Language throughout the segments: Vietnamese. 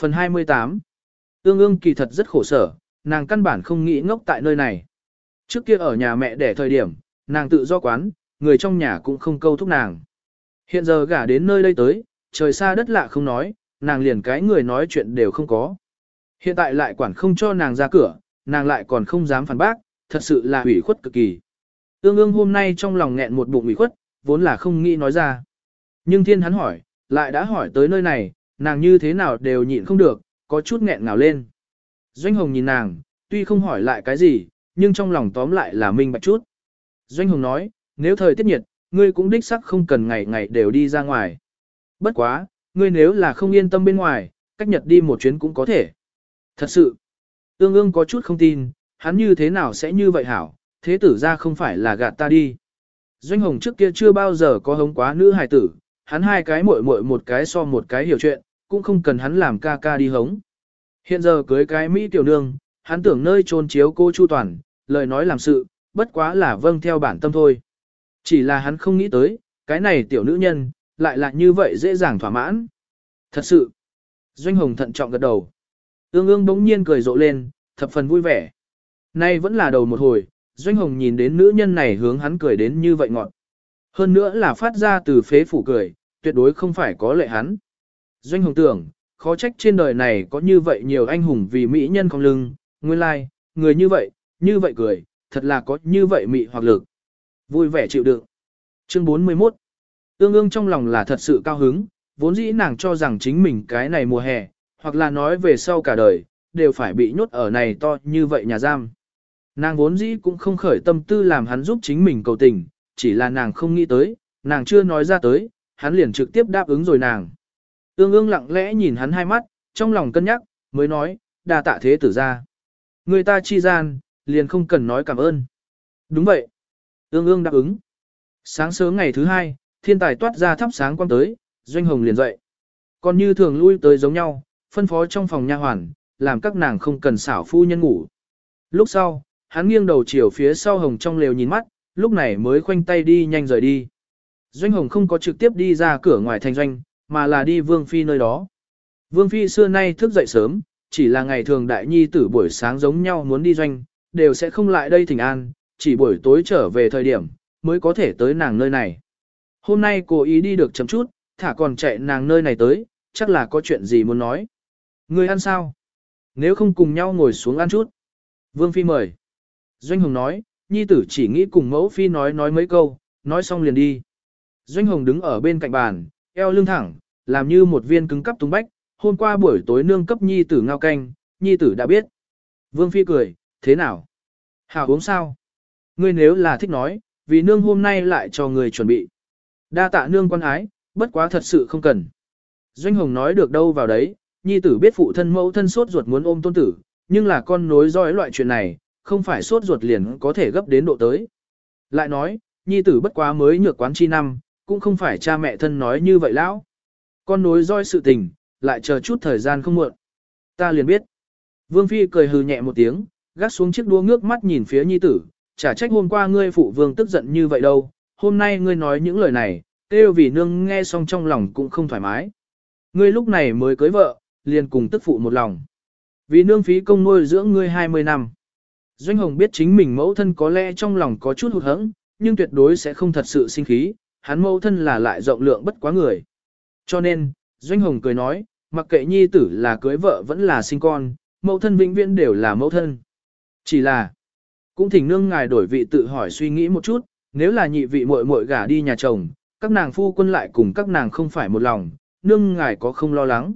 Phần 28 Ương ương kỳ thật rất khổ sở, nàng căn bản không nghĩ ngốc tại nơi này. Trước kia ở nhà mẹ đẻ thời điểm, nàng tự do quán, người trong nhà cũng không câu thúc nàng. Hiện giờ gả đến nơi đây tới, trời xa đất lạ không nói, nàng liền cái người nói chuyện đều không có. Hiện tại lại quản không cho nàng ra cửa, nàng lại còn không dám phản bác, thật sự là ủy khuất cực kỳ. Ương ương hôm nay trong lòng nghẹn một bụng ủy khuất, vốn là không nghĩ nói ra. Nhưng thiên hắn hỏi, lại đã hỏi tới nơi này, nàng như thế nào đều nhịn không được, có chút nghẹn ngào lên. Doanh Hồng nhìn nàng, tuy không hỏi lại cái gì, nhưng trong lòng tóm lại là minh bạch chút. Doanh Hồng nói, nếu thời tiết nhiệt, ngươi cũng đích sắc không cần ngày ngày đều đi ra ngoài. Bất quá, ngươi nếu là không yên tâm bên ngoài, cách nhật đi một chuyến cũng có thể. Thật sự, ương ương có chút không tin, hắn như thế nào sẽ như vậy hảo, thế tử ra không phải là gạt ta đi. Doanh Hồng trước kia chưa bao giờ có hống quá nữ hài tử, hắn hai cái muội muội một cái so một cái hiểu chuyện, cũng không cần hắn làm ca ca đi hống. Hiện giờ cưới cái Mỹ tiểu nương, hắn tưởng nơi trôn chiếu cô Chu Toàn, lời nói làm sự, bất quá là vâng theo bản tâm thôi. Chỉ là hắn không nghĩ tới, cái này tiểu nữ nhân, lại là như vậy dễ dàng thỏa mãn. Thật sự, Doanh Hồng thận trọng gật đầu. Ương ương bỗng nhiên cười rộ lên, thập phần vui vẻ. Nay vẫn là đầu một hồi, Doanh Hồng nhìn đến nữ nhân này hướng hắn cười đến như vậy ngọt. Hơn nữa là phát ra từ phế phủ cười, tuyệt đối không phải có lệ hắn. Doanh Hồng tưởng, khó trách trên đời này có như vậy nhiều anh hùng vì mỹ nhân không lưng, nguyên lai, like, người như vậy, như vậy cười, thật là có như vậy mị hoặc lực. Vui vẻ chịu đựng. Chương 41 Ương ương trong lòng là thật sự cao hứng, vốn dĩ nàng cho rằng chính mình cái này mùa hè, hoặc là nói về sau cả đời, đều phải bị nhốt ở này to như vậy nhà giam. Nàng vốn dĩ cũng không khởi tâm tư làm hắn giúp chính mình cầu tình, chỉ là nàng không nghĩ tới, nàng chưa nói ra tới, hắn liền trực tiếp đáp ứng rồi nàng. Ương ương lặng lẽ nhìn hắn hai mắt, trong lòng cân nhắc, mới nói, đa tạ thế tử ra. Người ta chi gian, liền không cần nói cảm ơn. Đúng vậy. Ương ương đáp ứng. Sáng sớm ngày thứ hai, thiên tài toát ra thắp sáng quang tới, doanh hồng liền dậy. Còn như thường lui tới giống nhau, phân phó trong phòng nha hoàn, làm các nàng không cần xảo phu nhân ngủ. Lúc sau, hắn nghiêng đầu chiều phía sau hồng trong lều nhìn mắt, lúc này mới khoanh tay đi nhanh rời đi. Doanh hồng không có trực tiếp đi ra cửa ngoài thành doanh, mà là đi vương phi nơi đó. Vương phi xưa nay thức dậy sớm, chỉ là ngày thường đại nhi tử buổi sáng giống nhau muốn đi doanh, đều sẽ không lại đây thỉnh an, chỉ buổi tối trở về thời điểm, mới có thể tới nàng nơi này. Hôm nay cô ý đi được chấm chút, thả còn chạy nàng nơi này tới, chắc là có chuyện gì muốn nói. Người ăn sao? Nếu không cùng nhau ngồi xuống ăn chút. Vương Phi mời. Doanh Hồng nói, nhi tử chỉ nghĩ cùng mẫu Phi nói nói mấy câu, nói xong liền đi. Doanh Hồng đứng ở bên cạnh bàn, eo lưng thẳng, làm như một viên cứng cắp tung bách, hôm qua buổi tối nương cấp nhi tử ngao canh, nhi tử đã biết. Vương Phi cười, thế nào? Hảo uống sao? Ngươi nếu là thích nói, vì nương hôm nay lại cho người chuẩn bị. Đa tạ nương quan ái, bất quá thật sự không cần. Doanh Hồng nói được đâu vào đấy, nhi tử biết phụ thân mẫu thân sốt ruột muốn ôm tôn tử, nhưng là con nối dõi loại chuyện này, không phải sốt ruột liền có thể gấp đến độ tới. Lại nói, nhi tử bất quá mới nhược quán chi năm, cũng không phải cha mẹ thân nói như vậy lão. Con nối roi sự tình, lại chờ chút thời gian không muộn. Ta liền biết. Vương Phi cười hừ nhẹ một tiếng, gác xuống chiếc đua ngước mắt nhìn phía nhi tử, chả trách hôm qua ngươi phụ vương tức giận như vậy đâu, hôm nay ngươi nói những lời này, kêu vì nương nghe xong trong lòng cũng không thoải mái. Ngươi lúc này mới cưới vợ, liền cùng tức phụ một lòng. Vì nương phí công nuôi dưỡng ngươi 20 năm. Doanh Hồng biết chính mình mẫu thân có lẽ trong lòng có chút hụt hẫng, nhưng tuyệt đối sẽ không thật sự sinh khí, hắn mẫu thân là lại rộng lượng bất quá người. Cho nên, Doanh Hồng cười nói, mặc kệ nhi tử là cưới vợ vẫn là sinh con, mẫu thân vĩnh viễn đều là mẫu thân. Chỉ là, cũng thỉnh nương ngài đổi vị tự hỏi suy nghĩ một chút, nếu là nhị vị muội muội gả đi nhà chồng, các nàng phu quân lại cùng các nàng không phải một lòng, nương ngài có không lo lắng.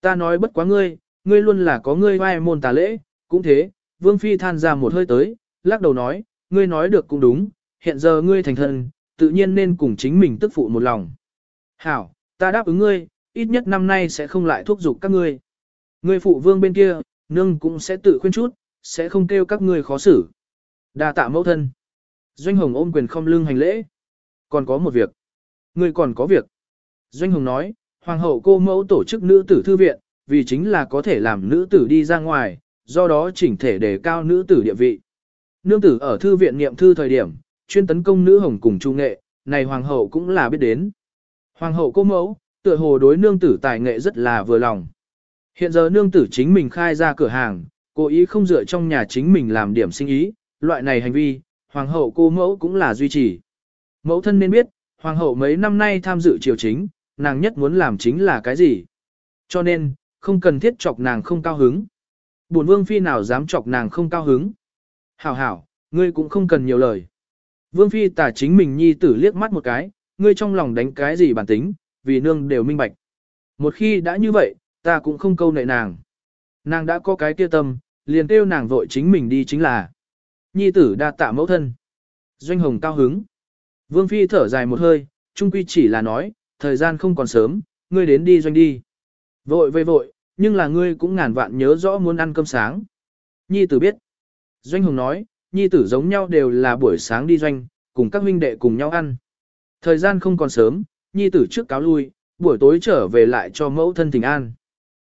Ta nói bất quá ngươi, ngươi luôn là có ngươi vai môn tà lễ, cũng thế, vương phi than ra một hơi tới, lắc đầu nói, ngươi nói được cũng đúng, hiện giờ ngươi thành thân, tự nhiên nên cùng chính mình tức phụ một lòng. Hảo, ta đáp ứng ngươi, ít nhất năm nay sẽ không lại thúc giục các ngươi. Ngươi phụ vương bên kia, nương cũng sẽ tự khuyên chút, sẽ không kêu các ngươi khó xử. Đa tạ mẫu thân. Doanh Hồng ôm quyền không lưng hành lễ. Còn có một việc. Ngươi còn có việc. Doanh Hồng nói, Hoàng hậu cô mẫu tổ chức nữ tử thư viện, vì chính là có thể làm nữ tử đi ra ngoài, do đó chỉnh thể đề cao nữ tử địa vị. Nương tử ở thư viện niệm thư thời điểm, chuyên tấn công nữ hồng cùng trung nghệ, này hoàng hậu cũng là biết đến. Hoàng hậu cô mẫu, tựa hồ đối nương tử tài nghệ rất là vừa lòng. Hiện giờ nương tử chính mình khai ra cửa hàng, cố ý không dựa trong nhà chính mình làm điểm sinh ý, loại này hành vi, hoàng hậu cô mẫu cũng là duy trì. Mẫu thân nên biết, hoàng hậu mấy năm nay tham dự triều chính, nàng nhất muốn làm chính là cái gì. Cho nên, không cần thiết chọc nàng không cao hứng. Bổn vương phi nào dám chọc nàng không cao hứng. Hảo hảo, ngươi cũng không cần nhiều lời. Vương phi tả chính mình nhi tử liếc mắt một cái, ngươi trong lòng đánh cái gì bản tính, vì nương đều minh bạch. Một khi đã như vậy, ta cũng không câu nệ nàng. Nàng đã có cái kia tâm, liền kêu nàng vội chính mình đi chính là. Nhi tử đa tạ mẫu thân. Doanh hồng cao hứng. Vương phi thở dài một hơi, trung quy chỉ là nói, thời gian không còn sớm, ngươi đến đi doanh đi. Vội vây vội, nhưng là ngươi cũng ngàn vạn nhớ rõ muốn ăn cơm sáng. Nhi tử biết. Doanh hồng nói, nhi tử giống nhau đều là buổi sáng đi doanh, cùng các huynh đệ cùng nhau ăn. Thời gian không còn sớm, nhi tử trước cáo lui, buổi tối trở về lại cho mẫu thân thỉnh an.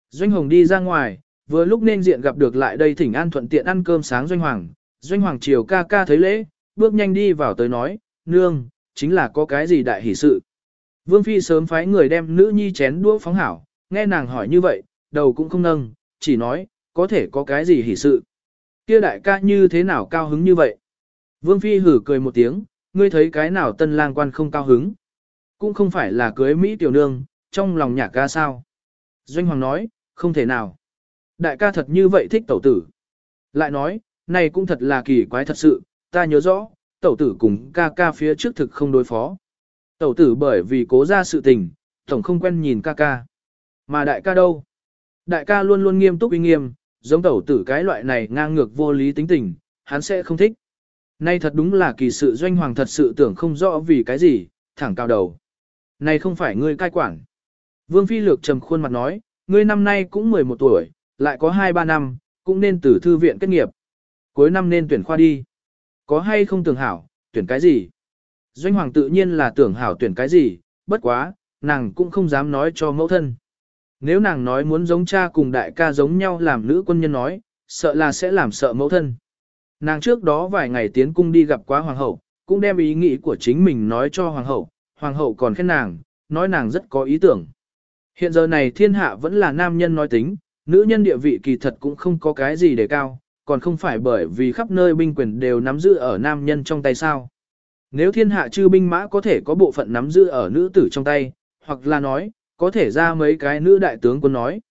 Doanh hồng đi ra ngoài, vừa lúc nên diện gặp được lại đây thỉnh an thuận tiện ăn cơm sáng doanh hoàng. Doanh hoàng chiều ca ca thấy lễ, bước nhanh đi vào tới nói, nương, chính là có cái gì đại hỷ sự. Vương Phi sớm phái người đem nữ nhi chén đũa phóng hảo, nghe nàng hỏi như vậy, đầu cũng không nâng, chỉ nói, có thể có cái gì hỷ sự. Kia đại ca như thế nào cao hứng như vậy? Vương Phi hử cười một tiếng, ngươi thấy cái nào tân lang quan không cao hứng? Cũng không phải là cưới Mỹ tiểu nương, trong lòng nhạc ca sao? Doanh Hoàng nói, không thể nào. Đại ca thật như vậy thích tẩu tử. Lại nói, này cũng thật là kỳ quái thật sự, ta nhớ rõ, tẩu tử cùng ca ca phía trước thực không đối phó. Tẩu tử bởi vì cố ra sự tình, tổng không quen nhìn ca ca. Mà đại ca đâu? Đại ca luôn luôn nghiêm túc uy nghiêm, giống tẩu tử cái loại này ngang ngược vô lý tính tình, hắn sẽ không thích. Nay thật đúng là kỳ sự doanh hoàng thật sự tưởng không rõ vì cái gì, thẳng cao đầu. Này không phải ngươi cai quản. Vương Phi Lược trầm khuôn mặt nói, ngươi năm nay cũng 11 tuổi, lại có 2-3 năm, cũng nên từ thư viện kết nghiệp. Cuối năm nên tuyển khoa đi. Có hay không tưởng hảo, tuyển cái gì? Doanh hoàng tự nhiên là tưởng hảo tuyển cái gì, bất quá, nàng cũng không dám nói cho mẫu thân. Nếu nàng nói muốn giống cha cùng đại ca giống nhau làm nữ quân nhân nói, sợ là sẽ làm sợ mẫu thân. Nàng trước đó vài ngày tiến cung đi gặp quá hoàng hậu, cũng đem ý nghĩ của chính mình nói cho hoàng hậu, hoàng hậu còn khen nàng, nói nàng rất có ý tưởng. Hiện giờ này thiên hạ vẫn là nam nhân nói tính, nữ nhân địa vị kỳ thật cũng không có cái gì để cao, còn không phải bởi vì khắp nơi binh quyền đều nắm giữ ở nam nhân trong tay sao. Nếu thiên hạ chư binh mã có thể có bộ phận nắm giữ ở nữ tử trong tay, hoặc là nói, có thể ra mấy cái nữ đại tướng quân nói.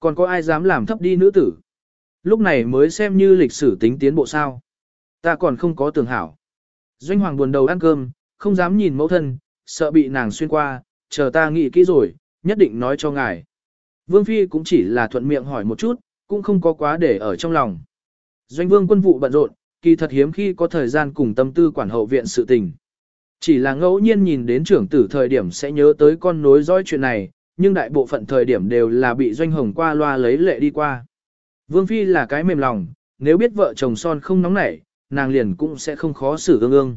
Còn có ai dám làm thấp đi nữ tử? Lúc này mới xem như lịch sử tính tiến bộ sao. Ta còn không có tưởng hảo. Doanh hoàng buồn đầu ăn cơm, không dám nhìn mẫu thân, sợ bị nàng xuyên qua, chờ ta nghĩ kỹ rồi, nhất định nói cho ngài. Vương Phi cũng chỉ là thuận miệng hỏi một chút, cũng không có quá để ở trong lòng. Doanh vương quân vụ bận rộn, kỳ thật hiếm khi có thời gian cùng tâm tư quản hậu viện sự tình. Chỉ là ngẫu nhiên nhìn đến trưởng tử thời điểm sẽ nhớ tới con nối dõi chuyện này, nhưng đại bộ phận thời điểm đều là bị doanh hồng qua loa lấy lệ đi qua. Vương Phi là cái mềm lòng, nếu biết vợ chồng son không nóng nảy, nàng liền cũng sẽ không khó xử ương ương.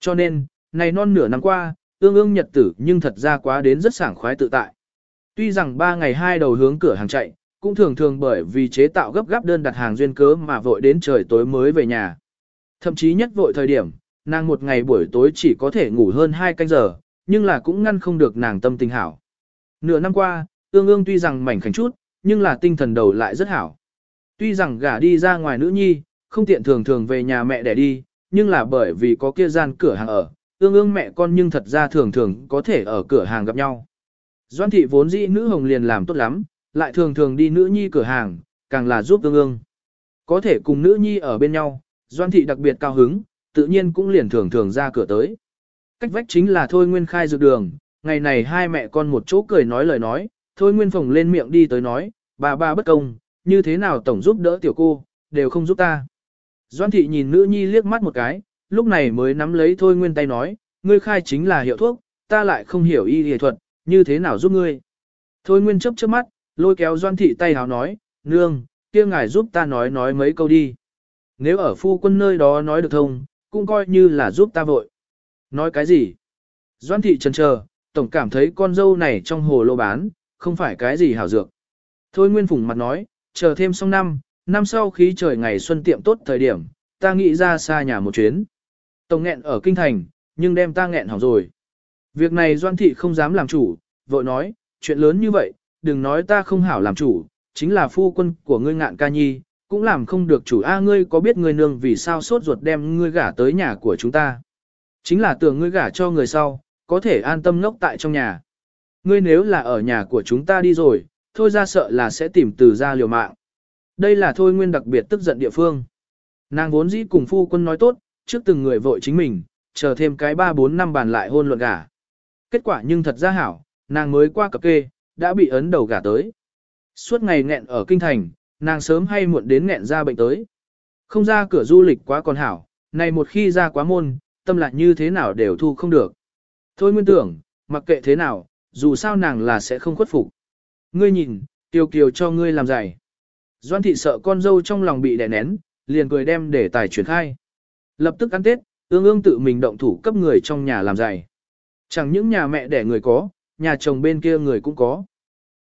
Cho nên, này non nửa năm qua, ương ương nhật tử nhưng thật ra quá đến rất sảng khoái tự tại. Tuy rằng ba ngày hai đầu hướng cửa hàng chạy, cũng thường thường bởi vì chế tạo gấp gáp đơn đặt hàng duyên cớ mà vội đến trời tối mới về nhà. Thậm chí nhất vội thời điểm, nàng một ngày buổi tối chỉ có thể ngủ hơn hai canh giờ, nhưng là cũng ngăn không được nàng tâm tình hảo. Nửa năm qua, ương ương tuy rằng mảnh khảnh chút, nhưng là tinh thần đầu lại rất hảo. Tuy rằng gả đi ra ngoài nữ nhi, không tiện thường thường về nhà mẹ để đi, nhưng là bởi vì có kia gian cửa hàng ở, ương ương mẹ con nhưng thật ra thường thường có thể ở cửa hàng gặp nhau. Doan thị vốn dĩ nữ hồng liền làm tốt lắm, lại thường thường đi nữ nhi cửa hàng, càng là giúp ương ương. Có thể cùng nữ nhi ở bên nhau, doan thị đặc biệt cao hứng, tự nhiên cũng liền thường thường ra cửa tới. Cách vách chính là Thôi Nguyên khai dược đường, ngày này hai mẹ con một chỗ cười nói lời nói, Thôi Nguyên phồng lên miệng đi tới nói, bà bà bất công, như thế nào tổng giúp đỡ tiểu cô, đều không giúp ta. Doan thị nhìn nữ nhi liếc mắt một cái, lúc này mới nắm lấy Thôi Nguyên tay nói, ngươi khai chính là hiệu thuốc, ta lại không hiểu y y thuật, như thế nào giúp ngươi. Thôi Nguyên chấp chớp mắt, lôi kéo Doan thị tay hào nói, nương, kia ngài giúp ta nói nói mấy câu đi. Nếu ở phu quân nơi đó nói được thông, cũng coi như là giúp ta vội. Nói cái gì? Doan thị chần chờ, tổng cảm thấy con dâu này trong hồ lô bán, không phải cái gì hảo dược. Thôi Nguyên Phùng mặt nói, chờ thêm xong năm, năm sau khí trời ngày xuân tiệm tốt thời điểm, ta nghĩ ra xa nhà một chuyến. Tổng nghẹn ở kinh thành, nhưng đem ta nghẹn hỏng rồi. Việc này Doan Thị không dám làm chủ, vội nói, chuyện lớn như vậy, đừng nói ta không hảo làm chủ, chính là phu quân của ngươi ngạn ca nhi, cũng làm không được chủ A ngươi có biết ngươi nương vì sao sốt ruột đem ngươi gả tới nhà của chúng ta. Chính là tưởng ngươi gả cho người sau, có thể an tâm ngốc tại trong nhà. Ngươi nếu là ở nhà của chúng ta đi rồi, thôi ra sợ là sẽ tìm từ ra liều mạng. Đây là thôi nguyên đặc biệt tức giận địa phương. Nàng vốn dĩ cùng phu quân nói tốt, trước từng người vội chính mình, chờ thêm cái 3-4 năm bàn lại hôn luận gả. Kết quả nhưng thật ra hảo, nàng mới qua cập kê, đã bị ấn đầu gả tới. Suốt ngày nghẹn ở kinh thành, nàng sớm hay muộn đến nghẹn ra bệnh tới. Không ra cửa du lịch quá còn hảo, này một khi ra quá môn, tâm lại như thế nào đều thu không được. Thôi nguyên tưởng, mặc kệ thế nào, dù sao nàng là sẽ không khuất phục. Ngươi nhìn, tiêu kiều cho ngươi làm giải. Doan thị sợ con dâu trong lòng bị đè nén, liền cười đem để tài chuyển khai. Lập tức ăn tết, ương ương tự mình động thủ cấp người trong nhà làm giải. Chẳng những nhà mẹ đẻ người có, nhà chồng bên kia người cũng có.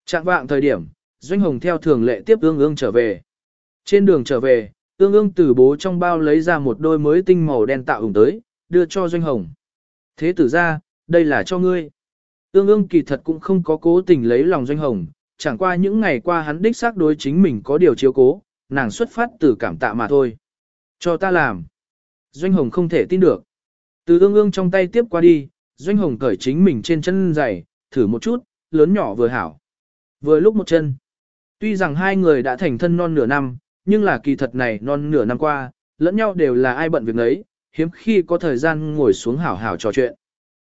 Trạng vạng thời điểm, Doanh Hồng theo thường lệ tiếp ương ương trở về. Trên đường trở về, ương ương từ bố trong bao lấy ra một đôi mới tinh màu đen tạo hùng tới, đưa cho Doanh Hồng. Thế tử ra, đây là cho ngươi. Ương ương kỳ thật cũng không có cố tình lấy lòng Doanh Hồng, chẳng qua những ngày qua hắn đích xác đối chính mình có điều chiếu cố, nàng xuất phát từ cảm tạ mà thôi. Cho ta làm. Doanh Hồng không thể tin được. Từ ương ương trong tay tiếp qua đi, Doanh Hồng cởi chính mình trên chân giày, thử một chút, lớn nhỏ vừa hảo. Vừa lúc một chân. Tuy rằng hai người đã thành thân non nửa năm, nhưng là kỳ thật này non nửa năm qua, lẫn nhau đều là ai bận việc nấy, hiếm khi có thời gian ngồi xuống hảo hảo trò chuyện.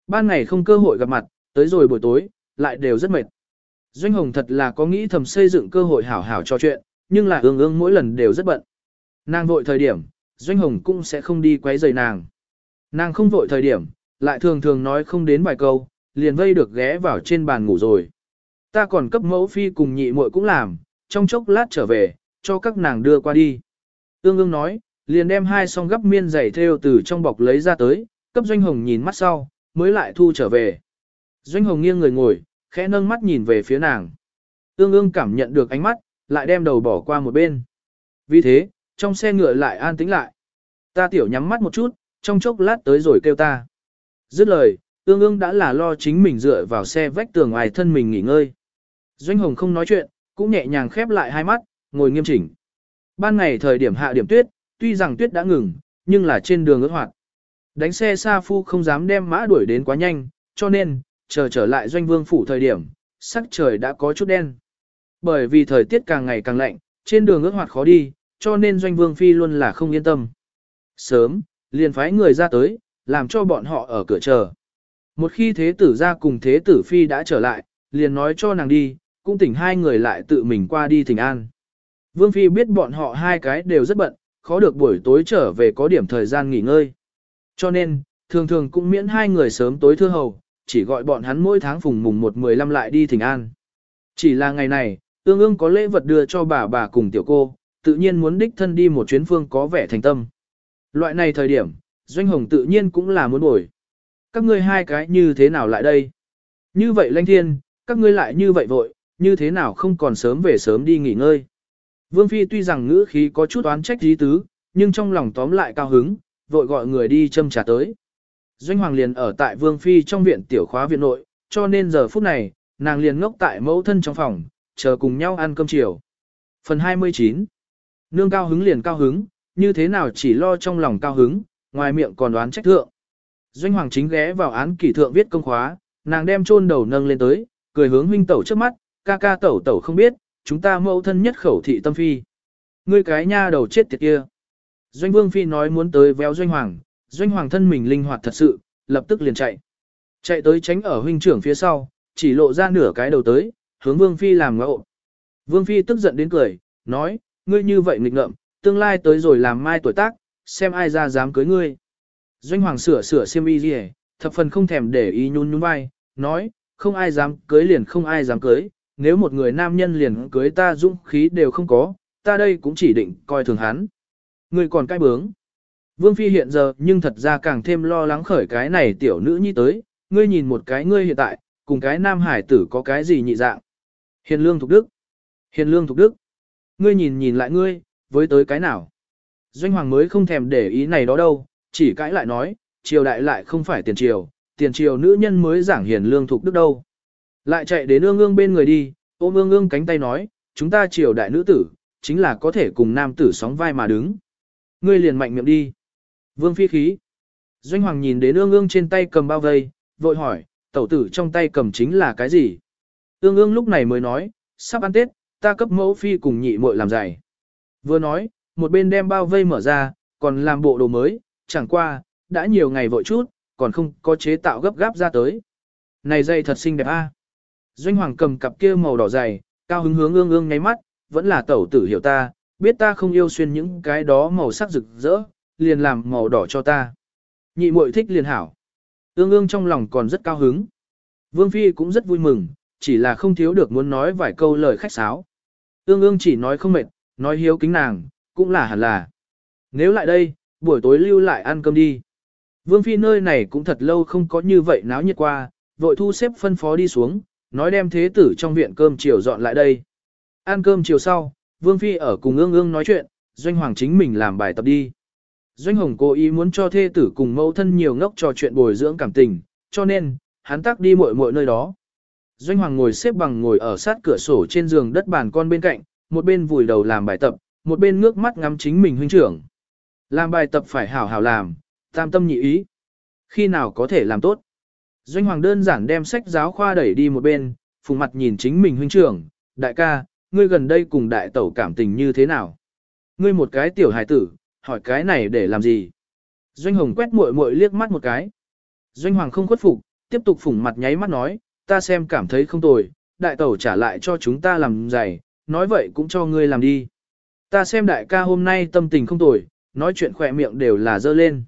Ban ngày không cơ hội gặp mặt, tới rồi buổi tối, lại đều rất mệt. Doanh Hồng thật là có nghĩ thầm xây dựng cơ hội hảo hảo trò chuyện, nhưng là ương ương mỗi lần đều rất bận. Nàng vội thời điểm, Doanh Hồng cũng sẽ không đi quấy rầy nàng. Nàng không vội thời điểm, lại thường thường nói không đến vài câu, liền vây được ghé vào trên bàn ngủ rồi. Ta còn cấp mẫu phi cùng nhị muội cũng làm, trong chốc lát trở về, cho các nàng đưa qua đi. Ương ương nói, liền đem hai song gấp miên giày theo từ trong bọc lấy ra tới, cấp Doanh Hồng nhìn mắt sau, mới lại thu trở về. Doanh Hồng nghiêng người ngồi, khẽ nâng mắt nhìn về phía nàng. Ương ương cảm nhận được ánh mắt, lại đem đầu bỏ qua một bên. Vì thế, trong xe ngựa lại an tĩnh lại. Ta tiểu nhắm mắt một chút, trong chốc lát tới rồi kêu ta. Dứt lời, ương ương đã là lo chính mình dựa vào xe vách tường ngoài thân mình nghỉ ngơi. Doanh Hồng không nói chuyện, cũng nhẹ nhàng khép lại hai mắt, ngồi nghiêm chỉnh. Ban ngày thời điểm hạ điểm tuyết, tuy rằng tuyết đã ngừng, nhưng là trên đường ướt hoạt. Đánh xe xa phu không dám đem mã đuổi đến quá nhanh, cho nên, chờ trở lại doanh vương phủ thời điểm, sắc trời đã có chút đen. Bởi vì thời tiết càng ngày càng lạnh, trên đường ướt hoạt khó đi, cho nên doanh vương phi luôn là không yên tâm. Sớm, liền phái người ra tới, làm cho bọn họ ở cửa chờ. Một khi thế tử ra cùng thế tử phi đã trở lại, liền nói cho nàng đi, cũng tỉnh hai người lại tự mình qua đi thỉnh an. Vương phi biết bọn họ hai cái đều rất bận, khó được buổi tối trở về có điểm thời gian nghỉ ngơi. Cho nên, thường thường cũng miễn hai người sớm tối thưa hầu, chỉ gọi bọn hắn mỗi tháng phùng mùng 1-15 lại đi thỉnh an. Chỉ là ngày này, ương ương có lễ vật đưa cho bà bà cùng tiểu cô, tự nhiên muốn đích thân đi một chuyến phương có vẻ thành tâm. Loại này thời điểm, Doanh Hồng tự nhiên cũng là muốn buổi. Các ngươi hai cái như thế nào lại đây? Như vậy lanh thiên, các ngươi lại như vậy vội, như thế nào không còn sớm về sớm đi nghỉ ngơi? Vương Phi tuy rằng ngữ khí có chút oán trách dí tứ, nhưng trong lòng tóm lại cao hứng, vội gọi người đi châm trà tới. Doanh Hoàng liền ở tại Vương Phi trong viện tiểu khóa viện nội, cho nên giờ phút này, nàng liền ngốc tại mẫu thân trong phòng, chờ cùng nhau ăn cơm chiều. Phần 29 Nương cao hứng liền cao hứng, như thế nào chỉ lo trong lòng cao hứng, ngoài miệng còn đoán trách thượng. Doanh Hoàng chính ghé vào án kỷ thượng viết công khóa, nàng đem chôn đầu nâng lên tới, cười hướng huynh tẩu trước mắt, ca ca tẩu tẩu không biết, chúng ta mẫu thân nhất khẩu thị tâm phi. Ngươi cái nha đầu chết tiệt kia. Doanh Vương Phi nói muốn tới véo Doanh Hoàng, Doanh Hoàng thân mình linh hoạt thật sự, lập tức liền chạy. Chạy tới tránh ở huynh trưởng phía sau, chỉ lộ ra nửa cái đầu tới, hướng Vương Phi làm ngộ. Vương Phi tức giận đến cười, nói, ngươi như vậy nghịch ngợm, tương lai tới rồi làm mai tuổi tác, xem ai ra dám cưới ngươi. Doanh Hoàng sửa sửa xiêm y gì thập phần không thèm để ý nhún nhún vai, nói, không ai dám cưới liền không ai dám cưới, nếu một người nam nhân liền cưới ta dũng khí đều không có, ta đây cũng chỉ định coi thường hắn. Ngươi còn cai bướng. Vương Phi hiện giờ nhưng thật ra càng thêm lo lắng khởi cái này tiểu nữ nhi tới, ngươi nhìn một cái ngươi hiện tại, cùng cái nam hải tử có cái gì nhị dạng. Hiền lương thục đức. Hiền lương thục đức. Ngươi nhìn nhìn lại ngươi, với tới cái nào. Doanh hoàng mới không thèm để ý này đó đâu, chỉ cãi lại nói, triều đại lại không phải tiền triều, tiền triều nữ nhân mới giảng hiền lương thục đức đâu. Lại chạy đến ương ương bên người đi, ôm ương ương cánh tay nói, chúng ta triều đại nữ tử, chính là có thể cùng nam tử sóng vai mà đứng. Ngươi liền mạnh miệng đi. Vương phi khí. Doanh hoàng nhìn đến ương ương trên tay cầm bao vây, vội hỏi, tẩu tử trong tay cầm chính là cái gì? Ương ương lúc này mới nói, sắp ăn Tết, ta cấp mẫu phi cùng nhị muội làm giày. Vừa nói, một bên đem bao vây mở ra, còn làm bộ đồ mới, chẳng qua, đã nhiều ngày vội chút, còn không có chế tạo gấp gáp ra tới. Này dây thật xinh đẹp a. Doanh hoàng cầm cặp kia màu đỏ dày, cao hứng hướng ương ương ngáy mắt, vẫn là tẩu tử hiểu ta, biết ta không yêu xuyên những cái đó màu sắc rực rỡ, liền làm màu đỏ cho ta. Nhị muội thích liền hảo. Ương ương trong lòng còn rất cao hứng. Vương Phi cũng rất vui mừng, chỉ là không thiếu được muốn nói vài câu lời khách sáo. Ương ương chỉ nói không mệt, nói hiếu kính nàng, cũng là hẳn là. Nếu lại đây, buổi tối lưu lại ăn cơm đi. Vương Phi nơi này cũng thật lâu không có như vậy náo nhiệt qua, vội thu xếp phân phó đi xuống, nói đem thế tử trong viện cơm chiều dọn lại đây. Ăn cơm chiều sau, Vương Phi ở cùng ương ương nói chuyện, Doanh Hoàng chính mình làm bài tập đi. Doanh Hồng cố ý muốn cho thê tử cùng mẫu thân nhiều ngốc trò chuyện bồi dưỡng cảm tình, cho nên, hắn tác đi muội muội nơi đó. Doanh Hoàng ngồi xếp bằng ngồi ở sát cửa sổ trên giường đất bàn con bên cạnh, một bên vùi đầu làm bài tập, một bên ngước mắt ngắm chính mình huynh trưởng. Làm bài tập phải hảo hảo làm, tam tâm nhị ý. Khi nào có thể làm tốt? Doanh Hoàng đơn giản đem sách giáo khoa đẩy đi một bên, phùng mặt nhìn chính mình huynh trưởng, đại ca, ngươi gần đây cùng đại tẩu cảm tình như thế nào? Ngươi một cái tiểu hài tử, hỏi cái này để làm gì? Doanh Hồng quét muội muội liếc mắt một cái. Doanh Hoàng không khuất phục, tiếp tục phủng mặt nháy mắt nói, ta xem cảm thấy không tồi, đại tẩu trả lại cho chúng ta làm giày, nói vậy cũng cho ngươi làm đi. Ta xem đại ca hôm nay tâm tình không tồi, nói chuyện khỏe miệng đều là dơ lên.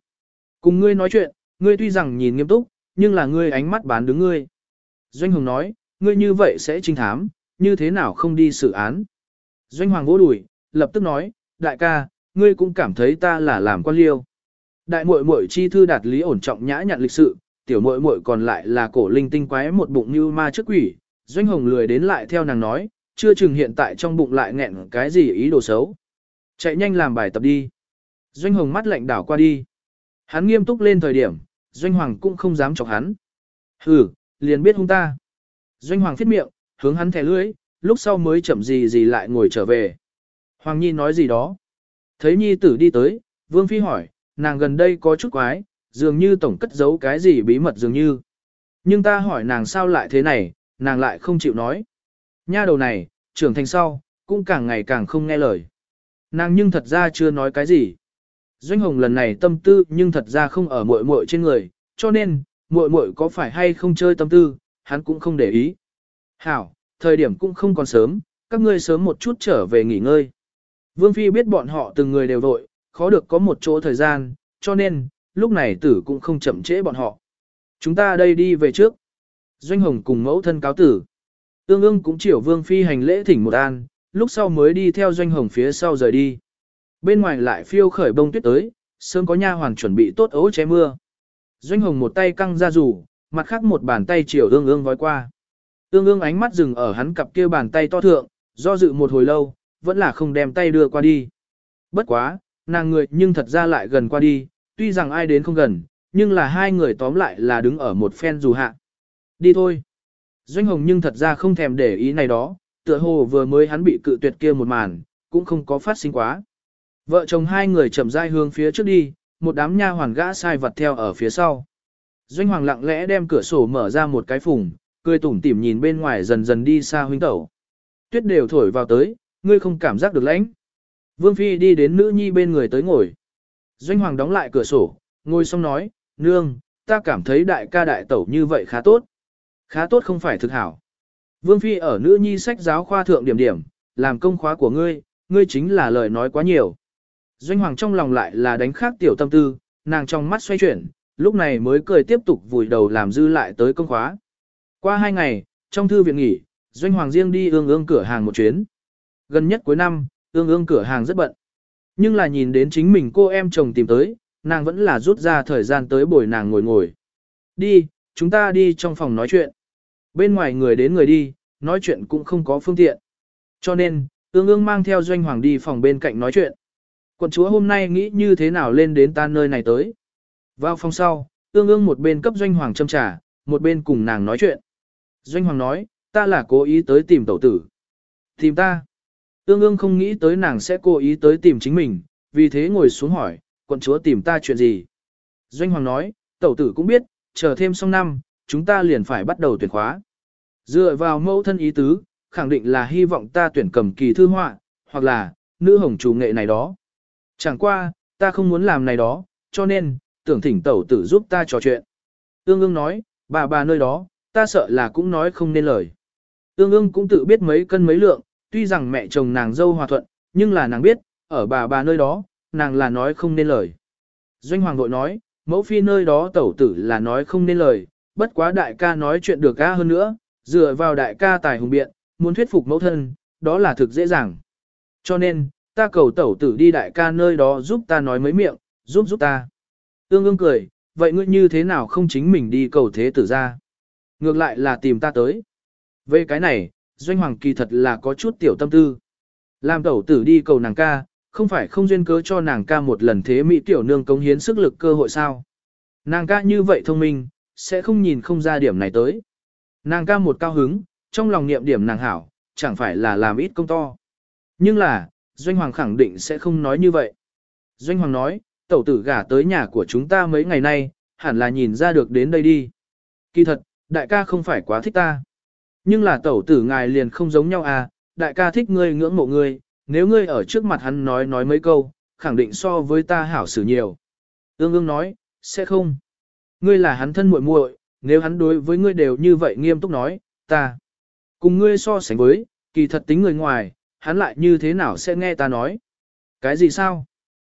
Cùng ngươi nói chuyện, ngươi tuy rằng nhìn nghiêm túc, nhưng là ngươi ánh mắt bán đứng ngươi. Doanh Hồng nói, ngươi như vậy sẽ trinh thám, như thế nào không đi xử án. Doanh Hoàng vỗ đùi, lập tức nói, đại ca, ngươi cũng cảm thấy ta là làm quan liêu. Đại muội muội chi thư đạt lý ổn trọng nhã nhặn lịch sự, tiểu muội muội còn lại là cổ linh tinh quái một bụng như ma trước quỷ. Doanh Hồng lười đến lại theo nàng nói, chưa chừng hiện tại trong bụng lại nghẹn cái gì ý đồ xấu. Chạy nhanh làm bài tập đi. Doanh Hồng mắt lạnh đảo qua đi. Hắn nghiêm túc lên thời điểm, Doanh Hoàng cũng không dám chọc hắn. Hừ, liền biết hung ta. Doanh Hoàng phiết miệng, hướng hắn thẻ lưỡi, lúc sau mới chậm gì gì lại ngồi trở về. Hoàng Nhi nói gì đó. Thấy Nhi tử đi tới, Vương Phi hỏi, nàng gần đây có chút quái, dường như tổng cất giấu cái gì bí mật dường như. Nhưng ta hỏi nàng sao lại thế này, nàng lại không chịu nói. Nha đầu này, trưởng thành sau, cũng càng ngày càng không nghe lời. Nàng nhưng thật ra chưa nói cái gì. Doanh Hồng lần này tâm tư nhưng thật ra không ở muội muội trên người, cho nên, muội muội có phải hay không chơi tâm tư, hắn cũng không để ý. Hảo, thời điểm cũng không còn sớm, các ngươi sớm một chút trở về nghỉ ngơi. Vương Phi biết bọn họ từng người đều vội, khó được có một chỗ thời gian, cho nên, lúc này tử cũng không chậm trễ bọn họ. Chúng ta đây đi về trước. Doanh Hồng cùng mẫu thân cáo tử. tương ương cũng chiều Vương Phi hành lễ thỉnh một an, lúc sau mới đi theo Doanh Hồng phía sau rời đi. Bên ngoài lại phiêu khởi bông tuyết tới, sớm có nha hoàn chuẩn bị tốt ấu che mưa. Doanh Hồng một tay căng ra rủ, mặt khác một bàn tay chiều ương ương vói qua. Ương ương ánh mắt dừng ở hắn cặp kia bàn tay to thượng, do dự một hồi lâu, vẫn là không đem tay đưa qua đi. Bất quá, nàng người nhưng thật ra lại gần qua đi, tuy rằng ai đến không gần, nhưng là hai người tóm lại là đứng ở một phen dù hạ. Đi thôi. Doanh Hồng nhưng thật ra không thèm để ý này đó, tựa hồ vừa mới hắn bị cự tuyệt kia một màn, cũng không có phát sinh quá. Vợ chồng hai người chậm rãi hướng phía trước đi, một đám nha hoàn gã sai vật theo ở phía sau. Doanh Hoàng lặng lẽ đem cửa sổ mở ra một cái phùng, cười tủm tỉm nhìn bên ngoài dần dần đi xa huynh tẩu. Tuyết đều thổi vào tới, ngươi không cảm giác được lạnh. Vương Phi đi đến nữ nhi bên người tới ngồi. Doanh Hoàng đóng lại cửa sổ, ngồi xong nói, nương, ta cảm thấy đại ca đại tẩu như vậy khá tốt. Khá tốt không phải thực hảo. Vương Phi ở nữ nhi sách giáo khoa thượng điểm điểm, làm công khóa của ngươi, ngươi chính là lời nói quá nhiều. Doanh Hoàng trong lòng lại là đánh khác tiểu tâm tư, nàng trong mắt xoay chuyển, lúc này mới cười tiếp tục vùi đầu làm dư lại tới công khóa. Qua hai ngày, trong thư viện nghỉ, Doanh Hoàng riêng đi ương ương cửa hàng một chuyến. Gần nhất cuối năm, ương ương cửa hàng rất bận. Nhưng là nhìn đến chính mình cô em chồng tìm tới, nàng vẫn là rút ra thời gian tới bồi nàng ngồi ngồi. Đi, chúng ta đi trong phòng nói chuyện. Bên ngoài người đến người đi, nói chuyện cũng không có phương tiện. Cho nên, ương ương mang theo Doanh Hoàng đi phòng bên cạnh nói chuyện. Quận chúa hôm nay nghĩ như thế nào lên đến ta nơi này tới. Vào phòng sau, ương ương một bên cấp Doanh Hoàng châm trà, một bên cùng nàng nói chuyện. Doanh Hoàng nói, ta là cố ý tới tìm tẩu tử. Tìm ta. Ương ương không nghĩ tới nàng sẽ cố ý tới tìm chính mình, vì thế ngồi xuống hỏi, quận chúa tìm ta chuyện gì. Doanh Hoàng nói, tẩu tử cũng biết, chờ thêm xong năm, chúng ta liền phải bắt đầu tuyển khóa. Dựa vào mẫu thân ý tứ, khẳng định là hy vọng ta tuyển cầm kỳ thư họa, hoặc là, nữ hồng chủ nghệ này đó. Chẳng qua, ta không muốn làm này đó, cho nên, tưởng thỉnh tẩu tử giúp ta trò chuyện. Ương ương nói, bà bà nơi đó, ta sợ là cũng nói không nên lời. Ương ương cũng tự biết mấy cân mấy lượng, tuy rằng mẹ chồng nàng dâu hòa thuận, nhưng là nàng biết, ở bà bà nơi đó, nàng là nói không nên lời. Doanh hoàng đội nói, mẫu phi nơi đó tẩu tử là nói không nên lời, bất quá đại ca nói chuyện được ca hơn nữa, dựa vào đại ca tài hùng biện, muốn thuyết phục mẫu thân, đó là thực dễ dàng. Cho nên, ta cầu tẩu tử đi đại ca nơi đó giúp ta nói mấy miệng, giúp giúp ta. Ương ương cười, vậy ngươi như thế nào không chính mình đi cầu thế tử ra? Ngược lại là tìm ta tới. Về cái này, doanh hoàng kỳ thật là có chút tiểu tâm tư. Làm tẩu tử đi cầu nàng ca, không phải không duyên cớ cho nàng ca một lần thế mỹ tiểu nương cống hiến sức lực cơ hội sao. Nàng ca như vậy thông minh, sẽ không nhìn không ra điểm này tới. Nàng ca một cao hứng, trong lòng niệm điểm nàng hảo, chẳng phải là làm ít công to. Nhưng là, Doanh Hoàng khẳng định sẽ không nói như vậy. Doanh Hoàng nói, tẩu tử gả tới nhà của chúng ta mấy ngày nay, hẳn là nhìn ra được đến đây đi. Kỳ thật, đại ca không phải quá thích ta. Nhưng là tẩu tử ngài liền không giống nhau à, đại ca thích ngươi ngưỡng mộ ngươi, nếu ngươi ở trước mặt hắn nói nói mấy câu, khẳng định so với ta hảo xử nhiều. Ương ương nói, sẽ không. Ngươi là hắn thân muội muội, nếu hắn đối với ngươi đều như vậy nghiêm túc nói, ta. Cùng ngươi so sánh với, kỳ thật tính người ngoài, hắn lại như thế nào sẽ nghe ta nói. Cái gì sao?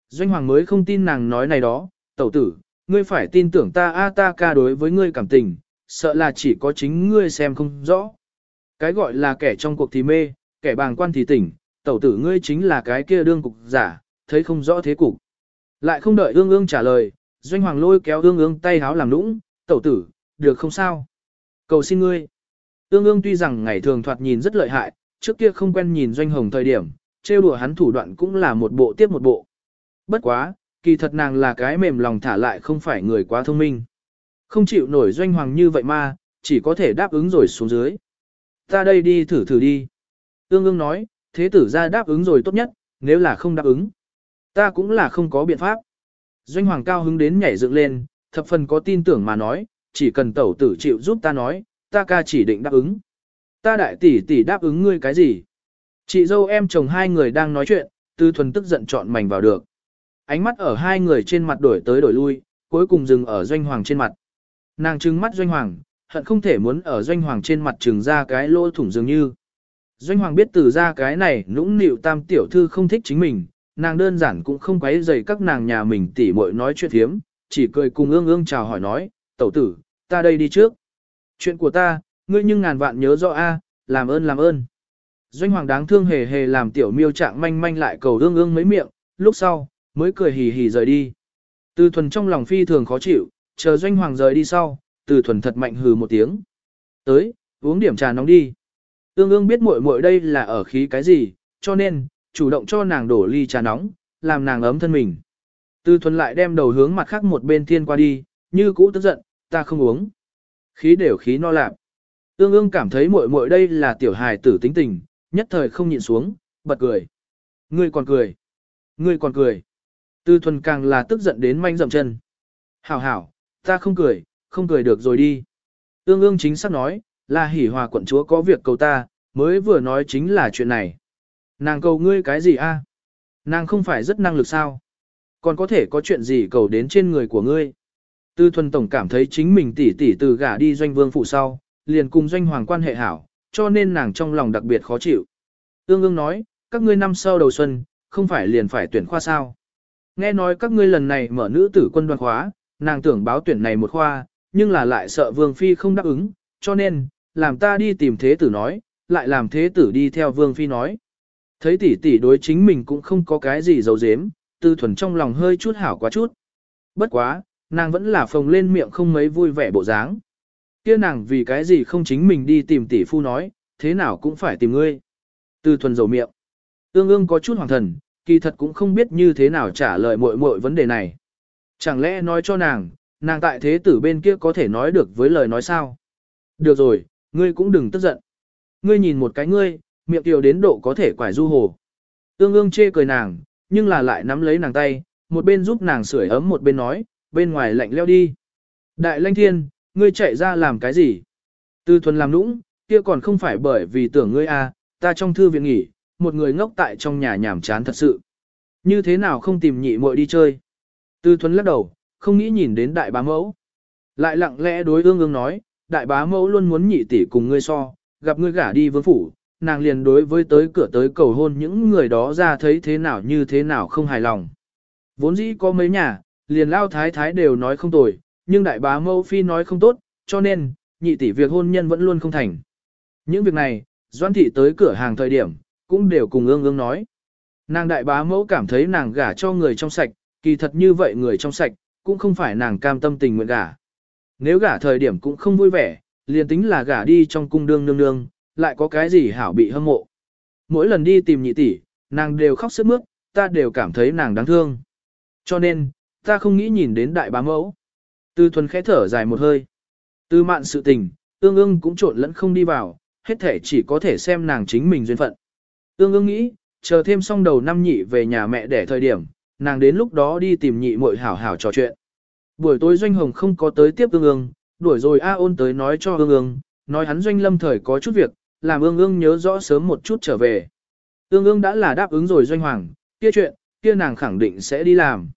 Doanh hoàng mới không tin nàng nói này đó, tẩu tử, ngươi phải tin tưởng ta a ta ca đối với ngươi cảm tình, sợ là chỉ có chính ngươi xem không rõ. Cái gọi là kẻ trong cuộc thì mê, kẻ bàng quan thì tỉnh, tẩu tử ngươi chính là cái kia đương cục giả, thấy không rõ thế cục. Lại không đợi ương ương trả lời, doanh hoàng lôi kéo ương ương tay háo làm nũng, tẩu tử, được không sao? Cầu xin ngươi. Ương ương tuy rằng ngày thường thoạt nhìn rất lợi hại, trước kia không quen nhìn doanh hồng thời điểm, trêu đùa hắn thủ đoạn cũng là một bộ tiếp một bộ. Bất quá, kỳ thật nàng là cái mềm lòng thả lại không phải người quá thông minh. Không chịu nổi doanh hoàng như vậy mà, chỉ có thể đáp ứng rồi xuống dưới. Ta đây đi thử thử đi. Ương ương nói, thế tử ra đáp ứng rồi tốt nhất, nếu là không đáp ứng. Ta cũng là không có biện pháp. Doanh hoàng cao hứng đến nhảy dựng lên, thập phần có tin tưởng mà nói, chỉ cần tẩu tử chịu giúp ta nói, ta ca chỉ định đáp ứng. Ta đại tỷ tỷ đáp ứng ngươi cái gì? Chị dâu em chồng hai người đang nói chuyện, tư thuần tức giận chọn mảnh vào được. Ánh mắt ở hai người trên mặt đổi tới đổi lui, cuối cùng dừng ở doanh hoàng trên mặt. Nàng trừng mắt doanh hoàng, hận không thể muốn ở doanh hoàng trên mặt trừng ra cái lỗ thủng dường như. Doanh hoàng biết từ ra cái này nũng nịu tam tiểu thư không thích chính mình, nàng đơn giản cũng không quấy dày các nàng nhà mình tỉ muội nói chuyện thiếm, chỉ cười cùng ương ương chào hỏi nói, tẩu tử, ta đây đi trước. Chuyện của ta, ngươi nhưng ngàn vạn nhớ rõ a, làm ơn làm ơn. Doanh hoàng đáng thương hề hề làm tiểu miêu trạng manh manh lại cầu ương ương mấy miệng, lúc sau, mới cười hì hì rời đi. Từ thuần trong lòng phi thường khó chịu, chờ doanh hoàng rời đi sau, từ thuần thật mạnh hừ một tiếng. Tới, uống điểm trà nóng đi. Ương ương biết muội muội đây là ở khí cái gì, cho nên, chủ động cho nàng đổ ly trà nóng, làm nàng ấm thân mình. Từ thuần lại đem đầu hướng mặt khác một bên thiên qua đi, như cũ tức giận, ta không uống. Khí đều khí no lạp. Ương ương cảm thấy muội muội đây là tiểu hài tử tính tình, nhất thời không nhịn xuống, bật cười. Ngươi còn cười. Ngươi còn cười. Tư thuần càng là tức giận đến manh dậm chân. Hảo hảo, ta không cười, không cười được rồi đi. Ương ương chính xác nói, là hỉ hòa quận chúa có việc cầu ta, mới vừa nói chính là chuyện này. Nàng cầu ngươi cái gì a? Nàng không phải rất năng lực sao? Còn có thể có chuyện gì cầu đến trên người của ngươi? Tư thuần tổng cảm thấy chính mình tỉ tỉ từ gả đi doanh vương phụ sau, liền cùng doanh hoàng quan hệ hảo, cho nên nàng trong lòng đặc biệt khó chịu. Ương ương nói, các ngươi năm sau đầu xuân, không phải liền phải tuyển khoa sao. Nghe nói các ngươi lần này mở nữ tử quân đoàn khóa, nàng tưởng báo tuyển này một khoa, nhưng là lại sợ vương phi không đáp ứng, cho nên, làm ta đi tìm thế tử nói, lại làm thế tử đi theo vương phi nói. Thấy tỷ tỷ đối chính mình cũng không có cái gì dấu dếm, tư thuần trong lòng hơi chút hảo quá chút. Bất quá, nàng vẫn là phồng lên miệng không mấy vui vẻ bộ dáng. Kia nàng vì cái gì không chính mình đi tìm tỷ phu nói, thế nào cũng phải tìm ngươi. từ thuần dầu miệng. tương ương có chút hoàng thần, kỳ thật cũng không biết như thế nào trả lời muội muội vấn đề này. Chẳng lẽ nói cho nàng, nàng tại thế tử bên kia có thể nói được với lời nói sao? Được rồi, ngươi cũng đừng tức giận. Ngươi nhìn một cái ngươi, miệng tiểu đến độ có thể quải du hồ. tương ương chê cười nàng, nhưng là lại nắm lấy nàng tay, một bên giúp nàng sưởi ấm một bên nói, bên ngoài lạnh leo đi. Đại lanh thiên, ngươi chạy ra làm cái gì? Tư thuần làm nũng, kia còn không phải bởi vì tưởng ngươi à, ta trong thư viện nghỉ, một người ngốc tại trong nhà nhảm chán thật sự. Như thế nào không tìm nhị muội đi chơi? Tư thuần lắc đầu, không nghĩ nhìn đến đại bá mẫu. Lại lặng lẽ đối ương ương nói, đại bá mẫu luôn muốn nhị tỷ cùng ngươi so, gặp ngươi gả đi vương phủ, nàng liền đối với tới cửa tới cầu hôn những người đó ra thấy thế nào như thế nào không hài lòng. Vốn dĩ có mấy nhà, liền lao thái thái đều nói không tồi, nhưng đại bá mẫu phi nói không tốt, cho nên, nhị tỷ việc hôn nhân vẫn luôn không thành. Những việc này, Doan thị tới cửa hàng thời điểm, cũng đều cùng ương ương nói. Nàng đại bá mẫu cảm thấy nàng gả cho người trong sạch, kỳ thật như vậy người trong sạch, cũng không phải nàng cam tâm tình nguyện gả. Nếu gả thời điểm cũng không vui vẻ, liền tính là gả đi trong cung đương nương nương, lại có cái gì hảo bị hâm mộ. Mỗi lần đi tìm nhị tỷ, nàng đều khóc sức mướt, ta đều cảm thấy nàng đáng thương. Cho nên, ta không nghĩ nhìn đến đại bá mẫu. Tư thuần khẽ thở dài một hơi. Tư mạn sự tình, ương ương cũng trộn lẫn không đi vào, hết thể chỉ có thể xem nàng chính mình duyên phận. Ương ương nghĩ, chờ thêm xong đầu năm nhị về nhà mẹ để thời điểm, nàng đến lúc đó đi tìm nhị muội hảo hảo trò chuyện. Buổi tối doanh hồng không có tới tiếp ương ương, đuổi rồi A ôn tới nói cho ương ương, nói hắn doanh lâm thời có chút việc, làm ương ương nhớ rõ sớm một chút trở về. Ương ương đã là đáp ứng rồi doanh hoàng, kia chuyện, kia nàng khẳng định sẽ đi làm.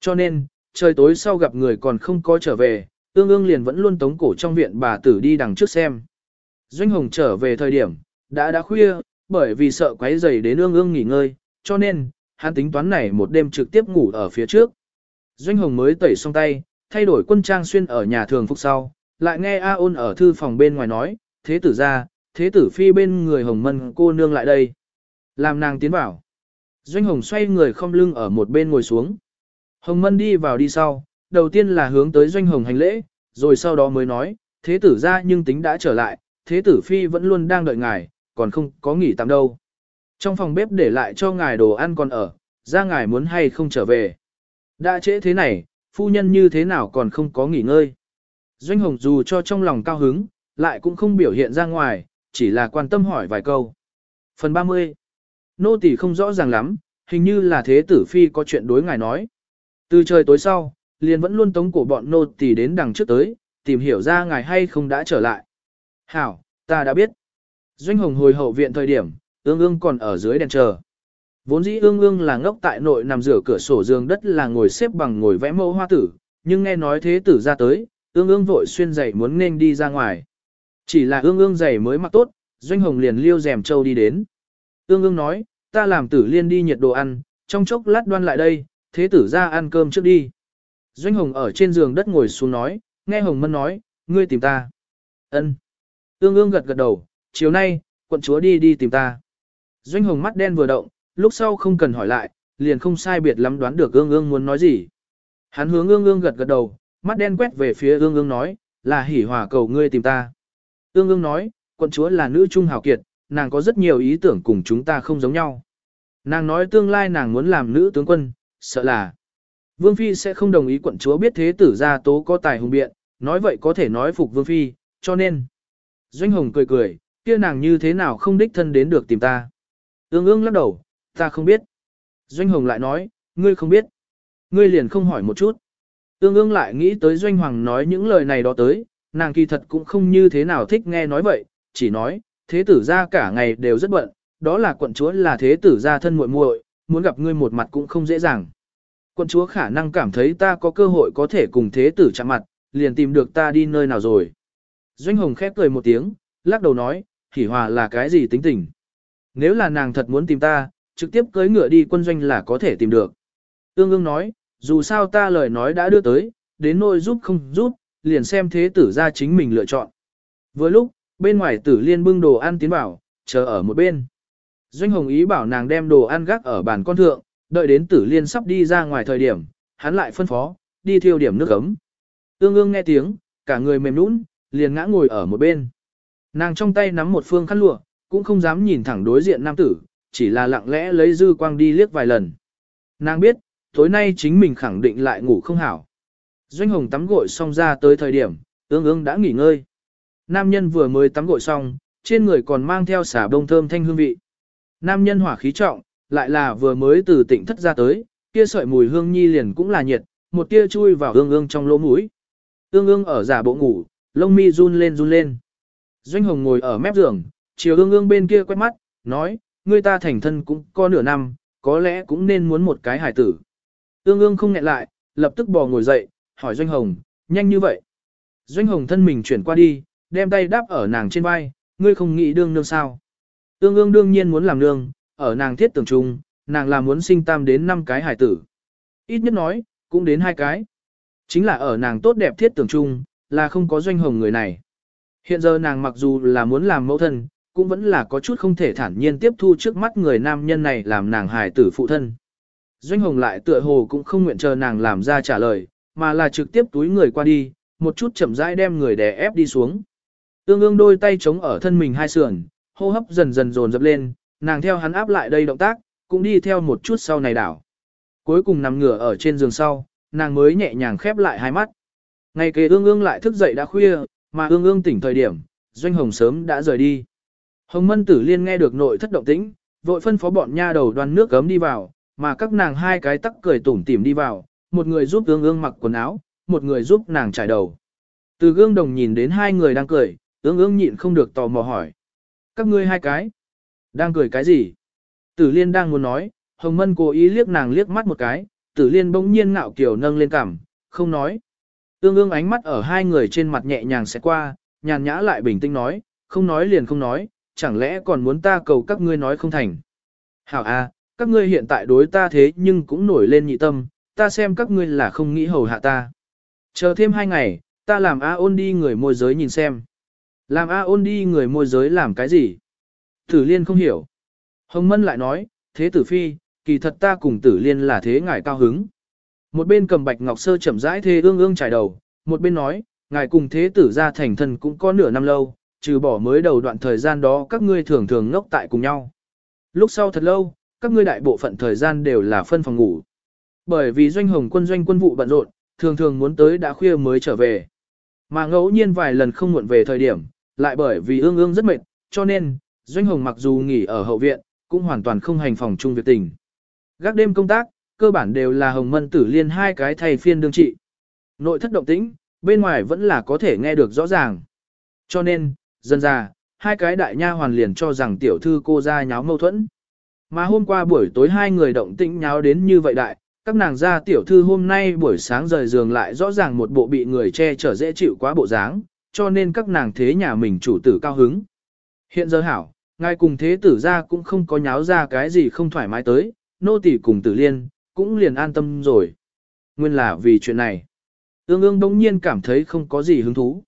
Cho nên, trời tối sau gặp người còn không có trở về, ương ương liền vẫn luôn tống cổ trong viện bà tử đi đằng trước xem. Doanh hồng trở về thời điểm, đã đã khuya, bởi vì sợ quấy giày đến ương ương nghỉ ngơi, cho nên, hắn tính toán này một đêm trực tiếp ngủ ở phía trước. Doanh hồng mới tẩy xong tay, thay đổi quân trang xuyên ở nhà thường phục sau, lại nghe A ôn ở thư phòng bên ngoài nói, thế tử ra, thế tử phi bên người hồng mân cô nương lại đây. Làm nàng tiến vào. Doanh hồng xoay người không lưng ở một bên ngồi xuống. Hồng mân đi vào đi sau, đầu tiên là hướng tới doanh hồng hành lễ, rồi sau đó mới nói, thế tử ra nhưng tính đã trở lại, thế tử phi vẫn luôn đang đợi ngài, còn không có nghỉ tạm đâu. Trong phòng bếp để lại cho ngài đồ ăn còn ở, ra ngài muốn hay không trở về. Đã trễ thế này, phu nhân như thế nào còn không có nghỉ ngơi. Doanh hồng dù cho trong lòng cao hứng, lại cũng không biểu hiện ra ngoài, chỉ là quan tâm hỏi vài câu. Phần 30. Nô tỳ không rõ ràng lắm, hình như là thế tử phi có chuyện đối ngài nói. Từ trời tối sau, liền vẫn luôn tống cổ bọn nô tỳ đến đằng trước tới, tìm hiểu ra ngài hay không đã trở lại. Hảo, ta đã biết. Doanh hồng hồi hậu viện thời điểm, ương ương còn ở dưới đèn chờ. Vốn dĩ ương ương là ngốc tại nội nằm rửa cửa sổ giường đất là ngồi xếp bằng ngồi vẽ mẫu hoa tử, nhưng nghe nói thế tử ra tới, ương ương vội xuyên giày muốn nên đi ra ngoài. Chỉ là ương ương giày mới mặc tốt, doanh hồng liền liêu rèm châu đi đến. Ương ương nói, ta làm tử liên đi nhiệt đồ ăn, trong chốc lát đoan lại đây, thế tử ra ăn cơm trước đi. Doanh hồng ở trên giường đất ngồi xuống nói, nghe hồng mân nói, ngươi tìm ta. ân Ương ương gật gật đầu, chiều nay, quận chúa đi đi tìm ta. Doanh hồng mắt đen vừa động, lúc sau không cần hỏi lại, liền không sai biệt lắm đoán được ương ương muốn nói gì. Hắn hướng ương ương gật gật đầu, mắt đen quét về phía ương ương nói, là hỉ hòa cầu ngươi tìm ta. Ương ương nói, quận chúa là nữ trung hào kiệt, nàng có rất nhiều ý tưởng cùng chúng ta không giống nhau. Nàng nói tương lai nàng muốn làm nữ tướng quân, sợ là Vương Phi sẽ không đồng ý quận chúa biết thế tử gia tố có tài hùng biện, nói vậy có thể nói phục Vương Phi, cho nên. Doanh Hồng cười cười, kia nàng như thế nào không đích thân đến được tìm ta. Ương ương lắc đầu, ta không biết. Doanh Hồng lại nói, ngươi không biết. Ngươi liền không hỏi một chút. Ương ương lại nghĩ tới Doanh Hoàng nói những lời này đó tới, nàng kỳ thật cũng không như thế nào thích nghe nói vậy, chỉ nói, thế tử gia cả ngày đều rất bận, đó là quận chúa là thế tử gia thân muội muội, muốn gặp ngươi một mặt cũng không dễ dàng. Quân chúa khả năng cảm thấy ta có cơ hội có thể cùng thế tử chạm mặt, liền tìm được ta đi nơi nào rồi. Doanh Hồng khép cười một tiếng, lắc đầu nói, hỉ hòa là cái gì tính tình. Nếu là nàng thật muốn tìm ta, trực tiếp cưới ngựa đi quân doanh là có thể tìm được. Ương ương nói, dù sao ta lời nói đã đưa tới, đến nỗi giúp không giúp, liền xem thế tử ra chính mình lựa chọn. Vừa lúc, bên ngoài tử liên bưng đồ ăn tiến vào, chờ ở một bên. Doanh Hồng ý bảo nàng đem đồ ăn gác ở bàn con thượng, đợi đến tử liên sắp đi ra ngoài thời điểm, hắn lại phân phó, đi thiêu điểm nước ấm. Ương ương nghe tiếng, cả người mềm nũng, liền ngã ngồi ở một bên. Nàng trong tay nắm một phương khăn lụa, cũng không dám nhìn thẳng đối diện nam tử, chỉ là lặng lẽ lấy dư quang đi liếc vài lần. Nàng biết, tối nay chính mình khẳng định lại ngủ không hảo. Doanh hồng tắm gội xong ra tới thời điểm, ương ương đã nghỉ ngơi. Nam nhân vừa mới tắm gội xong, trên người còn mang theo xả bông thơm thanh hương vị. Nam nhân hỏa khí trọng, lại là vừa mới từ tỉnh thất ra tới, kia sợi mùi hương nhi liền cũng là nhiệt, một tia chui vào ương ương trong lỗ mũi. Ương ương ở giả bộ ngủ, lông mi run lên run lên. Doanh hồng ngồi ở mép giường, chiều ương ương bên kia quét mắt, nói, người ta thành thân cũng có nửa năm, có lẽ cũng nên muốn một cái hải tử. Ương ương không nghẹn lại, lập tức bò ngồi dậy, hỏi Doanh hồng, nhanh như vậy. Doanh hồng thân mình chuyển qua đi, đem tay đáp ở nàng trên vai, ngươi không nghĩ đương nương sao. Ương ương đương nhiên muốn làm nương, ở nàng thiết tưởng chung, nàng là muốn sinh tam đến năm cái hải tử. Ít nhất nói, cũng đến hai cái. Chính là ở nàng tốt đẹp thiết tưởng chung, là không có doanh hồng người này. Hiện giờ nàng mặc dù là muốn làm mẫu thân, cũng vẫn là có chút không thể thản nhiên tiếp thu trước mắt người nam nhân này làm nàng hài tử phụ thân. Doanh hồng lại tựa hồ cũng không nguyện chờ nàng làm ra trả lời, mà là trực tiếp túi người qua đi, một chút chậm rãi đem người đè ép đi xuống. Tương ương đôi tay chống ở thân mình hai sườn, hô hấp dần dần dồn dập lên, nàng theo hắn áp lại đây động tác, cũng đi theo một chút sau này đảo. Cuối cùng nằm ngửa ở trên giường sau, nàng mới nhẹ nhàng khép lại hai mắt. Ngày kế ương ương lại thức dậy đã khuya, mà ương ương tỉnh thời điểm, doanh hồng sớm đã rời đi. Hồng mân tử liên nghe được nội thất động tĩnh, vội phân phó bọn nha đầu đoan nước gấm đi vào, mà các nàng hai cái tắc cười tủm tỉm đi vào, một người giúp ương ương mặc quần áo, một người giúp nàng trải đầu. Từ gương đồng nhìn đến hai người đang cười, ương ương nhịn không được tò mò hỏi. Các ngươi hai cái, đang cười cái gì? Tử liên đang muốn nói, hồng mân cố ý liếc nàng liếc mắt một cái, tử liên bỗng nhiên ngạo kiểu nâng lên cằm, không nói. Tương ương ánh mắt ở hai người trên mặt nhẹ nhàng sẽ qua, nhàn nhã lại bình tĩnh nói, không nói liền không nói, chẳng lẽ còn muốn ta cầu các ngươi nói không thành. Hảo a, các ngươi hiện tại đối ta thế nhưng cũng nổi lên nhị tâm, ta xem các ngươi là không nghĩ hầu hạ ta. Chờ thêm hai ngày, ta làm A ôn đi người môi giới nhìn xem. Làm A ôn đi người môi giới làm cái gì? Tử liên không hiểu. Hồng Mân lại nói, thế tử phi, kỳ thật ta cùng tử liên là thế ngài cao hứng. Một bên cầm bạch ngọc sơ chậm rãi thê ương ương trải đầu, một bên nói, ngài cùng thế tử ra thành thân cũng có nửa năm lâu, trừ bỏ mới đầu đoạn thời gian đó các ngươi thường thường ngốc tại cùng nhau. Lúc sau thật lâu, các ngươi đại bộ phận thời gian đều là phân phòng ngủ. Bởi vì doanh hồng quân doanh quân vụ bận rộn, thường thường muốn tới đã khuya mới trở về. Mà ngẫu nhiên vài lần không muộn về thời điểm, lại bởi vì ương ương rất mệt, cho nên, doanh hồng mặc dù nghỉ ở hậu viện, cũng hoàn toàn không hành phòng chung việc tình. Gác đêm công tác, cơ bản đều là hồng mân tử liên hai cái thầy phiên đương trị. Nội thất động tĩnh, bên ngoài vẫn là có thể nghe được rõ ràng. Cho nên, dần ra, hai cái đại nha hoàn liền cho rằng tiểu thư cô ra nháo mâu thuẫn. Mà hôm qua buổi tối hai người động tĩnh nháo đến như vậy đại, các nàng gia tiểu thư hôm nay buổi sáng rời giường lại rõ ràng một bộ bị người che chở dễ chịu quá bộ dáng, cho nên các nàng thế nhà mình chủ tử cao hứng. Hiện giờ hảo, ngài cùng thế tử ra cũng không có nháo ra cái gì không thoải mái tới, nô tỳ cùng tử liên, cũng liền an tâm rồi. Nguyên là vì chuyện này. Ương ương bỗng nhiên cảm thấy không có gì hứng thú.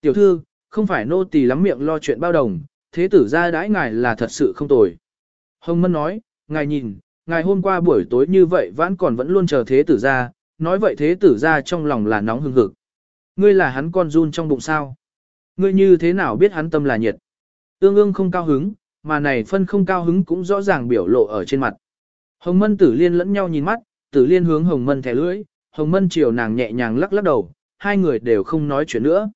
Tiểu thư, không phải nô tỳ lắm miệng lo chuyện bao đồng, thế tử ra đãi ngài là thật sự không tồi. Hồng Mân nói, ngài nhìn, ngài hôm qua buổi tối như vậy vẫn còn vẫn luôn chờ thế tử ra, nói vậy thế tử ra trong lòng là nóng hừng hực. Ngươi là hắn con run trong bụng sao? Ngươi như thế nào biết hắn tâm là nhiệt? Ương ương không cao hứng, mà này phân không cao hứng cũng rõ ràng biểu lộ ở trên mặt. Hồng Mân Tử Liên lẫn nhau nhìn mắt, Tử Liên hướng Hồng Mân thẻ lưỡi, Hồng Mân chiều nàng nhẹ nhàng lắc lắc đầu, hai người đều không nói chuyện nữa.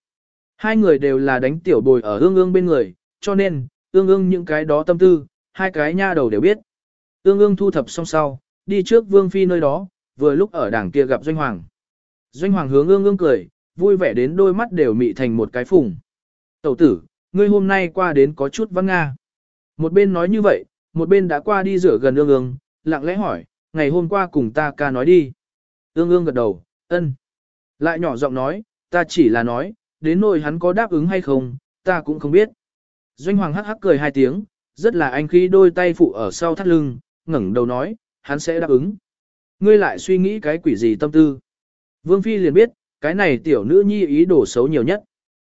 Hai người đều là đánh tiểu bồi ở ương ương bên người, cho nên, ương ương những cái đó tâm tư, hai cái nha đầu đều biết. Ương ương thu thập xong sau, đi trước Vương Phi nơi đó, vừa lúc ở đảng kia gặp Doanh Hoàng. Doanh Hoàng hướng ương ương cười, vui vẻ đến đôi mắt đều mị thành một cái phùng. Tẩu tử, ngươi hôm nay qua đến có chút văn nga. Một bên nói như vậy, một bên đã qua đi rửa gần ương ương, lặng lẽ hỏi, ngày hôm qua cùng ta ca nói đi. Ương ương gật đầu, ân. Lại nhỏ giọng nói, ta chỉ là nói, đến nỗi hắn có đáp ứng hay không, ta cũng không biết. Doanh hoàng hắc hắc cười hai tiếng, rất là anh khi đôi tay phụ ở sau thắt lưng, ngẩng đầu nói, hắn sẽ đáp ứng. Ngươi lại suy nghĩ cái quỷ gì tâm tư. Vương Phi liền biết, cái này tiểu nữ nhi ý đồ xấu nhiều nhất.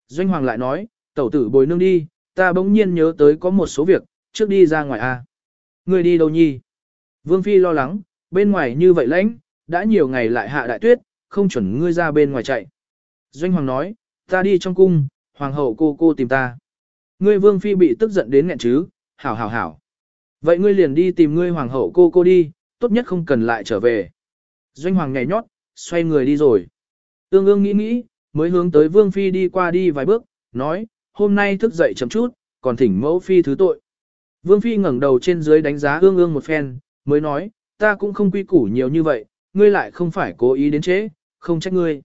Doanh hoàng lại nói, tẩu tử bồi nương đi, ta bỗng nhiên nhớ tới có một số việc, trước đi ra ngoài a. Ngươi đi đâu nhi? Vương Phi lo lắng, bên ngoài như vậy lãnh, đã nhiều ngày lại hạ đại tuyết, không chuẩn ngươi ra bên ngoài chạy. Doanh Hoàng nói, ta đi trong cung, Hoàng hậu cô cô tìm ta. Ngươi Vương Phi bị tức giận đến nghẹn chứ, hảo hảo hảo. Vậy ngươi liền đi tìm ngươi Hoàng hậu cô cô đi, tốt nhất không cần lại trở về. Doanh Hoàng nhảy nhót, xoay người đi rồi. Tương ương nghĩ nghĩ, mới hướng tới Vương Phi đi qua đi vài bước, nói, hôm nay thức dậy chậm chút, còn thỉnh mẫu Phi thứ tội. Vương Phi ngẩng đầu trên dưới đánh giá ương ương một phen, Mới nói, ta cũng không quy củ nhiều như vậy, ngươi lại không phải cố ý đến chế, không trách ngươi.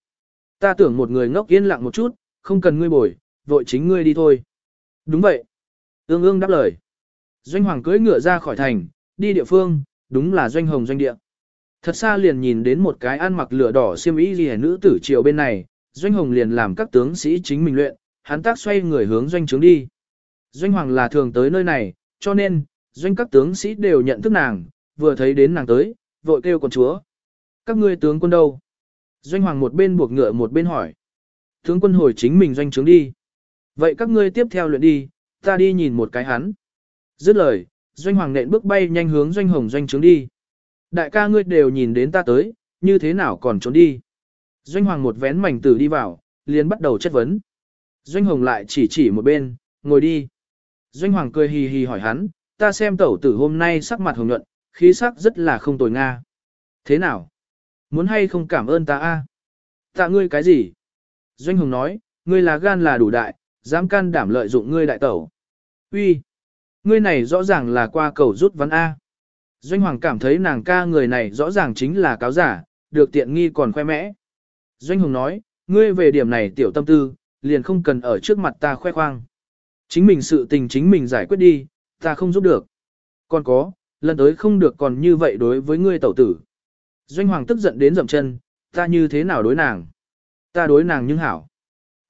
Ta tưởng một người ngốc yên lặng một chút, không cần ngươi bồi, vội chính ngươi đi thôi. Đúng vậy. Ương ương đáp lời. Doanh hoàng cưỡi ngựa ra khỏi thành, đi địa phương, đúng là doanh hồng doanh địa. Thật xa liền nhìn đến một cái ăn mặc lửa đỏ xiêm y ghi nữ tử triều bên này, doanh hồng liền làm các tướng sĩ chính mình luyện, hắn tác xoay người hướng doanh trướng đi. Doanh hoàng là thường tới nơi này, cho nên, doanh các tướng sĩ đều nhận thức nàng, vừa thấy đến nàng tới, vội kêu con chúa. Các ngươi tướng quân đâu? Doanh hoàng một bên buộc ngựa một bên hỏi. Tướng quân hồi chính mình doanh trướng đi. Vậy các ngươi tiếp theo luyện đi, ta đi nhìn một cái hắn. Dứt lời, doanh hoàng nện bước bay nhanh hướng doanh hồng doanh trướng đi. Đại ca ngươi đều nhìn đến ta tới, như thế nào còn trốn đi. Doanh hoàng một vén mảnh tử đi vào, liền bắt đầu chất vấn. Doanh hồng lại chỉ chỉ một bên, ngồi đi. Doanh hoàng cười hì hì hỏi hắn, ta xem tẩu tử hôm nay sắc mặt hồng nhuận, khí sắc rất là không tồi nga. Thế nào? Muốn hay không cảm ơn ta a? Tạ ngươi cái gì? Doanh hồng nói, ngươi là gan là đủ đại, dám can đảm lợi dụng ngươi đại tẩu. Uy, Ngươi này rõ ràng là qua cầu rút ván A. Doanh hoàng cảm thấy nàng ca người này rõ ràng chính là cáo giả, được tiện nghi còn khoe mẽ. Doanh hồng nói, ngươi về điểm này tiểu tâm tư, liền không cần ở trước mặt ta khoe khoang. Chính mình sự tình chính mình giải quyết đi, ta không giúp được. Còn có, lần tới không được còn như vậy đối với ngươi tẩu tử. Doanh hoàng tức giận đến dậm chân, ta như thế nào đối nàng? Ta đối nàng nhưng hảo.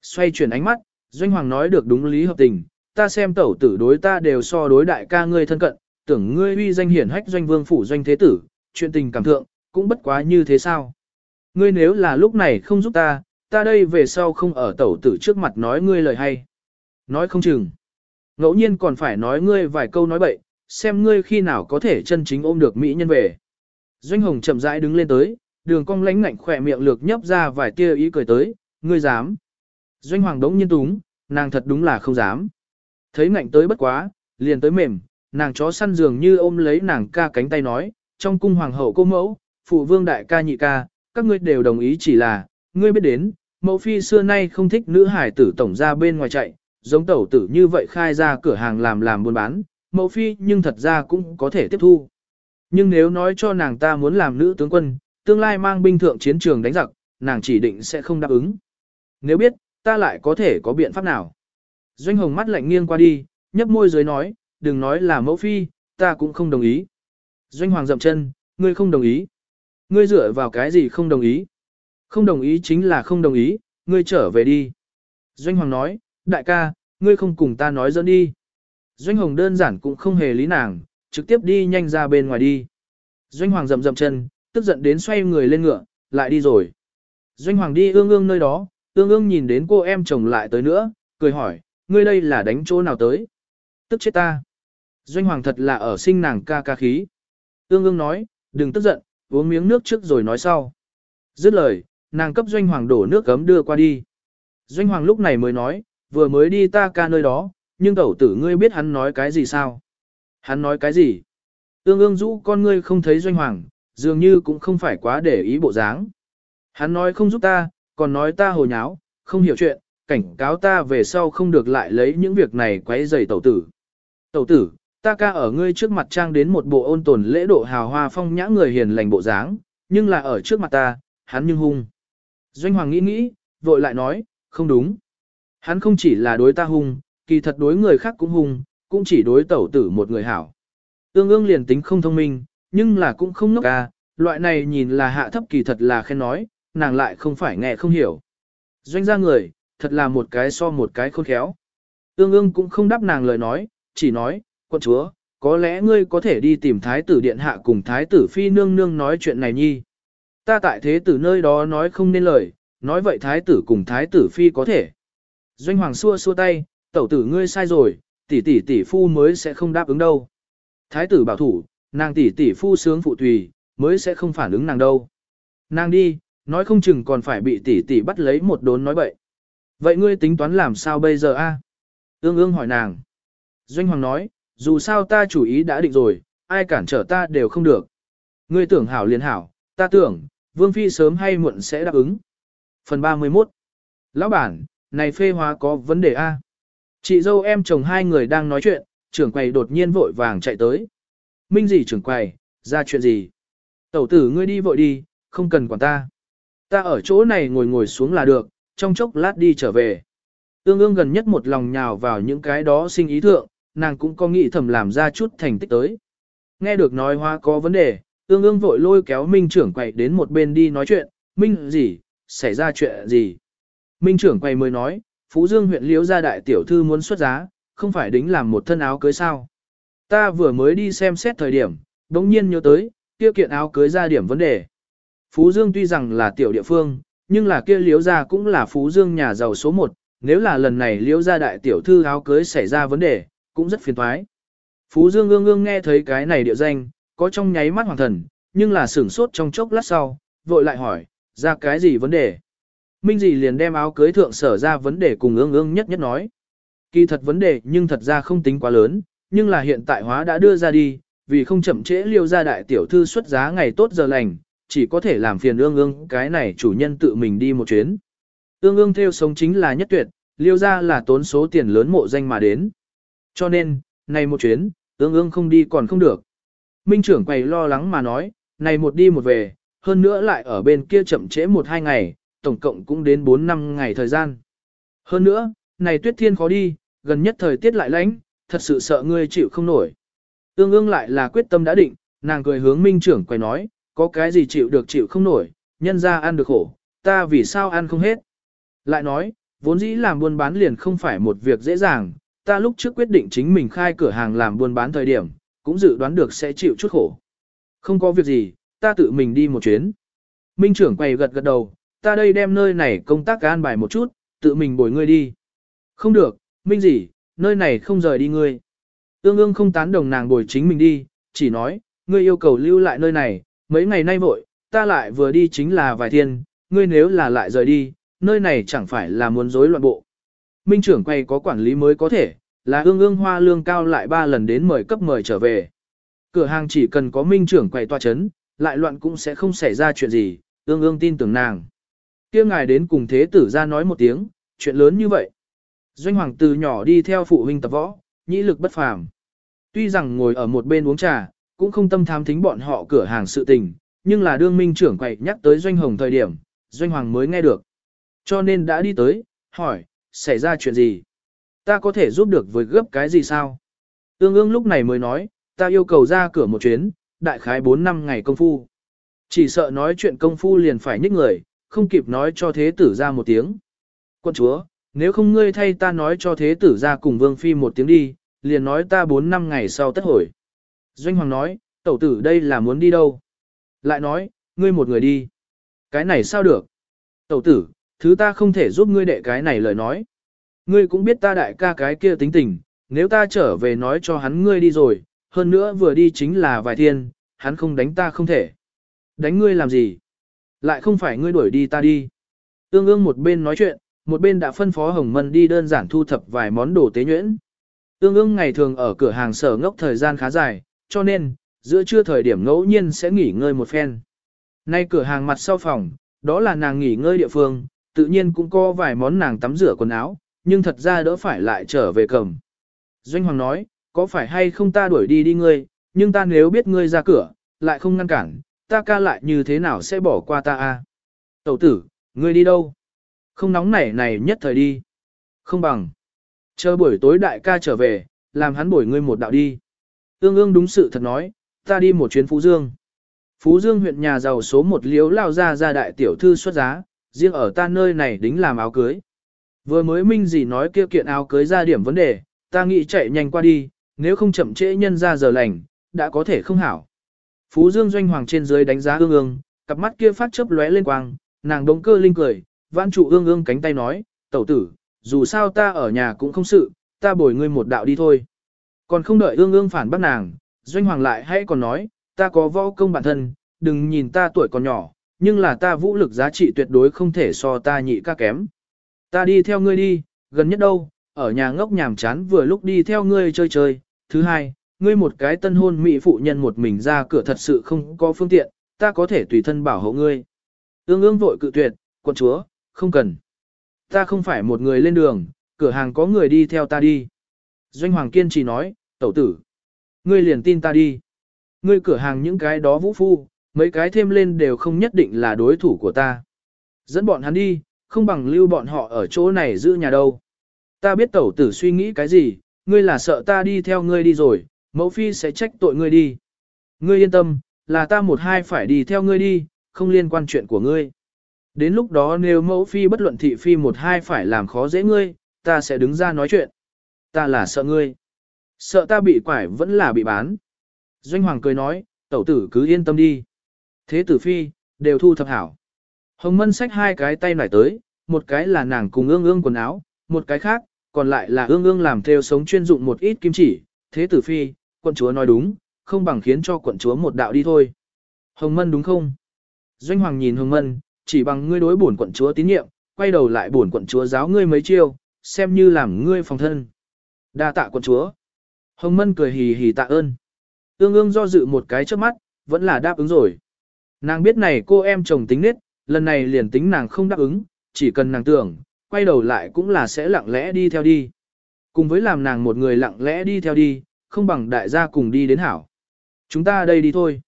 Xoay chuyển ánh mắt, Doanh hoàng nói được đúng lý hợp tình, ta xem tẩu tử đối ta đều so đối đại ca ngươi thân cận, tưởng ngươi uy danh hiển hách doanh vương phủ doanh thế tử, chuyện tình cảm thượng, cũng bất quá như thế sao. Ngươi nếu là lúc này không giúp ta, ta đây về sau không ở tẩu tử trước mặt nói ngươi lời hay. Nói không chừng. Ngẫu nhiên còn phải nói ngươi vài câu nói bậy, xem ngươi khi nào có thể chân chính ôm được mỹ nhân về. Doanh hồng chậm rãi đứng lên tới, đường cong lánh ngạnh khỏe miệng lược nhấp ra vài tia ý cười tới, ngươi dám. Doanh hoàng đống nhiên túng, nàng thật đúng là không dám. Thấy ngạnh tới bất quá, liền tới mềm, nàng chó săn dường như ôm lấy nàng ca cánh tay nói, trong cung hoàng hậu cô mẫu, phụ vương đại ca nhị ca, các ngươi đều đồng ý chỉ là, ngươi biết đến, mẫu phi xưa nay không thích nữ hải tử tổng ra bên ngoài chạy, giống tẩu tử như vậy khai ra cửa hàng làm làm buôn bán, mẫu phi nhưng thật ra cũng có thể tiếp thu. Nhưng nếu nói cho nàng ta muốn làm nữ tướng quân, tương lai mang binh thượng chiến trường đánh giặc, nàng chỉ định sẽ không đáp ứng. Nếu biết, ta lại có thể có biện pháp nào? Doanh hồng mắt lạnh nghiêng qua đi, nhấp môi dưới nói, đừng nói là mẫu phi, ta cũng không đồng ý. Doanh hoàng dậm chân, ngươi không đồng ý. Ngươi dựa vào cái gì không đồng ý? Không đồng ý chính là không đồng ý, ngươi trở về đi. Doanh hoàng nói, đại ca, ngươi không cùng ta nói dẫn đi. Doanh hồng đơn giản cũng không hề lý nàng, trực tiếp đi nhanh ra bên ngoài đi. Doanh hoàng rậm rậm chân, tức giận đến xoay người lên ngựa, lại đi rồi. Doanh hoàng đi ương ương nơi đó, ương ương nhìn đến cô em chồng lại tới nữa, cười hỏi, ngươi đây là đánh chỗ nào tới? Tức chết ta. Doanh hoàng thật là ở sinh nàng ca ca khí. Ương ương nói, đừng tức giận, uống miếng nước trước rồi nói sau. Dứt lời, nàng cấp doanh hoàng đổ nước gấm đưa qua đi. Doanh hoàng lúc này mới nói, vừa mới đi ta ca nơi đó, nhưng tẩu tử ngươi biết hắn nói cái gì sao? Hắn nói cái gì? Ương ương rũ con ngươi không thấy doanh hoàng, dường như cũng không phải quá để ý bộ dáng. Hắn nói không giúp ta, còn nói ta hồ nháo, không hiểu chuyện, cảnh cáo ta về sau không được lại lấy những việc này quấy rầy tẩu tử. Tẩu tử, ta ca ở ngươi trước mặt trang đến một bộ ôn tồn lễ độ hào hoa phong nhã người hiền lành bộ dáng, nhưng là ở trước mặt ta, hắn nhưng hung. Doanh hoàng nghĩ nghĩ, vội lại nói, không đúng. Hắn không chỉ là đối ta hung, kỳ thật đối người khác cũng hung, cũng chỉ đối tẩu tử một người hảo. Tương ương liền tính không thông minh, nhưng là cũng không ngốc ca, à, loại này nhìn là hạ thấp kỳ thật là khen nói, nàng lại không phải nghe không hiểu. Doanh ra người, thật là một cái so một cái khôn khéo. Tương ương cũng không đáp nàng lời nói, chỉ nói, quân chúa, có lẽ ngươi có thể đi tìm thái tử điện hạ cùng thái tử phi nương nương nói chuyện này nhi. Ta tại thế tử nơi đó nói không nên lời, nói vậy thái tử cùng thái tử phi có thể. Doanh hoàng xua xua tay, tẩu tử ngươi sai rồi, tỷ tỷ tỷ phu mới sẽ không đáp ứng đâu. Thái tử bảo thủ, nàng tỷ tỷ phu sướng phụ tùy, mới sẽ không phản ứng nàng đâu. Nàng đi, nói không chừng còn phải bị tỷ tỷ bắt lấy một đốn nói bậy. Vậy ngươi tính toán làm sao bây giờ a? Ương ương hỏi nàng. Doanh hoàng nói, dù sao ta chủ ý đã định rồi, ai cản trở ta đều không được. Ngươi tưởng hảo liền hảo, ta tưởng, Vương Phi sớm hay muộn sẽ đáp ứng. Phần 31 Lão bản, này phê hóa có vấn đề A. Chị dâu em chồng hai người đang nói chuyện, trưởng quầy đột nhiên vội vàng chạy tới. Minh gì trưởng quầy, ra chuyện gì? Tẩu tử ngươi đi vội đi, không cần quản ta. Ta ở chỗ này ngồi ngồi xuống là được, trong chốc lát đi trở về. Tương ương gần nhất một lòng nhào vào những cái đó sinh ý thượng, nàng cũng có nghĩ thầm làm ra chút thành tích tới. Nghe được nói hoa có vấn đề, ương ương vội lôi kéo Minh trưởng quầy đến một bên đi nói chuyện, Minh gì, xảy ra chuyện gì. Minh trưởng quầy mới nói, Phú Dương huyện liễu gia đại tiểu thư muốn xuất giá, không phải đính làm một thân áo cưới sao. Ta vừa mới đi xem xét thời điểm, đống nhiên nhớ tới, kia kiện áo cưới ra điểm vấn đề. Phú Dương tuy rằng là tiểu địa phương, nhưng là kia liễu gia cũng là Phú Dương nhà giàu số một, nếu là lần này liễu gia đại tiểu thư áo cưới xảy ra vấn đề, cũng rất phiền toái. Phú Dương ương ương nghe thấy cái này địa danh, có trong nháy mắt hoàng thần, nhưng là sửng sốt trong chốc lát sau, vội lại hỏi, ra cái gì vấn đề? Minh Dị liền đem áo cưới thượng sở ra vấn đề cùng ương ương nhất nhất nói. Kỳ thật vấn đề nhưng thật ra không tính quá lớn, nhưng là hiện tại hóa đã đưa ra đi, vì không chậm trễ liêu gia đại tiểu thư xuất giá ngày tốt giờ lành, chỉ có thể làm phiền ương ương cái này chủ nhân tự mình đi một chuyến. Ương ương theo sống chính là nhất tuyệt, liêu gia là tốn số tiền lớn mộ danh mà đến. Cho nên, này một chuyến, ương ương không đi còn không được. Minh trưởng quầy lo lắng mà nói, này một đi một về, hơn nữa lại ở bên kia chậm trễ một hai ngày, tổng cộng cũng đến 4 năm ngày thời gian. Hơn nữa, này tuyết thiên khó đi, gần nhất thời tiết lại lạnh, thật sự sợ ngươi chịu không nổi. Tương ương lại là quyết tâm đã định, nàng cười hướng minh trưởng quầy nói, có cái gì chịu được chịu không nổi, nhân ra ăn được khổ, ta vì sao ăn không hết. Lại nói, vốn dĩ làm buôn bán liền không phải một việc dễ dàng, ta lúc trước quyết định chính mình khai cửa hàng làm buôn bán thời điểm, cũng dự đoán được sẽ chịu chút khổ. Không có việc gì, ta tự mình đi một chuyến. Minh trưởng quay gật gật đầu, ta đây đem nơi này công tác an bài một chút, tự mình bồi ngươi đi. Không được, Minh gì, nơi này không rời đi ngươi. Ương ương không tán đồng nàng bồi chính mình đi, chỉ nói, ngươi yêu cầu lưu lại nơi này, mấy ngày nay vội, ta lại vừa đi chính là vài thiên, ngươi nếu là lại rời đi, nơi này chẳng phải là muốn rối loạn bộ. Minh trưởng quay có quản lý mới có thể, là ương ương hoa lương cao lại ba lần đến mời cấp mời trở về. Cửa hàng chỉ cần có minh trưởng quầy tòa chấn, lại loạn cũng sẽ không xảy ra chuyện gì, ương ương tin tưởng nàng. kia ngài đến cùng thế tử ra nói một tiếng, chuyện lớn như vậy. Doanh hoàng từ nhỏ đi theo phụ huynh tập võ, nhĩ lực bất phàm. Tuy rằng ngồi ở một bên uống trà, cũng không tâm tham thính bọn họ cửa hàng sự tình, nhưng là đương minh trưởng quậy nhắc tới doanh hồng thời điểm, doanh hoàng mới nghe được. Cho nên đã đi tới, hỏi, xảy ra chuyện gì? Ta có thể giúp được với gấp cái gì sao? Tương ương lúc này mới nói, ta yêu cầu ra cửa một chuyến, đại khái 4 năm ngày công phu. Chỉ sợ nói chuyện công phu liền phải nhích người, không kịp nói cho thế tử ra một tiếng. Quân chúa, nếu không ngươi thay ta nói cho thế tử ra cùng vương phi một tiếng đi, liền nói ta 4 năm ngày sau tất hồi. Doanh hoàng nói, tẩu tử đây là muốn đi đâu? Lại nói, ngươi một người đi. Cái này sao được? Tẩu tử, thứ ta không thể giúp ngươi đệ cái này lời nói. Ngươi cũng biết ta đại ca cái kia tính tình, nếu ta trở về nói cho hắn ngươi đi rồi, hơn nữa vừa đi chính là vài thiên, hắn không đánh ta không thể. Đánh ngươi làm gì? Lại không phải ngươi đuổi đi ta đi. Tương ương một bên nói chuyện, một bên đã phân phó Hồng Mân đi đơn giản thu thập vài món đồ tế nhuyễn. Tương ương ngày thường ở cửa hàng sở ngốc thời gian khá dài, cho nên, giữa trưa thời điểm ngẫu nhiên sẽ nghỉ ngơi một phen. Nay cửa hàng mặt sau phòng, đó là nàng nghỉ ngơi địa phương, tự nhiên cũng có vài món nàng tắm rửa quần áo, nhưng thật ra đỡ phải lại trở về cầm. Doanh Hoàng nói, có phải hay không ta đuổi đi đi ngươi, nhưng ta nếu biết ngươi ra cửa, lại không ngăn cản, ta ca lại như thế nào sẽ bỏ qua ta a? Tẩu tử, ngươi đi đâu? Không nóng nảy này nhất thời đi. Không bằng. Chờ buổi tối đại ca trở về, làm hắn bổi ngươi một đạo đi. Ương ương đúng sự thật nói, ta đi một chuyến Phú Dương. Phú Dương huyện nhà giàu số một liếu lao ra ra đại tiểu thư xuất giá, riêng ở ta nơi này đính làm áo cưới. Vừa mới minh gì nói kia kiện áo cưới ra điểm vấn đề, ta nghĩ chạy nhanh qua đi, nếu không chậm trễ nhân ra giờ lành, đã có thể không hảo. Phú Dương doanh hoàng trên dưới đánh giá ương ương, cặp mắt kia phát chớp lóe lên quang, nàng đống cơ linh cười, vãn trụ ương ương cánh tay nói, tẩu tử, dù sao ta ở nhà cũng không sự, ta bồi ngươi một đạo đi thôi. Còn không đợi ương ương phản bác nàng, doanh hoàng lại hay còn nói, ta có võ công bản thân, đừng nhìn ta tuổi còn nhỏ, nhưng là ta vũ lực giá trị tuyệt đối không thể so ta nhị ca kém. Ta đi theo ngươi đi, gần nhất đâu, ở nhà ngốc nhàm chán vừa lúc đi theo ngươi chơi chơi. Thứ hai, ngươi một cái tân hôn mỹ phụ nhân một mình ra cửa thật sự không có phương tiện, ta có thể tùy thân bảo hộ ngươi. Ương ương vội cự tuyệt, quận chúa, không cần. Ta không phải một người lên đường, cửa hàng có người đi theo ta đi. Doanh Hoàng kiên trì nói, tẩu tử. Ngươi liền tin ta đi. Ngươi cửa hàng những cái đó vũ phu, mấy cái thêm lên đều không nhất định là đối thủ của ta. Dẫn bọn hắn đi, không bằng lưu bọn họ ở chỗ này giữ nhà đâu. Ta biết tẩu tử suy nghĩ cái gì, ngươi là sợ ta đi theo ngươi đi rồi, mẫu phi sẽ trách tội ngươi đi. Ngươi yên tâm, là ta một hai phải đi theo ngươi đi, không liên quan chuyện của ngươi. Đến lúc đó nếu mẫu phi bất luận thị phi một hai phải làm khó dễ ngươi, ta sẽ đứng ra nói chuyện. Ta là sợ ngươi. Sợ ta bị quải vẫn là bị bán. Doanh hoàng cười nói, tẩu tử cứ yên tâm đi. Thế tử phi, đều thu thập hảo. Hồng mân xách hai cái tay nải tới, một cái là nàng cùng ương ương quần áo, một cái khác, còn lại là ương ương làm theo sống chuyên dụng một ít kim chỉ. Thế tử phi, quận chúa nói đúng, không bằng khiến cho quận chúa một đạo đi thôi. Hồng mân đúng không? Doanh hoàng nhìn hồng mân, chỉ bằng ngươi đối bổn quận chúa tín nhiệm, quay đầu lại bổn quận chúa giáo ngươi mấy chiêu, xem như làm ngươi phòng thân. Đa tạ quận chúa. Hồng mân cười hì hì tạ ơn. Ương ương do dự một cái trước mắt, vẫn là đáp ứng rồi. Nàng biết này cô em chồng tính nết, lần này liền tính nàng không đáp ứng, chỉ cần nàng tưởng, quay đầu lại cũng là sẽ lặng lẽ đi theo đi. Cùng với làm nàng một người lặng lẽ đi theo đi, không bằng đại gia cùng đi đến hảo. Chúng ta đây đi thôi.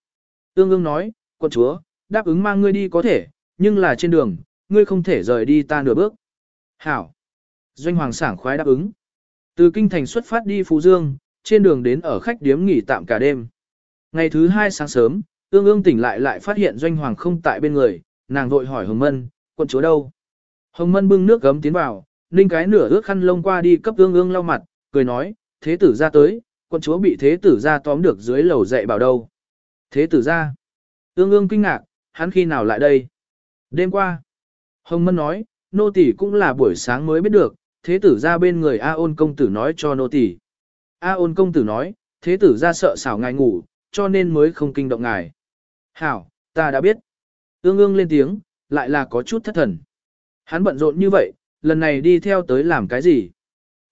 tương ương nói, quân chúa, đáp ứng mang ngươi đi có thể, nhưng là trên đường, ngươi không thể rời đi ta nửa bước. Hảo. Doanh hoàng sảng khoái đáp ứng. Từ kinh thành xuất phát đi Phú Dương, trên đường đến ở khách điếm nghỉ tạm cả đêm. Ngày thứ hai sáng sớm, tương ương tỉnh lại lại phát hiện doanh hoàng không tại bên người, nàng vội hỏi Hồng Mân, quận chúa đâu? Hồng Mân bưng nước gấm tiến vào, ninh cái nửa ước khăn lông qua đi cấp ương ương lau mặt, cười nói, thế tử ra tới, quận chúa bị thế tử ra tóm được dưới lầu dậy bảo đâu. Thế tử ra. Ương ương kinh ngạc, hắn khi nào lại đây? Đêm qua. Hồng Mân nói, nô tỷ cũng là buổi sáng mới biết được, thế tử ra bên người A ôn công tử nói cho nô tỷ. A ôn công tử nói, thế tử ra sợ xảo ngài ngủ, cho nên mới không kinh động ngài. Hảo, ta đã biết. Ương ương lên tiếng, lại là có chút thất thần. Hắn bận rộn như vậy, lần này đi theo tới làm cái gì?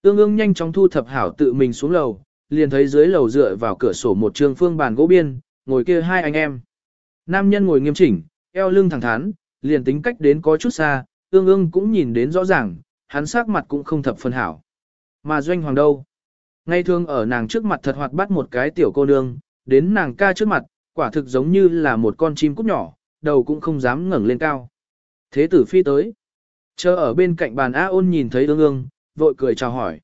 Ương ương nhanh chóng thu thập hảo tự mình xuống lầu, liền thấy dưới lầu dựa vào cửa sổ một trường phương bàn gỗ biên, ngồi kia hai anh em. Nam nhân ngồi nghiêm chỉnh, eo lưng thẳng thắn, liền tính cách đến có chút xa, ương ương cũng nhìn đến rõ ràng, hắn sắc mặt cũng không thập phần hảo. Mà doanh hoàng đâu? Ngay thường ở nàng trước mặt thật hoạt bắt một cái tiểu cô nương, đến nàng ca trước mặt, quả thực giống như là một con chim cút nhỏ, đầu cũng không dám ngẩng lên cao. Thế tử phi tới. Chờ ở bên cạnh bàn A ôn nhìn thấy ương ương, vội cười chào hỏi.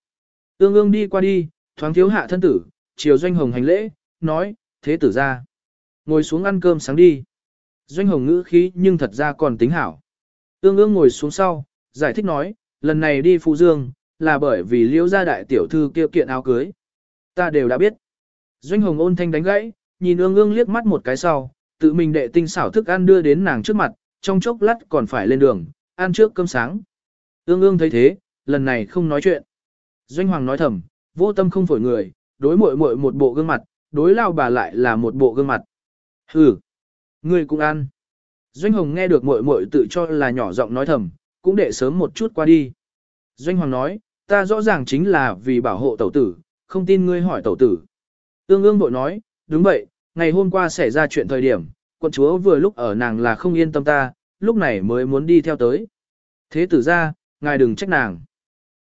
Ương ương đi qua đi, thoáng thiếu hạ thân tử, chiều doanh hồng hành lễ, nói, thế tử ra. Ngồi xuống ăn cơm sáng đi. Doanh hồng ngữ khí nhưng thật ra còn tính hảo. Ương ương ngồi xuống sau, giải thích nói, lần này đi phụ Dương, là bởi vì liễu gia đại tiểu thư kêu kiện áo cưới. Ta đều đã biết. Doanh hồng ôn thanh đánh gãy, nhìn ương ương liếc mắt một cái sau, tự mình đệ tinh xảo thức ăn đưa đến nàng trước mặt, trong chốc lát còn phải lên đường, ăn trước cơm sáng. Ương ương thấy thế, lần này không nói chuyện. Doanh hoàng nói thầm, vô tâm không phổi người, đối muội muội một bộ gương mặt, đối lao bà lại là một bộ gương mặt. Hừ, người cũng ăn. Doanh hồng nghe được muội muội tự cho là nhỏ giọng nói thầm, cũng để sớm một chút qua đi. Doanh hoàng nói, ta rõ ràng chính là vì bảo hộ tẩu tử, không tin ngươi hỏi tẩu tử. Ương ương bội nói, đúng vậy, ngày hôm qua xảy ra chuyện thời điểm, quận chúa vừa lúc ở nàng là không yên tâm ta, lúc này mới muốn đi theo tới. Thế tử ra, ngài đừng trách nàng.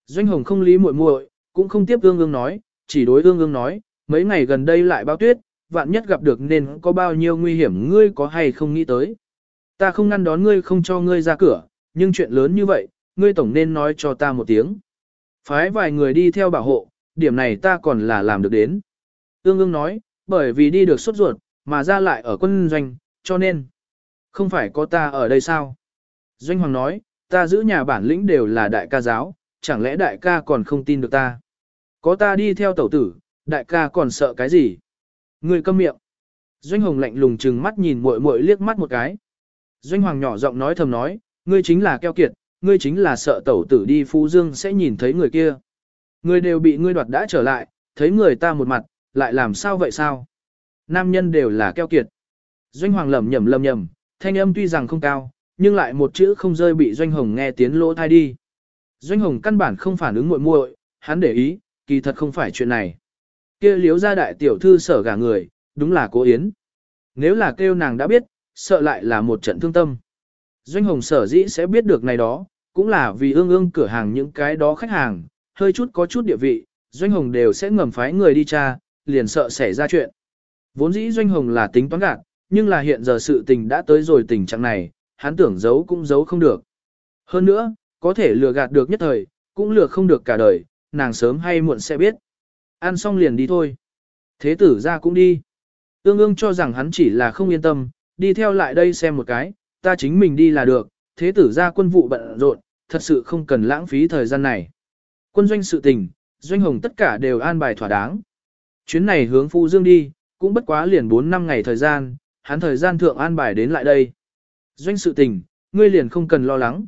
Doanh hồng không lý muội muội, cũng không tiếp ương ương nói, chỉ đối ương ương nói, mấy ngày gần đây lại bao tuyết, vạn nhất gặp được nên có bao nhiêu nguy hiểm ngươi có hay không nghĩ tới. Ta không ngăn đón ngươi không cho ngươi ra cửa, nhưng chuyện lớn như vậy, ngươi tổng nên nói cho ta một tiếng. Phái vài người đi theo bảo hộ, điểm này ta còn là làm được đến. Ương ương nói, bởi vì đi được sốt ruột, mà ra lại ở quân doanh, cho nên, không phải có ta ở đây sao? Doanh Hoàng nói, ta giữ nhà bản lĩnh đều là đại ca giáo, chẳng lẽ đại ca còn không tin được ta? Có ta đi theo tẩu tử, đại ca còn sợ cái gì? Người câm miệng. Doanh Hồng lạnh lùng trừng mắt nhìn muội muội liếc mắt một cái. Doanh Hoàng nhỏ giọng nói thầm nói, ngươi chính là keo kiệt, ngươi chính là sợ tẩu tử đi Phú Dương sẽ nhìn thấy người kia. Ngươi đều bị ngươi đoạt đã trở lại, thấy người ta một mặt, lại làm sao vậy sao? Nam nhân đều là keo kiệt. Doanh Hoàng lẩm nhẩm lẩm nhẩm, thanh âm tuy rằng không cao, nhưng lại một chữ không rơi bị Doanh Hồng nghe tiếng lỗ thai đi. Doanh Hồng căn bản không phản ứng muội muội, hắn để ý, kỳ thật không phải chuyện này. Kia liếu ra đại tiểu thư sở gả người, đúng là cố yến. Nếu là kêu nàng đã biết, sợ lại là một trận thương tâm. Doanh Hồng sở dĩ sẽ biết được này đó, cũng là vì ương ương cửa hàng những cái đó khách hàng, hơi chút có chút địa vị, Doanh Hồng đều sẽ ngầm phái người đi tra, liền sợ xảy ra chuyện. Vốn dĩ doanh hồng là tính toán gạt, nhưng là hiện giờ sự tình đã tới rồi tình trạng này, hắn tưởng giấu cũng giấu không được. Hơn nữa, có thể lừa gạt được nhất thời, cũng lừa không được cả đời, nàng sớm hay muộn sẽ biết. Ăn xong liền đi thôi. Thế tử ra cũng đi. Ương ương cho rằng hắn chỉ là không yên tâm, đi theo lại đây xem một cái, ta chính mình đi là được, thế tử ra quân vụ bận rộn, thật sự không cần lãng phí thời gian này. Quân doanh sự tình, doanh hồng tất cả đều an bài thỏa đáng. Chuyến này hướng Phu Dương đi, cũng bất quá liền 4 năm ngày thời gian, hắn thời gian thượng an bài đến lại đây. Doanh sự tình, ngươi liền không cần lo lắng.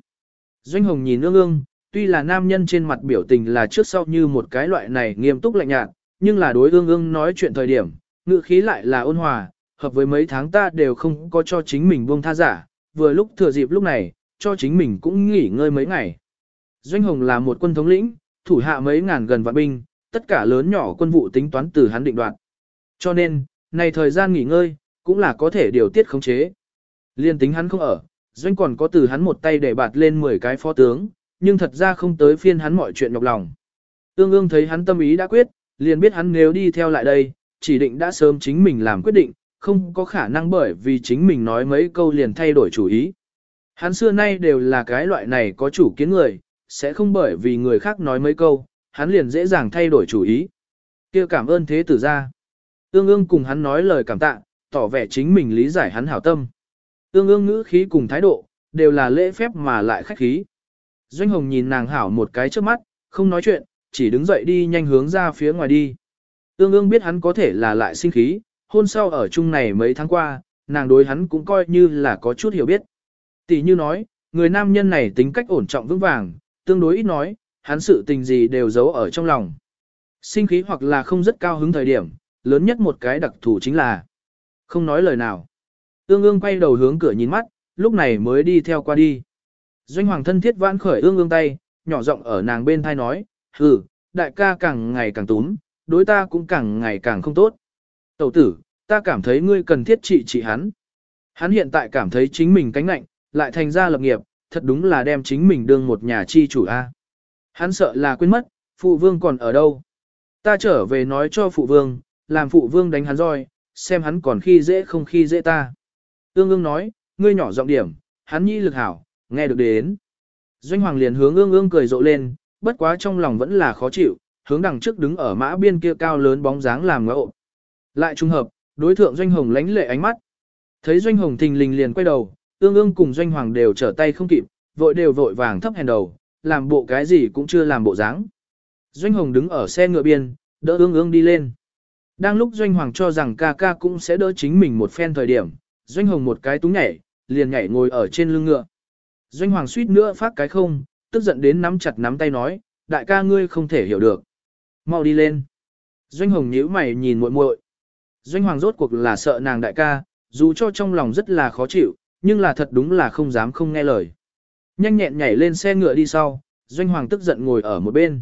Doanh hồng nhìn ương ương, tuy là nam nhân trên mặt biểu tình là trước sau như một cái loại này nghiêm túc lạnh nhạt, nhưng là đối ương ương nói chuyện thời điểm, ngữ khí lại là ôn hòa, hợp với mấy tháng ta đều không có cho chính mình buông tha giả, vừa lúc thừa dịp lúc này, cho chính mình cũng nghỉ ngơi mấy ngày. Doanh Hồng là một quân thống lĩnh, thủ hạ mấy ngàn gần vạn binh, tất cả lớn nhỏ quân vụ tính toán từ hắn định đoạt. Cho nên, này thời gian nghỉ ngơi, cũng là có thể điều tiết khống chế. Liên tính hắn không ở, Doanh còn có từ hắn một tay để bạt lên 10 cái phó tướng, nhưng thật ra không tới phiên hắn mọi chuyện nhọc lòng. Tương ương thấy hắn tâm ý đã quyết, liền biết hắn nếu đi theo lại đây, chỉ định đã sớm chính mình làm quyết định, không có khả năng bởi vì chính mình nói mấy câu liền thay đổi chủ ý. Hắn xưa nay đều là cái loại này có chủ kiến người, sẽ không bởi vì người khác nói mấy câu, hắn liền dễ dàng thay đổi chủ ý. kia cảm ơn thế tử ra. Ương ương cùng hắn nói lời cảm tạ, tỏ vẻ chính mình lý giải hắn hảo tâm. Ương ương ngữ khí cùng thái độ, đều là lễ phép mà lại khách khí. Doanh hồng nhìn nàng hảo một cái trước mắt, không nói chuyện, chỉ đứng dậy đi nhanh hướng ra phía ngoài đi. Ương ương biết hắn có thể là lại sinh khí, hôn sau ở chung này mấy tháng qua, nàng đối hắn cũng coi như là có chút hiểu biết. Tỷ như nói, người nam nhân này tính cách ổn trọng vững vàng, tương đối ít nói, hắn sự tình gì đều giấu ở trong lòng. Sinh khí hoặc là không rất cao hứng thời điểm, lớn nhất một cái đặc thù chính là không nói lời nào. Ương ương quay đầu hướng cửa nhìn mắt, lúc này mới đi theo qua đi. Doanh hoàng thân thiết vãn khởi ương ương tay, nhỏ giọng ở nàng bên thai nói, hừ, đại ca càng ngày càng túm, đối ta cũng càng ngày càng không tốt. Tẩu tử, ta cảm thấy ngươi cần thiết trị trị hắn. Hắn hiện tại cảm thấy chính mình cánh lạnh, lại thành ra lập nghiệp, thật đúng là đem chính mình đương một nhà chi chủ a. Hắn sợ là quên mất, phụ vương còn ở đâu. Ta trở về nói cho phụ vương, làm phụ vương đánh hắn roi, xem hắn còn khi dễ không khi dễ ta. Ương ương nói, ngươi nhỏ giọng điểm, hắn nhi lực hảo, nghe được đến. Doanh hoàng liền hướng ương ương cười rộ lên, bất quá trong lòng vẫn là khó chịu, hướng đằng trước đứng ở mã biên kia cao lớn bóng dáng làm ngộ. Lại trung hợp, đối thượng doanh hồng lánh lệ ánh mắt. Thấy doanh hồng thình lình liền quay đầu, ương ương cùng doanh hoàng đều trở tay không kịp, vội đều vội vàng thấp hèn đầu, làm bộ cái gì cũng chưa làm bộ dáng. Doanh hồng đứng ở xe ngựa biên, đỡ ương ương đi lên. Đang lúc doanh hoàng cho rằng ca ca cũng sẽ đỡ chính mình một phen thời điểm, doanh hồng một cái túng nhảy, liền nhảy ngồi ở trên lưng ngựa. Doanh hoàng suýt nữa phát cái không, tức giận đến nắm chặt nắm tay nói, đại ca ngươi không thể hiểu được. Mau đi lên. Doanh hồng nhíu mày nhìn muội muội. Doanh hoàng rốt cuộc là sợ nàng đại ca, dù cho trong lòng rất là khó chịu, nhưng là thật đúng là không dám không nghe lời. Nhanh nhẹn nhảy lên xe ngựa đi sau, doanh hoàng tức giận ngồi ở một bên.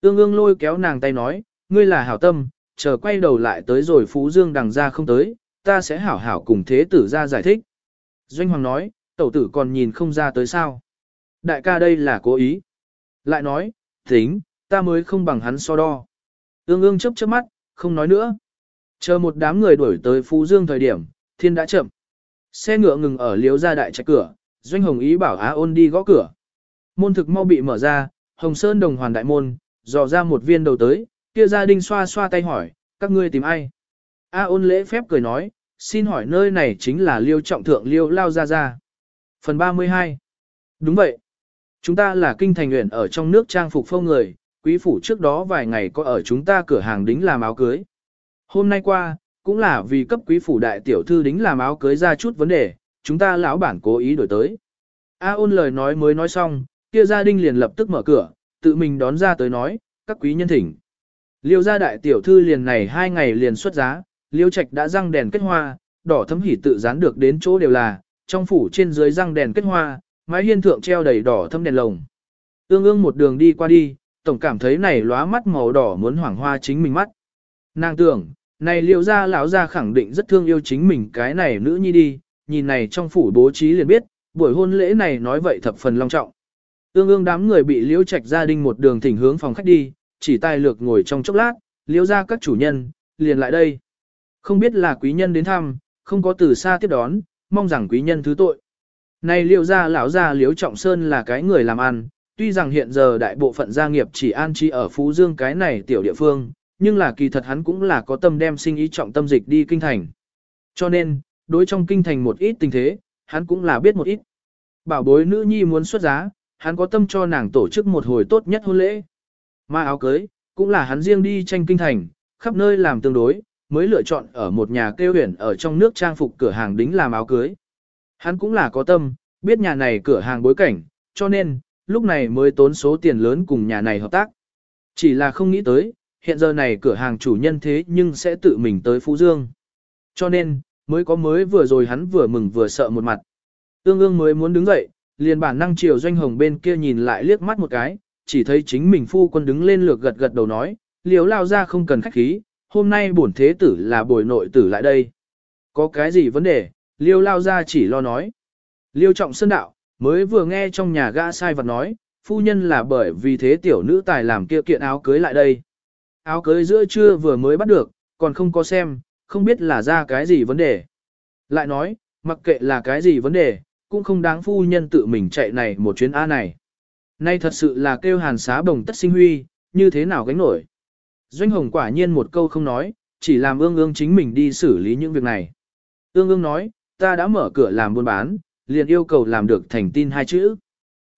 Ương ương lôi kéo nàng tay nói, ngươi là hảo tâm, chờ quay đầu lại tới rồi Phú Dương đằng ra không tới, ta sẽ hảo hảo cùng thế tử ra giải thích. Doanh hoàng nói, tẩu tử còn nhìn không ra tới sao. Đại ca đây là cố ý. Lại nói, tính, ta mới không bằng hắn so đo. Ương ương chớp chớp mắt, không nói nữa. Chờ một đám người đuổi tới Phú Dương thời điểm, thiên đã chậm. Xe ngựa ngừng ở liếu ra đại trạch cửa, Doanh Hồng ý bảo Á ôn đi gõ cửa. Môn thực mau bị mở ra, Hồng Sơn đồng hoàn đại môn, dò ra một viên đầu tới, kia gia đình xoa xoa tay hỏi, các ngươi tìm ai? A ôn lễ phép cười nói, xin hỏi nơi này chính là liêu trọng thượng liêu lao ra ra. Phần 32 Đúng vậy. Chúng ta là kinh thành nguyện ở trong nước trang phục phong người, quý phủ trước đó vài ngày có ở chúng ta cửa hàng đính làm áo cưới. Hôm nay qua, cũng là vì cấp quý phủ đại tiểu thư đính làm áo cưới ra chút vấn đề, chúng ta lão bản cố ý đổi tới. A ôn lời nói mới nói xong, kia gia đình liền lập tức mở cửa, tự mình đón ra tới nói, các quý nhân thỉnh. Liêu gia đại tiểu thư liền này hai ngày liền xuất giá, liêu trạch đã răng đèn kết hoa, đỏ thấm hỉ tự dán được đến chỗ đều là, trong phủ trên dưới răng đèn kết hoa, mái hiên thượng treo đầy đỏ thâm đèn lồng. Ương ương một đường đi qua đi, tổng cảm thấy này lóa mắt màu đỏ muốn hoảng hoa chính mình mắt. Nàng tưởng, này liệu ra lão ra khẳng định rất thương yêu chính mình cái này nữ nhi đi, nhìn này trong phủ bố trí liền biết, buổi hôn lễ này nói vậy thập phần long trọng. Ương ương đám người bị liễu trạch gia đình một đường thỉnh hướng phòng khách đi, chỉ tài lược ngồi trong chốc lát, liễu ra các chủ nhân, liền lại đây. Không biết là quý nhân đến thăm, không có từ xa tiếp đón, mong rằng quý nhân thứ tội. Này liễu ra lão gia liễu trọng sơn là cái người làm ăn, tuy rằng hiện giờ đại bộ phận gia nghiệp chỉ an trí ở Phú Dương cái này tiểu địa phương, nhưng là kỳ thật hắn cũng là có tâm đem sinh ý trọng tâm dịch đi kinh thành. Cho nên, đối trong kinh thành một ít tình thế, hắn cũng là biết một ít. Bảo bối nữ nhi muốn xuất giá, hắn có tâm cho nàng tổ chức một hồi tốt nhất hôn lễ. Mà áo cưới, cũng là hắn riêng đi tranh kinh thành, khắp nơi làm tương đối, mới lựa chọn ở một nhà kêu huyền ở trong nước trang phục cửa hàng đính làm áo cưới. Hắn cũng là có tâm, biết nhà này cửa hàng bối cảnh, cho nên, lúc này mới tốn số tiền lớn cùng nhà này hợp tác. Chỉ là không nghĩ tới, hiện giờ này cửa hàng chủ nhân thế nhưng sẽ tự mình tới Phú Dương. Cho nên, mới có mới vừa rồi hắn vừa mừng vừa sợ một mặt. tương ương mới muốn đứng dậy, liền bản năng chiều doanh hồng bên kia nhìn lại liếc mắt một cái, chỉ thấy chính mình phu quân đứng lên lược gật gật đầu nói, liều lao ra không cần khách khí, hôm nay bổn thế tử là bồi nội tử lại đây. Có cái gì vấn đề, liêu lao ra chỉ lo nói. Liêu trọng sơn đạo, mới vừa nghe trong nhà gã sai vật nói, phu nhân là bởi vì thế tiểu nữ tài làm kia kiện áo cưới lại đây. Áo cưới giữa trưa vừa mới bắt được, còn không có xem, không biết là ra cái gì vấn đề. Lại nói, mặc kệ là cái gì vấn đề, cũng không đáng phu nhân tự mình chạy này một chuyến A này. Nay thật sự là kêu hàn xá bồng tất sinh huy, như thế nào gánh nổi. Doanh hồng quả nhiên một câu không nói, chỉ làm ương ương chính mình đi xử lý những việc này. Ương ương nói, ta đã mở cửa làm buôn bán, liền yêu cầu làm được thành tin hai chữ.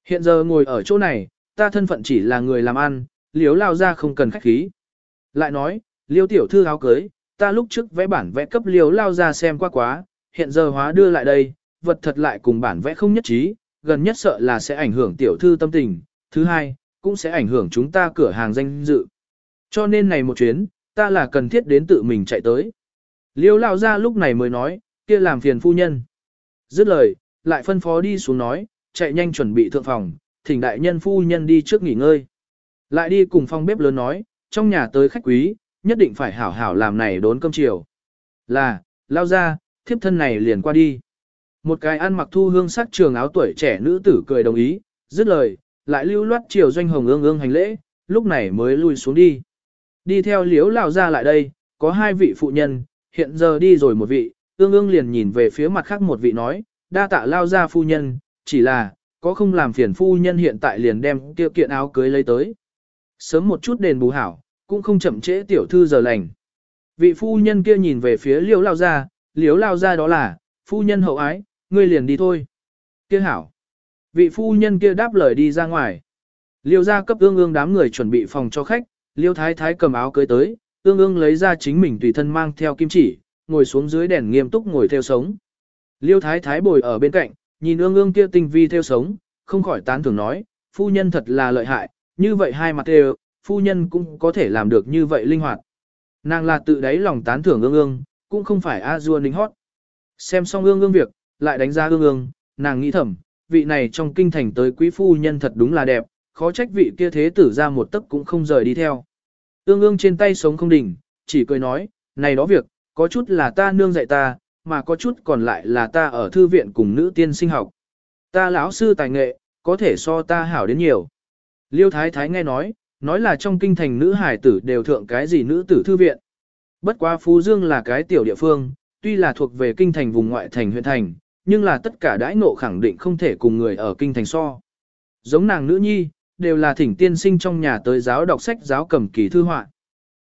Hiện giờ ngồi ở chỗ này, ta thân phận chỉ là người làm ăn, liếu lao ra không cần khách khí. Lại nói, liêu tiểu thư áo cưới, ta lúc trước vẽ bản vẽ cấp liều lao ra xem qua quá, hiện giờ hóa đưa lại đây, vật thật lại cùng bản vẽ không nhất trí, gần nhất sợ là sẽ ảnh hưởng tiểu thư tâm tình, thứ hai, cũng sẽ ảnh hưởng chúng ta cửa hàng danh dự. Cho nên này một chuyến, ta là cần thiết đến tự mình chạy tới. Liêu lao ra lúc này mới nói, kia làm phiền phu nhân. Dứt lời, lại phân phó đi xuống nói, chạy nhanh chuẩn bị thượng phòng, thỉnh đại nhân phu nhân đi trước nghỉ ngơi. Lại đi cùng phòng bếp lớn nói, trong nhà tới khách quý, nhất định phải hảo hảo làm này đốn cơm chiều. Là, lao ra, thiếp thân này liền qua đi. Một cái ăn mặc thu hương sắc trường áo tuổi trẻ nữ tử cười đồng ý, dứt lời, lại lưu loát chiều doanh hồng ương ương hành lễ, lúc này mới lui xuống đi. Đi theo liếu lao ra lại đây, có hai vị phụ nhân, hiện giờ đi rồi một vị, ương ương liền nhìn về phía mặt khác một vị nói, đa tạ lao ra phu nhân, chỉ là, có không làm phiền phu nhân hiện tại liền đem tiêu kiện áo cưới lấy tới. Sớm một chút đền bù hảo, cũng không chậm trễ tiểu thư giờ lành. Vị phu nhân kia nhìn về phía liếu lao ra, liếu lao ra đó là, phu nhân hậu ái, ngươi liền đi thôi. Kia hảo. Vị phu nhân kia đáp lời đi ra ngoài. Liêu ra cấp ương ương đám người chuẩn bị phòng cho khách, liêu thái thái cầm áo cưới tới, ương ương lấy ra chính mình tùy thân mang theo kim chỉ, ngồi xuống dưới đèn nghiêm túc ngồi theo sống. Liêu thái thái bồi ở bên cạnh, nhìn ương ương kia tinh vi theo sống, không khỏi tán thưởng nói, phu nhân thật là lợi hại, như vậy hai mặt đều, phu nhân cũng có thể làm được như vậy linh hoạt. Nàng là tự đáy lòng tán thưởng ương ương, cũng không phải a dua ninh hót. Xem xong ương ương việc, lại đánh giá ương ương, nàng nghĩ thầm, vị này trong kinh thành tới quý phu nhân thật đúng là đẹp, khó trách vị kia thế tử ra một tấc cũng không rời đi theo. Ương ương trên tay sống không đỉnh, chỉ cười nói, này đó việc, có chút là ta nương dạy ta, mà có chút còn lại là ta ở thư viện cùng nữ tiên sinh học. Ta lão sư tài nghệ, có thể so ta hảo đến nhiều. Liêu Thái Thái nghe nói, nói là trong kinh thành nữ hải tử đều thượng cái gì nữ tử thư viện. Bất quá Phú Dương là cái tiểu địa phương, tuy là thuộc về kinh thành vùng ngoại thành huyện thành, nhưng là tất cả đãi ngộ khẳng định không thể cùng người ở kinh thành so. Giống nàng nữ nhi, đều là thỉnh tiên sinh trong nhà tới giáo đọc sách giáo cầm kỳ thư họa.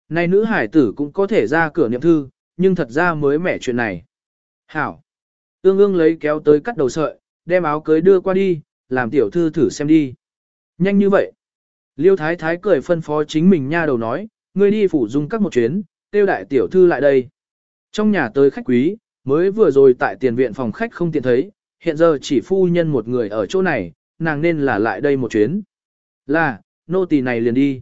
Này nữ hải tử cũng có thể ra cửa niệm thư, nhưng thật ra mới mẻ chuyện này. Hảo. Ương ương lấy kéo tới cắt đầu sợi, đem áo cưới đưa qua đi, làm tiểu thư thử xem đi. Nhanh như vậy. Liêu thái thái cười phân phó chính mình nha đầu nói, ngươi đi phủ dung các một chuyến, tiêu đại tiểu thư lại đây. Trong nhà tới khách quý, mới vừa rồi tại tiền viện phòng khách không tiện thấy, hiện giờ chỉ phu nhân một người ở chỗ này, nàng nên là lại đây một chuyến. Là, nô tỳ này liền đi.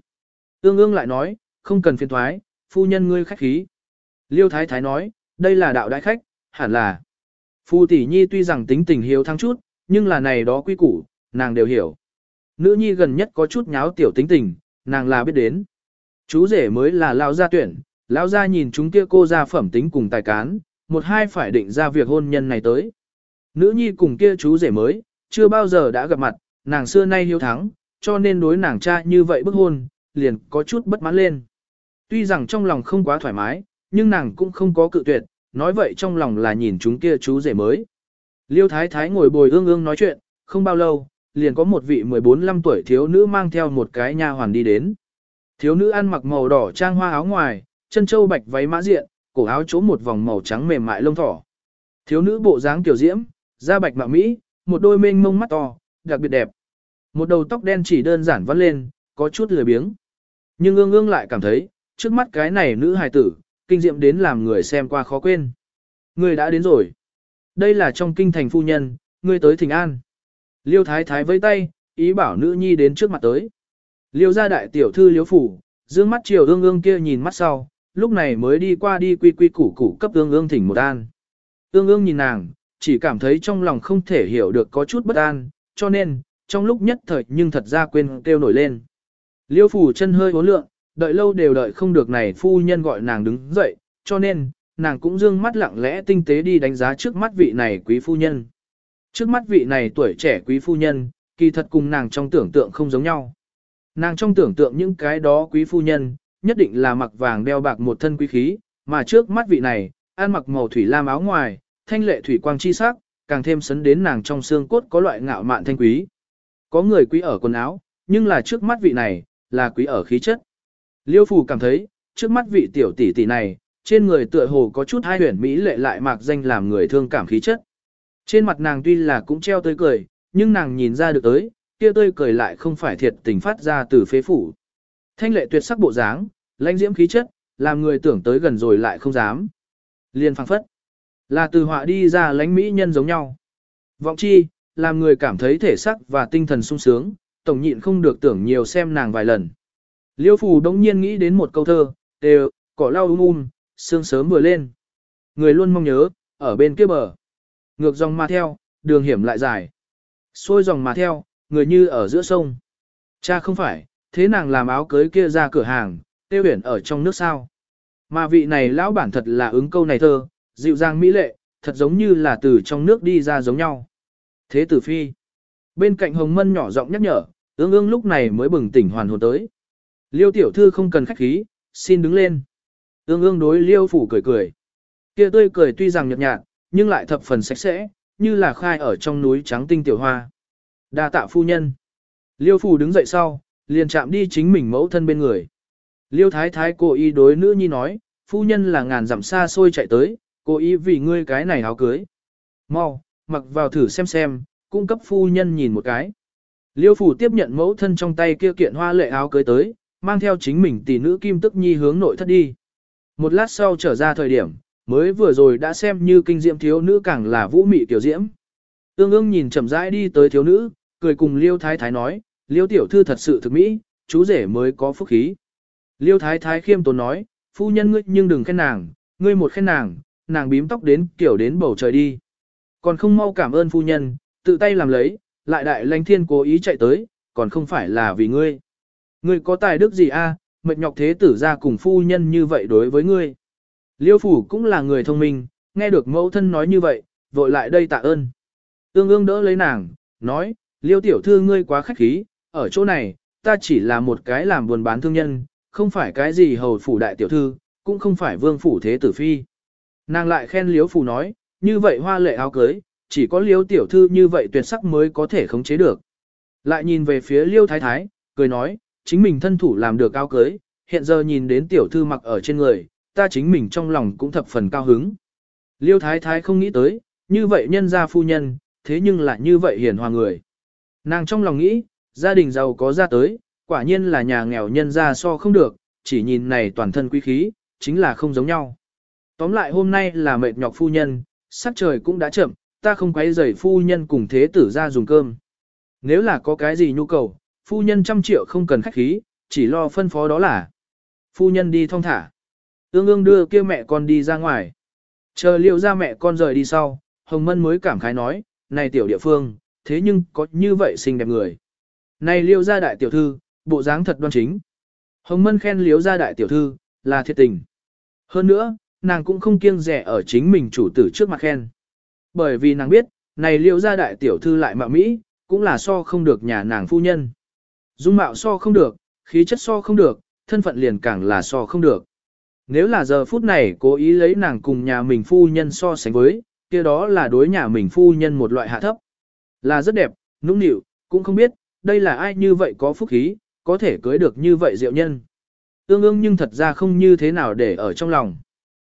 Ương ương lại nói, không cần phiền thoái, phu nhân ngươi khách khí. Liêu thái thái nói, đây là đạo đại khách, hẳn là. Phu tỷ nhi tuy rằng tính tình hiếu thắng chút, nhưng là này đó quy củ, nàng đều hiểu. Nữ nhi gần nhất có chút nháo tiểu tính tình, nàng là biết đến. Chú rể mới là lao gia tuyển, lao gia nhìn chúng kia cô ra phẩm tính cùng tài cán, một hai phải định ra việc hôn nhân này tới. Nữ nhi cùng kia chú rể mới, chưa bao giờ đã gặp mặt, nàng xưa nay hiếu thắng, cho nên đối nàng cha như vậy bức hôn, liền có chút bất mãn lên. Tuy rằng trong lòng không quá thoải mái, nhưng nàng cũng không có cự tuyệt, nói vậy trong lòng là nhìn chúng kia chú rể mới. Liêu Thái Thái ngồi bồi ương ương nói chuyện, không bao lâu, liền có một vị 14-15 tuổi thiếu nữ mang theo một cái nha hoàn đi đến. Thiếu nữ ăn mặc màu đỏ trang hoa áo ngoài, chân châu bạch váy mã diện, cổ áo chỗ một vòng màu trắng mềm mại lông thỏ. Thiếu nữ bộ dáng tiểu diễm, da bạch mạ mỹ, một đôi mênh mông mắt to, đặc biệt đẹp. Một đầu tóc đen chỉ đơn giản vắt lên, có chút lười biếng. Nhưng ương ương lại cảm thấy, trước mắt cái này nữ hài tử, kinh diệm đến làm người xem qua khó quên. Người đã đến rồi. Đây là trong kinh thành phu nhân, ngươi tới thỉnh an. Liêu thái thái vẫy tay, ý bảo nữ nhi đến trước mặt tới. Liêu gia đại tiểu thư liêu phủ, dương mắt chiều ương ương kia nhìn mắt sau, lúc này mới đi qua đi quy quy củ củ cấp ương ương thỉnh một an. Ương ương nhìn nàng, chỉ cảm thấy trong lòng không thể hiểu được có chút bất an, cho nên, trong lúc nhất thời nhưng thật ra quên kêu nổi lên. Liêu phủ chân hơi hố lượng, đợi lâu đều đợi không được này phu nhân gọi nàng đứng dậy, cho nên, nàng cũng dương mắt lặng lẽ tinh tế đi đánh giá trước mắt vị này quý phu nhân. Trước mắt vị này tuổi trẻ quý phu nhân, kỳ thật cùng nàng trong tưởng tượng không giống nhau. Nàng trong tưởng tượng những cái đó quý phu nhân, nhất định là mặc vàng đeo bạc một thân quý khí, mà trước mắt vị này, ăn mặc màu thủy lam áo ngoài, thanh lệ thủy quang chi sắc, càng thêm sấn đến nàng trong xương cốt có loại ngạo mạn thanh quý. Có người quý ở quần áo, nhưng là trước mắt vị này, là quý ở khí chất. Liêu Phù cảm thấy, trước mắt vị tiểu tỷ tỷ này, trên người tựa hồ có chút hai huyền mỹ lệ lại mạc danh làm người thương cảm khí chất. Trên mặt nàng tuy là cũng treo tươi cười, nhưng nàng nhìn ra được tới, kia tươi cười lại không phải thiệt tình phát ra từ phế phủ. Thanh lệ tuyệt sắc bộ dáng, lãnh diễm khí chất, làm người tưởng tới gần rồi lại không dám. Liên phăng phất, là từ họa đi ra lãnh mỹ nhân giống nhau. Vọng chi, làm người cảm thấy thể sắc và tinh thần sung sướng, tổng nhịn không được tưởng nhiều xem nàng vài lần. Liêu phù đống nhiên nghĩ đến một câu thơ, đều, cỏ lau um um, sương sớm vừa lên. Người luôn mong nhớ, ở bên kia bờ. Ngược dòng mà theo, đường hiểm lại dài. Xôi dòng mà theo, người như ở giữa sông. Cha không phải, thế nàng làm áo cưới kia ra cửa hàng, tiêu biển ở trong nước sao. Mà vị này lão bản thật là ứng câu này thơ, dịu dàng mỹ lệ, thật giống như là từ trong nước đi ra giống nhau. Thế tử phi. Bên cạnh hồng mân nhỏ giọng nhắc nhở, ương ương lúc này mới bừng tỉnh hoàn hồn tới. Liêu tiểu thư không cần khách khí, xin đứng lên. Ương ương đối liêu phủ cười cười. Kia tươi cười tuy rằng nhợt nhạt, nhưng lại thập phần sạch sẽ, như là khai ở trong núi trắng tinh tiểu hoa. Đa tạ phu nhân. Liêu phủ đứng dậy sau, liền chạm đi chính mình mẫu thân bên người. Liêu thái thái cố ý đối nữ nhi nói, phu nhân là ngàn dặm xa xôi chạy tới, cố ý vì ngươi cái này áo cưới. Mau, mặc vào thử xem xem, cung cấp phu nhân nhìn một cái. Liêu phủ tiếp nhận mẫu thân trong tay kia kiện hoa lệ áo cưới tới, mang theo chính mình tỷ nữ kim tức nhi hướng nội thất đi. Một lát sau trở ra thời điểm, mới vừa rồi đã xem như kinh diễm thiếu nữ càng là vũ mị tiểu diễm. Tương ương nhìn chậm rãi đi tới thiếu nữ, cười cùng liêu thái thái nói, liêu tiểu thư thật sự thực mỹ, chú rể mới có phúc khí. Liêu thái thái khiêm tốn nói, phu nhân ngươi nhưng đừng khen nàng, ngươi một khen nàng, nàng bím tóc đến kiểu đến bầu trời đi. Còn không mau cảm ơn phu nhân, tự tay làm lấy, lại đại lãnh thiên cố ý chạy tới, còn không phải là vì ngươi. Ngươi có tài đức gì a? mệt nhọc thế tử ra cùng phu nhân như vậy đối với ngươi. Liêu phủ cũng là người thông minh, nghe được mẫu thân nói như vậy, vội lại đây tạ ơn. Tương ương đỡ lấy nàng, nói, liêu tiểu thư ngươi quá khách khí, ở chỗ này, ta chỉ là một cái làm buồn bán thương nhân, không phải cái gì hầu phủ đại tiểu thư, cũng không phải vương phủ thế tử phi. Nàng lại khen liêu phủ nói, như vậy hoa lệ áo cưới, chỉ có liêu tiểu thư như vậy tuyệt sắc mới có thể khống chế được. Lại nhìn về phía liêu thái thái, cười nói, chính mình thân thủ làm được áo cưới, hiện giờ nhìn đến tiểu thư mặc ở trên người, ta chính mình trong lòng cũng thập phần cao hứng. Liêu thái thái không nghĩ tới, như vậy nhân gia phu nhân, thế nhưng lại như vậy hiền hòa người. Nàng trong lòng nghĩ, gia đình giàu có ra tới, quả nhiên là nhà nghèo nhân gia so không được, chỉ nhìn này toàn thân quý khí, chính là không giống nhau. Tóm lại hôm nay là mệt nhọc phu nhân, sắc trời cũng đã chậm, ta không quấy rầy phu nhân cùng thế tử ra dùng cơm. Nếu là có cái gì nhu cầu, phu nhân trăm triệu không cần khách khí, chỉ lo phân phó đó là. Phu nhân đi thong thả. Ương ương đưa kia mẹ con đi ra ngoài. Chờ liệu ra mẹ con rời đi sau, Hồng Mân mới cảm khái nói, này tiểu địa phương, thế nhưng có như vậy xinh đẹp người. Này liêu gia đại tiểu thư, bộ dáng thật đoan chính. Hồng Mân khen liêu gia đại tiểu thư, là thiệt tình. Hơn nữa, nàng cũng không kiêng rẻ ở chính mình chủ tử trước mặt khen. Bởi vì nàng biết, này liêu gia đại tiểu thư lại mạo Mỹ, cũng là so không được nhà nàng phu nhân. Dung mạo so không được, khí chất so không được, thân phận liền càng là so không được. Nếu là giờ phút này cố ý lấy nàng cùng nhà mình phu nhân so sánh với, kia đó là đối nhà mình phu nhân một loại hạ thấp. Là rất đẹp, nũng nịu, cũng không biết, đây là ai như vậy có phúc khí, có thể cưới được như vậy diệu nhân. Ương ương nhưng thật ra không như thế nào để ở trong lòng.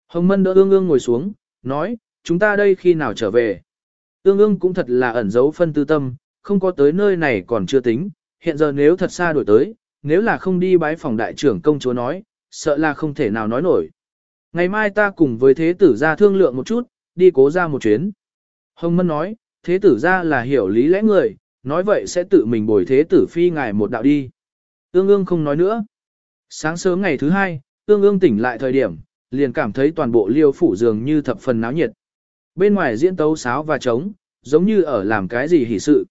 Hồng Mân đỡ ương ương ngồi xuống, nói, chúng ta đây khi nào trở về. Ương ương cũng thật là ẩn giấu phân tư tâm, không có tới nơi này còn chưa tính, hiện giờ nếu thật xa đổi tới, nếu là không đi bái phòng đại trưởng công chúa nói, sợ là không thể nào nói nổi. Ngày mai ta cùng với thế tử ra thương lượng một chút, đi cố ra một chuyến. Hồng Mân nói, thế tử ra là hiểu lý lẽ người, nói vậy sẽ tự mình bồi thế tử phi ngài một đạo đi. Ương ương không nói nữa. Sáng sớm ngày thứ hai, ương ương tỉnh lại thời điểm, liền cảm thấy toàn bộ liêu phủ dường như thập phần náo nhiệt. Bên ngoài diễn tấu sáo và trống, giống như ở làm cái gì hỉ sự.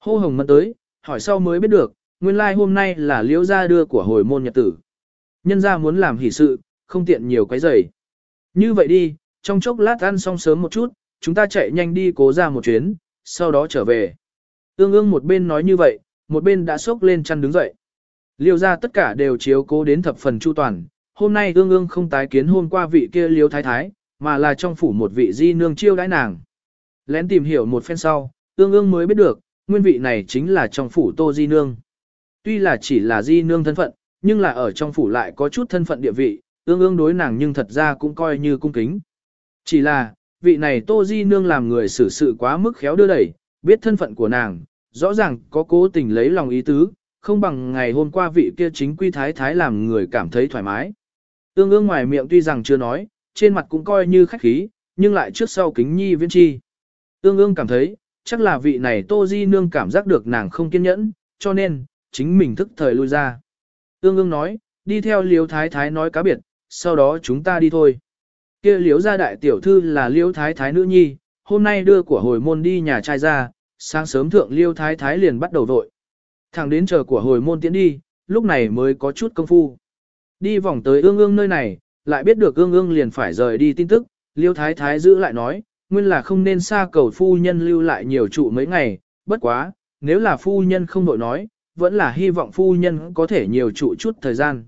Hô hồng mẫn tới, hỏi sau mới biết được, nguyên lai like hôm nay là liễu gia đưa của hồi môn nhật tử. Nhân gia muốn làm hỉ sự, không tiện nhiều cái giày. Như vậy đi, trong chốc lát ăn xong sớm một chút, chúng ta chạy nhanh đi cố ra một chuyến, sau đó trở về. Ương ương một bên nói như vậy, một bên đã sốc lên chăn đứng dậy. Liêu ra tất cả đều chiếu cố đến thập phần chu toàn, hôm nay ương ương không tái kiến hôm qua vị kia liêu thái thái, mà là trong phủ một vị di nương chiêu đãi nàng. Lén tìm hiểu một phen sau, ương ương mới biết được, nguyên vị này chính là trong phủ tô di nương. Tuy là chỉ là di nương thân phận, nhưng là ở trong phủ lại có chút thân phận địa vị, ương ương đối nàng nhưng thật ra cũng coi như cung kính. Chỉ là, vị này tô di nương làm người xử sự quá mức khéo đưa đẩy, biết thân phận của nàng, rõ ràng có cố tình lấy lòng ý tứ, không bằng ngày hôm qua vị kia chính quy thái thái làm người cảm thấy thoải mái. Ương ương ngoài miệng tuy rằng chưa nói, trên mặt cũng coi như khách khí, nhưng lại trước sau kính nhi viên chi. Ương ương cảm thấy, chắc là vị này Tô Di Nương cảm giác được nàng không kiên nhẫn, cho nên, chính mình thức thời lui ra. Ương ương nói, đi theo liếu thái thái nói cá biệt, sau đó chúng ta đi thôi. kia liếu gia đại tiểu thư là liếu thái thái nữ nhi, hôm nay đưa của hồi môn đi nhà trai ra, sáng sớm thượng liêu thái thái liền bắt đầu vội. Thẳng đến chờ của hồi môn tiến đi, lúc này mới có chút công phu. Đi vòng tới ương ương nơi này, lại biết được ương ương liền phải rời đi tin tức, liêu thái thái giữ lại nói, nguyên là không nên xa cầu phu nhân lưu lại nhiều trụ mấy ngày, bất quá, nếu là phu nhân không đội nói, vẫn là hy vọng phu nhân có thể nhiều trụ chút thời gian.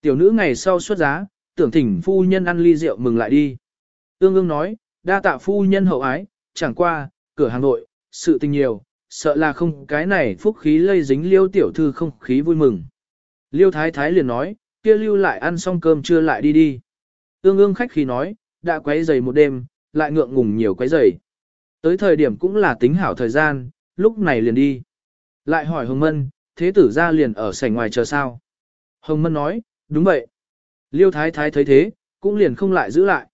Tiểu nữ ngày sau xuất giá, tưởng thỉnh phu nhân ăn ly rượu mừng lại đi. Ương ương nói, đa tạ phu nhân hậu ái, chẳng qua, cửa hàng nội, sự tình nhiều, sợ là không cái này phúc khí lây dính liêu tiểu thư không khí vui mừng. Liêu thái thái liền nói, kia lưu lại ăn xong cơm trưa lại đi đi. Ương ương khách khí nói, đã quấy giày một đêm, lại ngượng ngùng nhiều quấy giày. Tới thời điểm cũng là tính hảo thời gian, lúc này liền đi. Lại hỏi Hồng Mân, thế tử ra liền ở sảnh ngoài chờ sao? Hồng Mân nói, đúng vậy. Liêu thái thái thấy thế, cũng liền không lại giữ lại.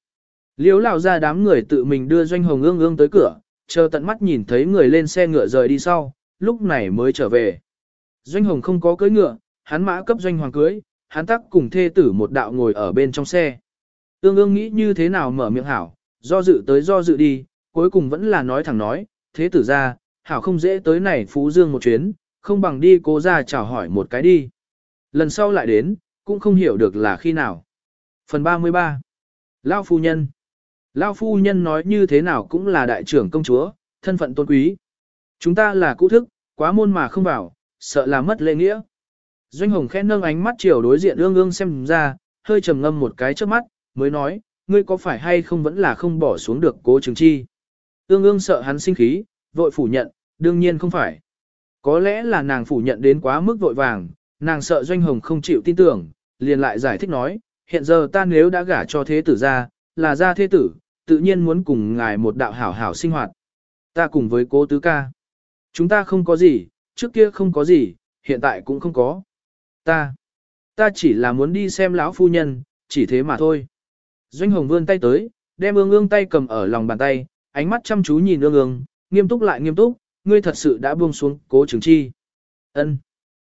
Liêu lão ra đám người tự mình đưa doanh hồng ương ương tới cửa, chờ tận mắt nhìn thấy người lên xe ngựa rời đi sau, lúc này mới trở về. Doanh hồng không có cưỡi ngựa, hắn mã cấp doanh hoàng cưới, hắn tắc cùng thê tử một đạo ngồi ở bên trong xe. Ương ương nghĩ như thế nào mở miệng hảo, do dự tới do dự đi, cuối cùng vẫn là nói thẳng nói, thế tử ra, hảo không dễ tới này Phú Dương một chuyến, không bằng đi cố ra chào hỏi một cái đi. Lần sau lại đến, cũng không hiểu được là khi nào. Phần 33 Lao Phu Nhân Lao Phu Nhân nói như thế nào cũng là đại trưởng công chúa, thân phận tôn quý. Chúng ta là cũ thức, quá môn mà không vào, sợ là mất lễ nghĩa. Doanh Hồng khẽ nâng ánh mắt chiều đối diện ương ương xem ra, hơi trầm ngâm một cái trước mắt, mới nói, ngươi có phải hay không vẫn là không bỏ xuống được cố trường chi. Ương ương sợ hắn sinh khí, vội phủ nhận, đương nhiên không phải. Có lẽ là nàng phủ nhận đến quá mức vội vàng, nàng sợ Doanh Hồng không chịu tin tưởng, liền lại giải thích nói, hiện giờ ta nếu đã gả cho thế tử ra, là ra thế tử, tự nhiên muốn cùng ngài một đạo hảo hảo sinh hoạt. Ta cùng với cố tứ ca. Chúng ta không có gì, trước kia không có gì, hiện tại cũng không có. Ta, ta chỉ là muốn đi xem lão phu nhân, chỉ thế mà thôi. Doanh Hồng vươn tay tới, đem ương ương tay cầm ở lòng bàn tay, ánh mắt chăm chú nhìn ương ương, nghiêm túc lại nghiêm túc, ngươi thật sự đã buông xuống cố chứng chi. Ân.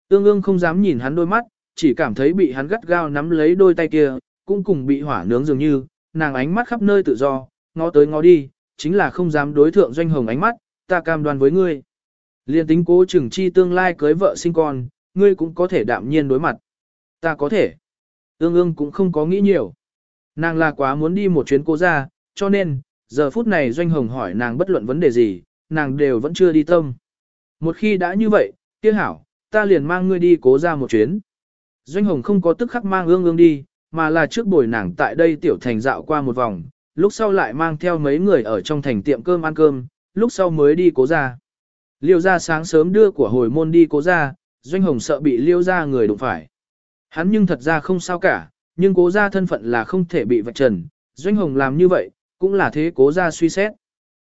Tương ương không dám nhìn hắn đôi mắt, chỉ cảm thấy bị hắn gắt gao nắm lấy đôi tay kia, cũng cùng bị hỏa nướng dường như, nàng ánh mắt khắp nơi tự do, ngó tới ngó đi, chính là không dám đối thượng doanh hồng ánh mắt, ta cam đoan với ngươi. Liên tính cố chừng chi tương lai cưới vợ sinh con, ngươi cũng có thể đạm nhiên đối mặt. Ta có thể. Tương ương cũng không có nghĩ nhiều. Nàng là quá muốn đi một chuyến cố ra, cho nên, giờ phút này doanh hồng hỏi nàng bất luận vấn đề gì, nàng đều vẫn chưa đi tâm. Một khi đã như vậy, tiếc hảo, ta liền mang ngươi đi cố ra một chuyến. Doanh hồng không có tức khắc mang ương ương đi, mà là trước buổi nàng tại đây tiểu thành dạo qua một vòng, lúc sau lại mang theo mấy người ở trong thành tiệm cơm ăn cơm, lúc sau mới đi cố ra. Liêu ra sáng sớm đưa của hồi môn đi cố ra, doanh hồng sợ bị liêu ra người đụng phải. Hắn nhưng thật ra không sao cả, nhưng cố ra thân phận là không thể bị vạch trần, doanh hồng làm như vậy, cũng là thế cố ra suy xét.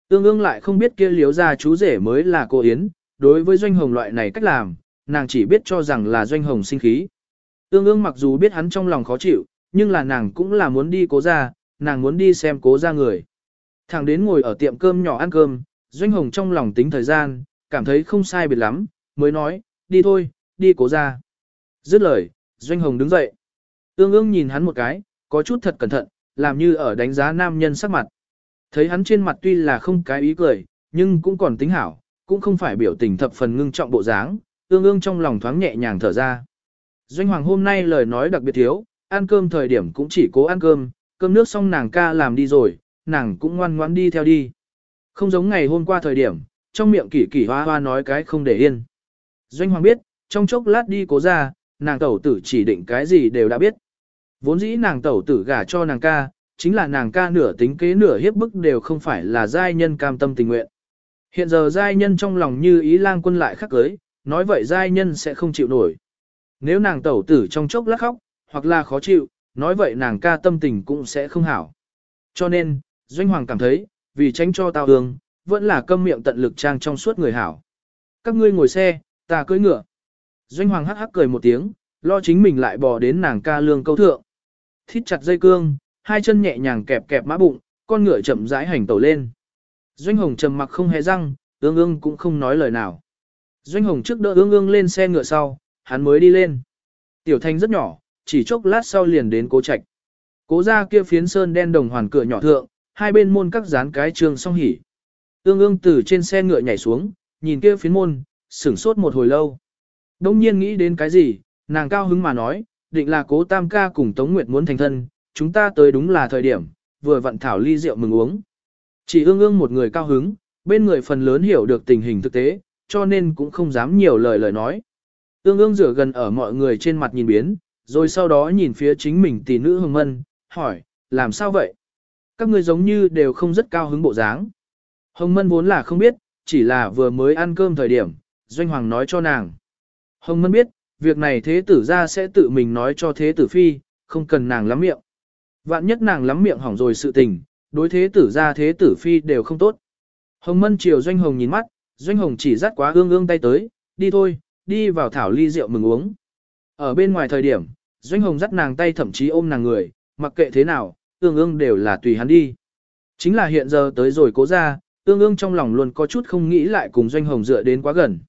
Tương ương lại không biết kia liếu ra chú rể mới là cô Yến, đối với doanh hồng loại này cách làm, nàng chỉ biết cho rằng là doanh hồng sinh khí. Tương ương mặc dù biết hắn trong lòng khó chịu, nhưng là nàng cũng là muốn đi cố ra, nàng muốn đi xem cố ra người. Thẳng đến ngồi ở tiệm cơm nhỏ ăn cơm, doanh hồng trong lòng tính thời gian, cảm thấy không sai biệt lắm, mới nói, đi thôi, đi cố ra. Dứt lời, doanh hồng đứng dậy. Tương ương nhìn hắn một cái, có chút thật cẩn thận, làm như ở đánh giá nam nhân sắc mặt. Thấy hắn trên mặt tuy là không cái ý cười, nhưng cũng còn tính hảo, cũng không phải biểu tình thập phần ngưng trọng bộ dáng, ương ương trong lòng thoáng nhẹ nhàng thở ra. Doanh hoàng hôm nay lời nói đặc biệt thiếu, ăn cơm thời điểm cũng chỉ cố ăn cơm, cơm nước xong nàng ca làm đi rồi, nàng cũng ngoan ngoãn đi theo đi. Không giống ngày hôm qua thời điểm, trong miệng kỷ kỷ hoa hoa nói cái không để yên. Doanh hoàng biết, trong chốc lát đi cố ra, nàng tẩu tử chỉ định cái gì đều đã biết. Vốn dĩ nàng tẩu tử gả cho nàng ca, chính là nàng ca nửa tính kế nửa hiếp bức đều không phải là giai nhân cam tâm tình nguyện. Hiện giờ giai nhân trong lòng như ý lang quân lại khắc cưới, nói vậy giai nhân sẽ không chịu nổi. Nếu nàng tẩu tử trong chốc lát khóc, hoặc là khó chịu, nói vậy nàng ca tâm tình cũng sẽ không hảo. Cho nên, Doanh Hoàng cảm thấy, vì tránh cho tao hương, vẫn là câm miệng tận lực trang trong suốt người hảo. Các ngươi ngồi xe, ta cưỡi ngựa. Doanh Hoàng hắc hắc cười một tiếng, lo chính mình lại bò đến nàng ca lương câu thượng. Thít chặt dây cương, hai chân nhẹ nhàng kẹp kẹp mã bụng, con ngựa chậm rãi hành tẩu lên. Doanh Hồng trầm mặc không hề răng, ương ương cũng không nói lời nào. Doanh Hồng trước đỡ ương ương lên xe ngựa sau, hắn mới đi lên. Tiểu thanh rất nhỏ, chỉ chốc lát sau liền đến cố trạch. Cố ra kia phiến sơn đen đồng hoàn cửa nhỏ thượng, hai bên môn các dán cái trường song hỉ. Ương ương từ trên xe ngựa nhảy xuống, nhìn kia phiến môn, sửng sốt một hồi lâu. Đông nhiên nghĩ đến cái gì, nàng cao hứng mà nói, định là cố tam ca cùng Tống Nguyệt muốn thành thân, chúng ta tới đúng là thời điểm, vừa vặn thảo ly rượu mừng uống. Chỉ ương ương một người cao hứng, bên người phần lớn hiểu được tình hình thực tế, cho nên cũng không dám nhiều lời lời nói. Ương ương rửa gần ở mọi người trên mặt nhìn biến, rồi sau đó nhìn phía chính mình tỷ nữ hồng mân, hỏi, làm sao vậy? Các người giống như đều không rất cao hứng bộ dáng. Hồng mân vốn là không biết, chỉ là vừa mới ăn cơm thời điểm, Doanh Hoàng nói cho nàng. Hồng mân biết, việc này thế tử ra sẽ tự mình nói cho thế tử phi, không cần nàng lắm miệng. Vạn nhất nàng lắm miệng hỏng rồi sự tình, đối thế tử ra thế tử phi đều không tốt. Hồng mân chiều Doanh Hồng nhìn mắt, Doanh Hồng chỉ dắt quá ương ương tay tới, đi thôi, đi vào thảo ly rượu mừng uống. Ở bên ngoài thời điểm, Doanh Hồng dắt nàng tay thậm chí ôm nàng người, mặc kệ thế nào, ương ương đều là tùy hắn đi. Chính là hiện giờ tới rồi cố ra, ương ương trong lòng luôn có chút không nghĩ lại cùng Doanh Hồng dựa đến quá gần.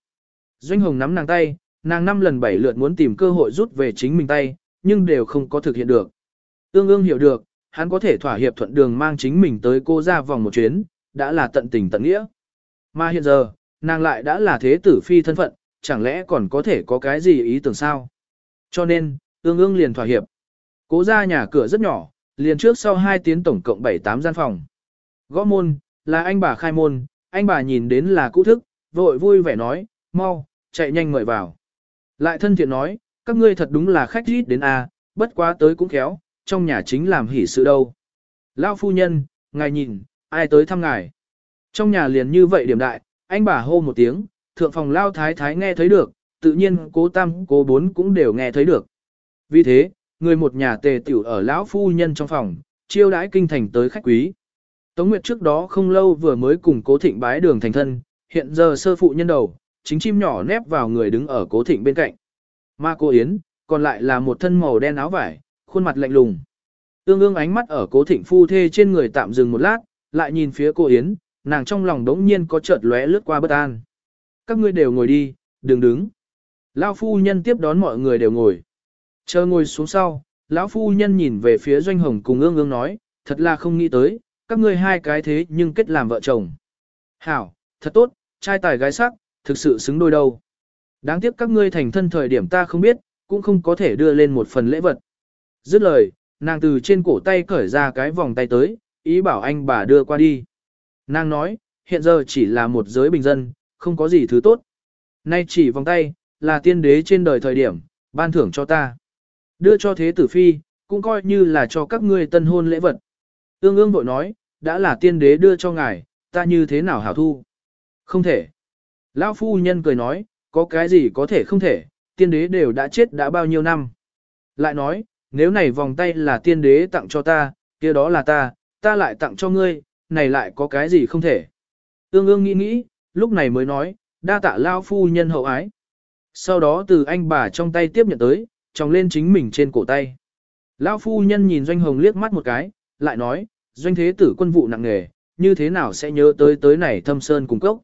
Doanh Hồng nắm nàng tay, nàng năm lần bảy lượt muốn tìm cơ hội rút về chính mình tay, nhưng đều không có thực hiện được. Ương ương hiểu được, hắn có thể thỏa hiệp thuận đường mang chính mình tới cô ra vòng một chuyến, đã là tận tình tận nghĩa. Mà hiện giờ, nàng lại đã là thế tử phi thân phận, chẳng lẽ còn có thể có cái gì ý tưởng sao? Cho nên, ương ương liền thỏa hiệp. Cố ra nhà cửa rất nhỏ, liền trước sau hai tiếng tổng cộng 7-8 gian phòng. Gõ môn, là anh bà khai môn, anh bà nhìn đến là cũ thức, vội vui vẻ nói, mau, chạy nhanh mời vào. Lại thân thiện nói, các ngươi thật đúng là khách ít đến a, bất quá tới cũng khéo, trong nhà chính làm hỷ sự đâu. Lão phu nhân, ngài nhìn, ai tới thăm ngài. Trong nhà liền như vậy điểm đại, anh bà hô một tiếng, thượng phòng lao thái thái nghe thấy được, tự nhiên cố tam cố bốn cũng đều nghe thấy được. Vì thế, người một nhà tề tiểu ở lão phu nhân trong phòng, chiêu đãi kinh thành tới khách quý. Tống Nguyệt trước đó không lâu vừa mới cùng cố thịnh bái đường thành thân, hiện giờ sơ phụ nhân đầu, chính chim nhỏ nép vào người đứng ở cố thịnh bên cạnh. Ma cô Yến, còn lại là một thân màu đen áo vải, khuôn mặt lạnh lùng. Tương ương ánh mắt ở cố thịnh phu thê trên người tạm dừng một lát, lại nhìn phía cô Yến, nàng trong lòng đống nhiên có chợt lóe lướt qua bất an. Các ngươi đều ngồi đi, đừng đứng. Lão phu nhân tiếp đón mọi người đều ngồi. Chờ ngồi xuống sau, lão phu nhân nhìn về phía doanh hồng cùng ương ương nói, thật là không nghĩ tới, các ngươi hai cái thế nhưng kết làm vợ chồng. Hảo, thật tốt, trai tài gái sắc, thực sự xứng đôi đâu. Đáng tiếc các ngươi thành thân thời điểm ta không biết, cũng không có thể đưa lên một phần lễ vật. Dứt lời, nàng từ trên cổ tay cởi ra cái vòng tay tới, ý bảo anh bà đưa qua đi. Nàng nói, hiện giờ chỉ là một giới bình dân, không có gì thứ tốt. Nay chỉ vòng tay, là tiên đế trên đời thời điểm, ban thưởng cho ta. Đưa cho thế tử phi, cũng coi như là cho các ngươi tân hôn lễ vật. Ương ương vội nói, đã là tiên đế đưa cho ngài, ta như thế nào hảo thu? Không thể. Lão phu nhân cười nói, có cái gì có thể không thể, tiên đế đều đã chết đã bao nhiêu năm. Lại nói, nếu này vòng tay là tiên đế tặng cho ta, kia đó là ta, ta lại tặng cho ngươi, này lại có cái gì không thể. Ương ương nghĩ nghĩ, lúc này mới nói, đa tạ lao phu nhân hậu ái. Sau đó từ anh bà trong tay tiếp nhận tới, tròng lên chính mình trên cổ tay. Lão phu nhân nhìn Doanh Hồng liếc mắt một cái, lại nói, Doanh thế tử quân vụ nặng nghề, như thế nào sẽ nhớ tới tới này thâm sơn cung cốc.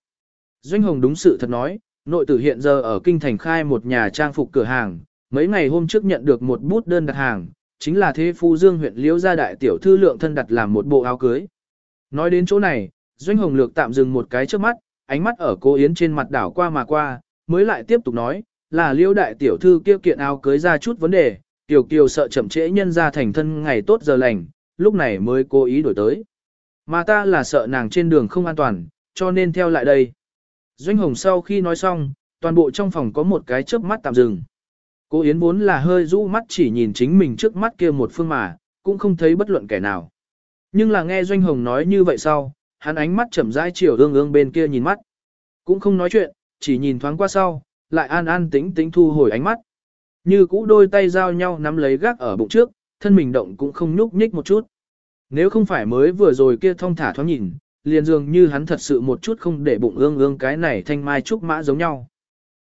Doanh Hồng đúng sự thật nói, nội tử hiện giờ ở Kinh Thành khai một nhà trang phục cửa hàng, mấy ngày hôm trước nhận được một bút đơn đặt hàng, chính là thế phu dương huyện liễu gia đại tiểu thư lượng thân đặt làm một bộ áo cưới. Nói đến chỗ này, Doanh Hồng Lược tạm dừng một cái trước mắt, ánh mắt ở cô Yến trên mặt đảo qua mà qua, mới lại tiếp tục nói, là liễu đại tiểu thư kia kiện áo cưới ra chút vấn đề, tiểu kiều sợ chậm trễ nhân ra thành thân ngày tốt giờ lành, lúc này mới cố ý đổi tới. Mà ta là sợ nàng trên đường không an toàn, cho nên theo lại đây. Doanh Hồng sau khi nói xong, toàn bộ trong phòng có một cái chớp mắt tạm dừng. Cô Yến vốn là hơi rũ mắt chỉ nhìn chính mình trước mắt kia một phương mà, cũng không thấy bất luận kẻ nào. Nhưng là nghe Doanh Hồng nói như vậy sau, hắn ánh mắt chậm rãi chiều ương ương bên kia nhìn mắt. Cũng không nói chuyện, chỉ nhìn thoáng qua sau, lại an an tĩnh tĩnh thu hồi ánh mắt. Như cũ đôi tay giao nhau nắm lấy gác ở bụng trước, thân mình động cũng không nhúc nhích một chút. Nếu không phải mới vừa rồi kia thông thả thoáng nhìn, liền dường như hắn thật sự một chút không để bụng ương ương cái này thanh mai trúc mã giống nhau.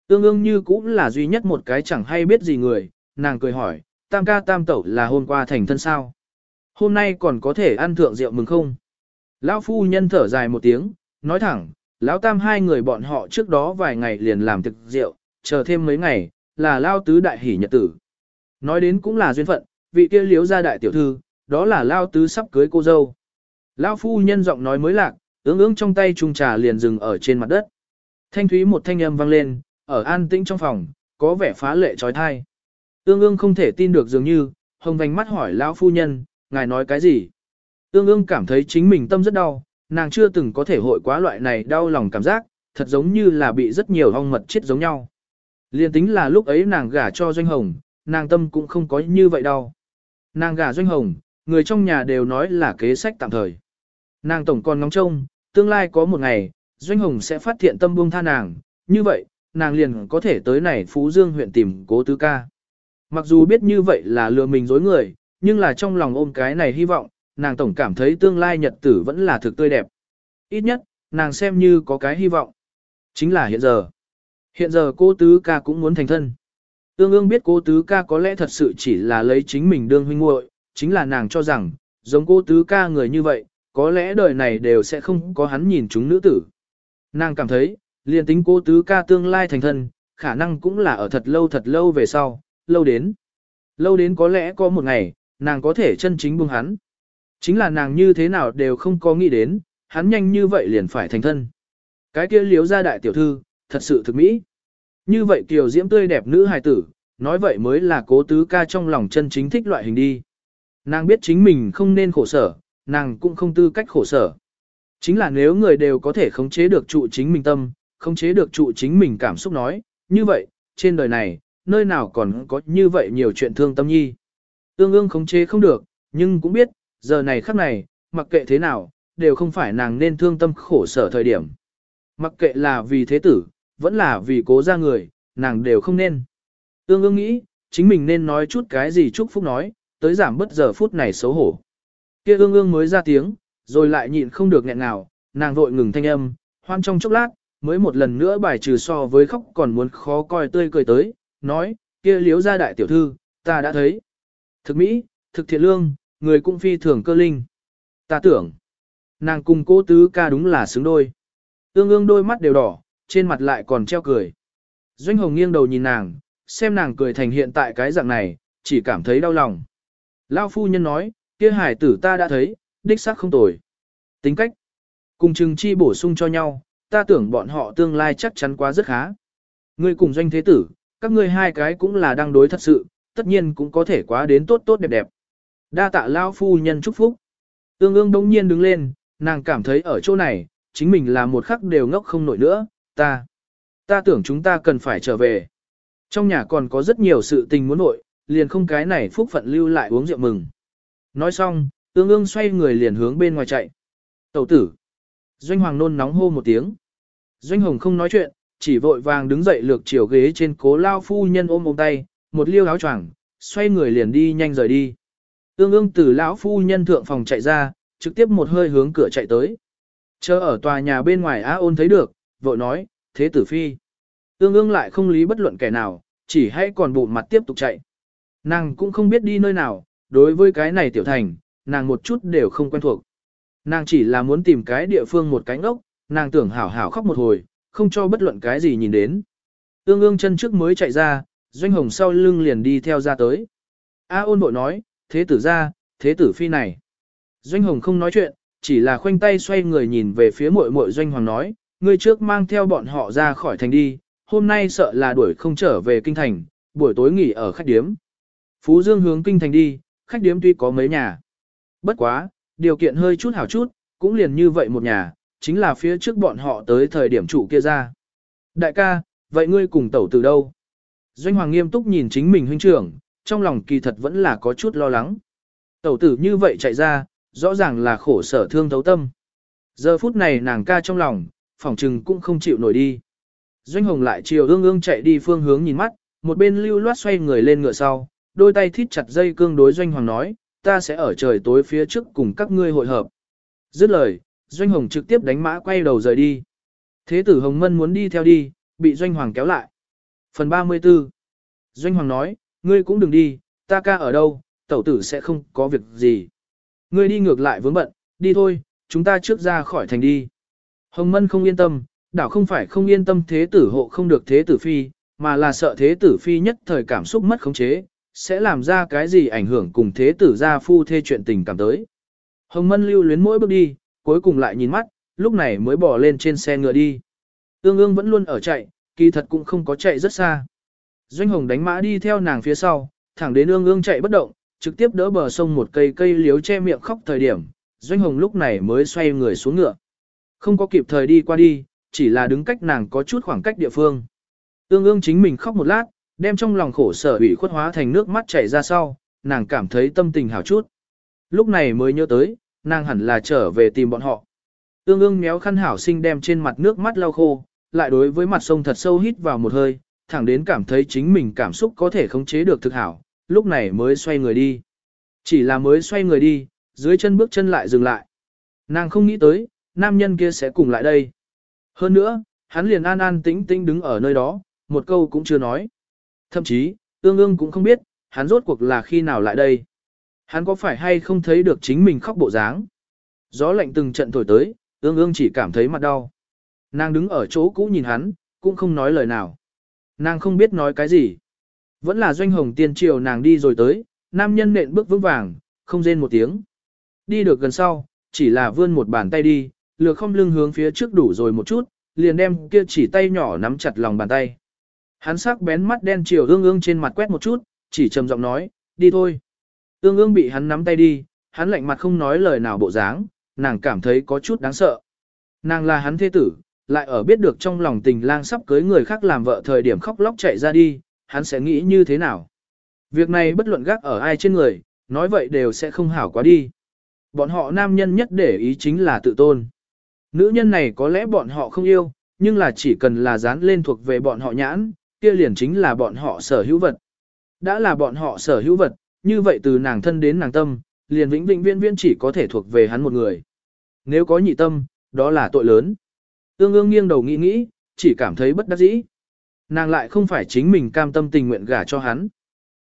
Ương ương như cũng là duy nhất một cái chẳng hay biết gì người, nàng cười hỏi, tam ca tam tẩu là hôm qua thành thân sao. Hôm nay còn có thể ăn thượng rượu mừng không? Lão phu nhân thở dài một tiếng, nói thẳng, lão tam hai người bọn họ trước đó vài ngày liền làm thực rượu, chờ thêm mấy ngày, là lao tứ đại hỷ nhật tử. Nói đến cũng là duyên phận, vị kia liếu ra đại tiểu thư, đó là lao tứ sắp cưới cô dâu. Lão phu nhân giọng nói mới lạc, ướng ướng trong tay trung trà liền dừng ở trên mặt đất. Thanh thúy một thanh âm vang lên, ở an tĩnh trong phòng, có vẻ phá lệ trói thai. Ương ương không thể tin được dường như, hồng vành mắt hỏi lão phu nhân, ngài nói cái gì? Ương ương cảm thấy chính mình tâm rất đau, nàng chưa từng có thể hội quá loại này đau lòng cảm giác, thật giống như là bị rất nhiều hong mật chết giống nhau. Liên tính là lúc ấy nàng gả cho doanh hồng, nàng tâm cũng không có như vậy đâu. Nàng gả doanh hồng, người trong nhà đều nói là kế sách tạm thời. Nàng tổng còn ngóng trông, tương lai có một ngày, doanh hồng sẽ phát hiện tâm buông tha nàng, như vậy, nàng liền có thể tới này Phú Dương huyện tìm cố tứ ca. Mặc dù biết như vậy là lừa mình dối người, nhưng là trong lòng ôm cái này hy vọng, nàng tổng cảm thấy tương lai nhật tử vẫn là thực tươi đẹp. Ít nhất, nàng xem như có cái hy vọng. Chính là hiện giờ. Hiện giờ cô tứ ca cũng muốn thành thân. Tương ương biết cô tứ ca có lẽ thật sự chỉ là lấy chính mình đương huynh muội, chính là nàng cho rằng, giống cô tứ ca người như vậy, có lẽ đời này đều sẽ không có hắn nhìn chúng nữ tử. Nàng cảm thấy, liền tính cô tứ ca tương lai thành thân, khả năng cũng là ở thật lâu thật lâu về sau, lâu đến. Lâu đến có lẽ có một ngày, nàng có thể chân chính buông hắn. Chính là nàng như thế nào đều không có nghĩ đến, hắn nhanh như vậy liền phải thành thân. Cái kia liếu ra đại tiểu thư, thật sự thực mỹ. Như vậy kiều diễm tươi đẹp nữ hài tử, nói vậy mới là cố tứ ca trong lòng chân chính thích loại hình đi. Nàng biết chính mình không nên khổ sở, nàng cũng không tư cách khổ sở. Chính là nếu người đều có thể khống chế được trụ chính mình tâm, khống chế được trụ chính mình cảm xúc nói, như vậy, trên đời này, nơi nào còn có như vậy nhiều chuyện thương tâm nhi. Tương ương khống chế không được, nhưng cũng biết, giờ này khắc này, mặc kệ thế nào, đều không phải nàng nên thương tâm khổ sở thời điểm. Mặc kệ là vì thế tử, vẫn là vì cố ra người, nàng đều không nên. Tương ương nghĩ, chính mình nên nói chút cái gì chúc phúc nói, tới giảm bất giờ phút này xấu hổ. Kia ương ương mới ra tiếng, rồi lại nhịn không được nghẹn nào, nàng vội ngừng thanh âm, hoan trong chốc lát, mới một lần nữa bài trừ so với khóc còn muốn khó coi tươi cười tới, nói, kia liếu ra đại tiểu thư, ta đã thấy. Thực mỹ, thực thiện lương, người cũng phi thường cơ linh. Ta tưởng, nàng cùng cô tứ ca đúng là xứng đôi. Ương ương đôi mắt đều đỏ, trên mặt lại còn treo cười. Doanh hồng nghiêng đầu nhìn nàng, xem nàng cười thành hiện tại cái dạng này, chỉ cảm thấy đau lòng. Lao phu nhân nói, kia hải tử ta đã thấy, đích xác không tồi. Tính cách, cùng chừng chi bổ sung cho nhau, ta tưởng bọn họ tương lai chắc chắn quá rất khá. Ngươi cùng doanh thế tử, các ngươi hai cái cũng là đang đối thật sự, tất nhiên cũng có thể quá đến tốt tốt đẹp đẹp. Đa tạ Lao phu nhân chúc phúc. Tương ương đông nhiên đứng lên, nàng cảm thấy ở chỗ này, chính mình là một khắc đều ngốc không nổi nữa, ta. Ta tưởng chúng ta cần phải trở về. Trong nhà còn có rất nhiều sự tình muốn nội, liền không cái này phúc phận lưu lại uống rượu mừng. Nói xong, tương ương xoay người liền hướng bên ngoài chạy. Tẩu tử. Doanh hoàng nôn nóng hô một tiếng. Doanh hồng không nói chuyện, chỉ vội vàng đứng dậy lược chiều ghế trên cố lao phu nhân ôm ôm tay, một liêu áo choàng, xoay người liền đi nhanh rời đi. Ương ương từ lão phu nhân thượng phòng chạy ra, trực tiếp một hơi hướng cửa chạy tới. Chờ ở tòa nhà bên ngoài Á ôn thấy được, vội nói, thế tử phi. Ương ương lại không lý bất luận kẻ nào, chỉ hãy còn bụng mặt tiếp tục chạy. Nàng cũng không biết đi nơi nào, đối với cái này tiểu thành, nàng một chút đều không quen thuộc. Nàng chỉ là muốn tìm cái địa phương một cánh ốc, nàng tưởng hảo hảo khóc một hồi, không cho bất luận cái gì nhìn đến. Ương ương chân trước mới chạy ra, doanh hồng sau lưng liền đi theo ra tới. A ôn bội nói, thế tử ra, thế tử phi này. Doanh hồng không nói chuyện, chỉ là khoanh tay xoay người nhìn về phía muội muội doanh hoàng nói, ngươi trước mang theo bọn họ ra khỏi thành đi, hôm nay sợ là đuổi không trở về kinh thành, buổi tối nghỉ ở khách điếm. Phú Dương hướng kinh thành đi, khách điếm tuy có mấy nhà. Bất quá, điều kiện hơi chút hảo chút, cũng liền như vậy một nhà, chính là phía trước bọn họ tới thời điểm chủ kia ra. Đại ca, vậy ngươi cùng tẩu từ đâu? Doanh Hoàng nghiêm túc nhìn chính mình huynh trưởng, trong lòng kỳ thật vẫn là có chút lo lắng. Tẩu tử như vậy chạy ra, rõ ràng là khổ sở thương thấu tâm. Giờ phút này nàng ca trong lòng, phỏng trừng cũng không chịu nổi đi. Doanh Hồng lại chiều ương ương chạy đi phương hướng nhìn mắt, một bên lưu loát xoay người lên ngựa sau, đôi tay thít chặt dây cương đối Doanh Hoàng nói, ta sẽ ở trời tối phía trước cùng các ngươi hội hợp. Dứt lời, Doanh Hồng trực tiếp đánh mã quay đầu rời đi. Thế tử Hồng Mân muốn đi theo đi, bị Doanh Hoàng kéo lại. Phần 34 Doanh Hoàng nói, ngươi cũng đừng đi, ta ca ở đâu, tẩu tử sẽ không có việc gì. Ngươi đi ngược lại vướng bận, đi thôi, chúng ta trước ra khỏi thành đi. Hồng Mân không yên tâm, đảo không phải không yên tâm thế tử hộ không được thế tử phi, mà là sợ thế tử phi nhất thời cảm xúc mất khống chế, sẽ làm ra cái gì ảnh hưởng cùng thế tử gia phu thê chuyện tình cảm tới. Hồng Mân lưu luyến mỗi bước đi, cuối cùng lại nhìn mắt, lúc này mới bỏ lên trên xe ngựa đi. Ương ương vẫn luôn ở chạy, kỳ thật cũng không có chạy rất xa. Doanh Hồng đánh mã đi theo nàng phía sau, thẳng đến ương ương chạy bất động, trực tiếp đỡ bờ sông một cây cây liếu che miệng khóc thời điểm, Doanh Hồng lúc này mới xoay người xuống ngựa. Không có kịp thời đi qua đi, chỉ là đứng cách nàng có chút khoảng cách địa phương. Ương ương chính mình khóc một lát, đem trong lòng khổ sở ủy khuất hóa thành nước mắt chảy ra sau, nàng cảm thấy tâm tình hảo chút. Lúc này mới nhớ tới, nàng hẳn là trở về tìm bọn họ. Ương ương méo khăn hảo sinh đem trên mặt nước mắt lau khô, lại đối với mặt sông thật sâu hít vào một hơi, thẳng đến cảm thấy chính mình cảm xúc có thể khống chế được thực hảo, lúc này mới xoay người đi. Chỉ là mới xoay người đi, dưới chân bước chân lại dừng lại. Nàng không nghĩ tới, nam nhân kia sẽ cùng lại đây. Hơn nữa, hắn liền an an tĩnh tĩnh đứng ở nơi đó, một câu cũng chưa nói. Thậm chí, ương ương cũng không biết, hắn rốt cuộc là khi nào lại đây. Hắn có phải hay không thấy được chính mình khóc bộ dáng. Gió lạnh từng trận thổi tới, ương ương chỉ cảm thấy mặt đau. Nàng đứng ở chỗ cũ nhìn hắn, cũng không nói lời nào. Nàng không biết nói cái gì. Vẫn là doanh hồng tiên triều nàng đi rồi tới, nam nhân nện bước vững vàng, không rên một tiếng. Đi được gần sau, chỉ là vươn một bàn tay đi, lược không lưng hướng phía trước đủ rồi một chút, liền đem kia chỉ tay nhỏ nắm chặt lòng bàn tay. Hắn sắc bén mắt đen chiều ương ương trên mặt quét một chút, chỉ trầm giọng nói, đi thôi. Ương ương bị hắn nắm tay đi, hắn lạnh mặt không nói lời nào bộ dáng, nàng cảm thấy có chút đáng sợ. Nàng là hắn thế tử, lại ở biết được trong lòng tình lang sắp cưới người khác làm vợ thời điểm khóc lóc chạy ra đi, hắn sẽ nghĩ như thế nào. Việc này bất luận gác ở ai trên người, nói vậy đều sẽ không hảo quá đi. Bọn họ nam nhân nhất để ý chính là tự tôn. Nữ nhân này có lẽ bọn họ không yêu, nhưng là chỉ cần là dán lên thuộc về bọn họ nhãn, kia liền chính là bọn họ sở hữu vật. Đã là bọn họ sở hữu vật, như vậy từ nàng thân đến nàng tâm, liền vĩnh vĩnh viên viên chỉ có thể thuộc về hắn một người. Nếu có nhị tâm, đó là tội lớn. Ương ương nghiêng đầu nghĩ nghĩ, chỉ cảm thấy bất đắc dĩ. Nàng lại không phải chính mình cam tâm tình nguyện gả cho hắn.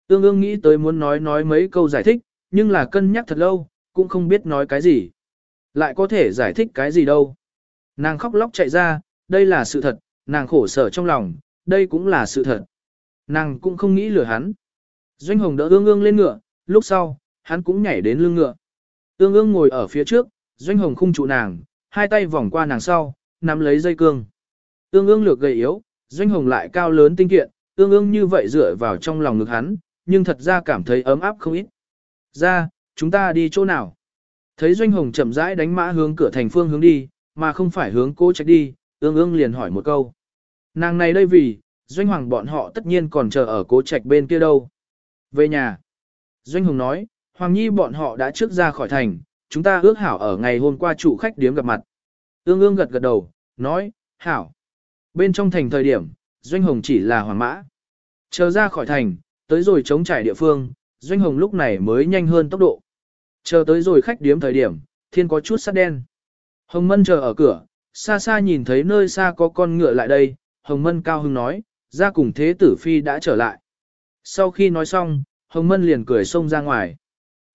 Ương ương nghĩ tới muốn nói nói mấy câu giải thích, nhưng là cân nhắc thật lâu, cũng không biết nói cái gì. Lại có thể giải thích cái gì đâu. Nàng khóc lóc chạy ra, đây là sự thật, nàng khổ sở trong lòng, đây cũng là sự thật. Nàng cũng không nghĩ lừa hắn. Doanh hồng đỡ ương ương lên ngựa, lúc sau, hắn cũng nhảy đến lưng ngựa. Ương ương ngồi ở phía trước, doanh hồng khung trụ nàng, hai tay vòng qua nàng sau, nắm lấy dây cương. Ương ương lược gầy yếu, doanh hồng lại cao lớn tinh kiện, ương ương như vậy dựa vào trong lòng ngực hắn, nhưng thật ra cảm thấy ấm áp không ít. Ra, chúng ta đi chỗ nào? Thấy doanh hồng chậm rãi đánh mã hướng cửa thành phương hướng đi, mà không phải hướng cố trạch đi, ương ương liền hỏi một câu. Nàng này đây vì, doanh hoàng bọn họ tất nhiên còn chờ ở cố trạch bên kia đâu. Về nhà. Doanh hùng nói, Hoàng Nhi bọn họ đã trước ra khỏi thành, chúng ta ước hảo ở ngày hôm qua chủ khách điếm gặp mặt. Ương ương gật gật đầu, nói, hảo. Bên trong thành thời điểm, Doanh Hồng chỉ là hoàng mã. Chờ ra khỏi thành, tới rồi chống trải địa phương, Doanh Hồng lúc này mới nhanh hơn tốc độ. Chờ tới rồi khách điếm thời điểm, thiên có chút sắt đen. Hồng Mân chờ ở cửa, xa xa nhìn thấy nơi xa có con ngựa lại đây, Hồng Mân cao hưng nói, ra cùng thế tử phi đã trở lại. Sau khi nói xong, Hồng Mân liền cười xông ra ngoài.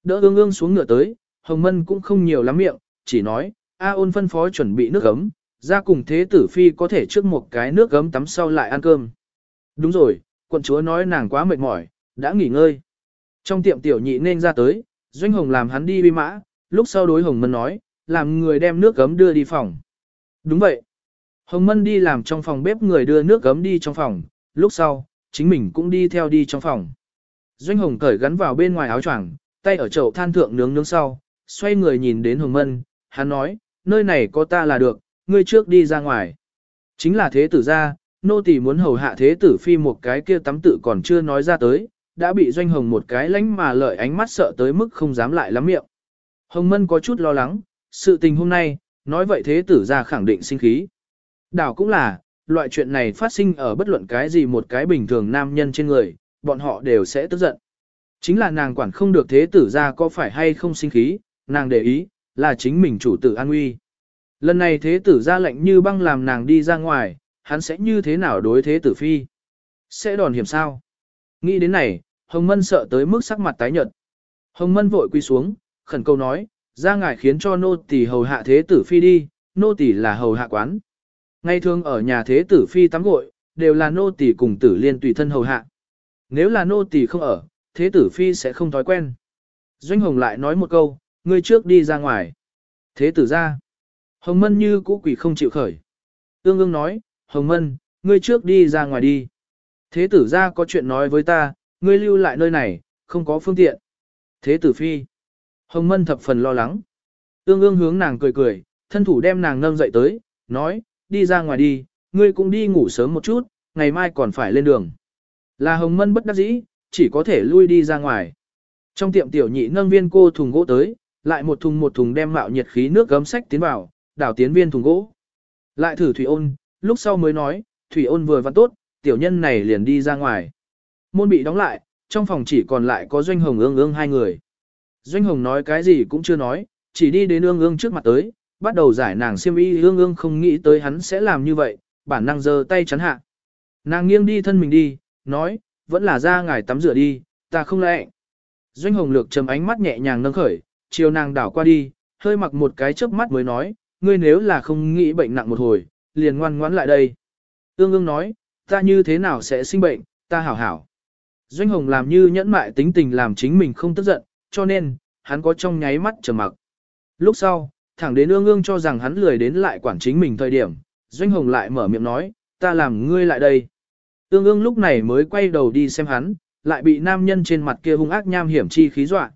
Đỡ ương ương xuống ngựa tới, Hồng Mân cũng không nhiều lắm miệng, chỉ nói, A ôn phân phó chuẩn bị nước ấm, ra cùng thế tử phi có thể trước một cái nước ấm tắm sau lại ăn cơm. Đúng rồi, quận chúa nói nàng quá mệt mỏi, đã nghỉ ngơi. Trong tiệm tiểu nhị nên ra tới, Doanh Hồng làm hắn đi bi mã, lúc sau đối Hồng Mân nói, làm người đem nước gấm đưa đi phòng. Đúng vậy. Hồng Mân đi làm trong phòng bếp người đưa nước gấm đi trong phòng, lúc sau, chính mình cũng đi theo đi trong phòng. Doanh Hồng cởi gắn vào bên ngoài áo choàng, tay ở chậu than thượng nướng nướng sau, xoay người nhìn đến Hồng Mân, hắn nói, nơi này có ta là được, ngươi trước đi ra ngoài. Chính là thế tử ra, nô tỳ muốn hầu hạ thế tử phi một cái kia tắm tự còn chưa nói ra tới, đã bị doanh hồng một cái lánh mà lợi ánh mắt sợ tới mức không dám lại lắm miệng. Hồng Mân có chút lo lắng, sự tình hôm nay, nói vậy thế tử ra khẳng định sinh khí. Đảo cũng là, loại chuyện này phát sinh ở bất luận cái gì một cái bình thường nam nhân trên người, bọn họ đều sẽ tức giận. Chính là nàng quản không được thế tử ra có phải hay không sinh khí, nàng để ý, là chính mình chủ tử an nguy. Lần này thế tử ra lệnh như băng làm nàng đi ra ngoài, hắn sẽ như thế nào đối thế tử phi? Sẽ đòn hiểm sao? Nghĩ đến này, Hồng Mân sợ tới mức sắc mặt tái nhợt. Hồng Mân vội quy xuống, khẩn câu nói, ra ngài khiến cho nô tỳ hầu hạ thế tử phi đi, nô tỳ là hầu hạ quán. Ngay thường ở nhà thế tử phi tắm gội, đều là nô tỳ cùng tử liên tùy thân hầu hạ. Nếu là nô tỳ không ở, thế tử phi sẽ không thói quen. Doanh Hồng lại nói một câu, ngươi trước đi ra ngoài. Thế tử ra. Hồng Mân như cũ quỷ không chịu khởi. Ương ương nói, Hồng Mân, ngươi trước đi ra ngoài đi. Thế tử ra có chuyện nói với ta, ngươi lưu lại nơi này, không có phương tiện. Thế tử phi. Hồng Mân thập phần lo lắng. Ương ương hướng nàng cười cười, thân thủ đem nàng nâng dậy tới, nói, đi ra ngoài đi, ngươi cũng đi ngủ sớm một chút, ngày mai còn phải lên đường. Là Hồng Mân bất đắc dĩ, chỉ có thể lui đi ra ngoài. Trong tiệm tiểu nhị nâng viên cô thùng gỗ tới, lại một thùng một thùng đem mạo nhiệt khí nước gấm sách tiến vào, đảo tiến viên thùng gỗ. Lại thử thủy ôn, lúc sau mới nói, thủy ôn vừa văn tốt, tiểu nhân này liền đi ra ngoài. Môn bị đóng lại, trong phòng chỉ còn lại có Doanh Hồng ương ương hai người. Doanh Hồng nói cái gì cũng chưa nói, chỉ đi đến ương ương trước mặt tới, bắt đầu giải nàng xiêm y ương ương không nghĩ tới hắn sẽ làm như vậy, bản năng giơ tay chắn hạ. Nàng nghiêng đi thân mình đi, nói, vẫn là ra ngài tắm rửa đi, ta không lẽ. Doanh Hồng lược trầm ánh mắt nhẹ nhàng nâng khởi, chiều nàng đảo qua đi, hơi mặc một cái chớp mắt mới nói, ngươi nếu là không nghĩ bệnh nặng một hồi, liền ngoan ngoãn lại đây. Ương ương nói, ta như thế nào sẽ sinh bệnh, ta hảo hảo. Doanh Hồng làm như nhẫn mại tính tình làm chính mình không tức giận, cho nên, hắn có trong nháy mắt trầm mặc. Lúc sau, thẳng đến ương ương cho rằng hắn lười đến lại quản chính mình thời điểm, Doanh Hồng lại mở miệng nói, ta làm ngươi lại đây. Ương ương lúc này mới quay đầu đi xem hắn, lại bị nam nhân trên mặt kia hung ác nham hiểm chi khí dọa.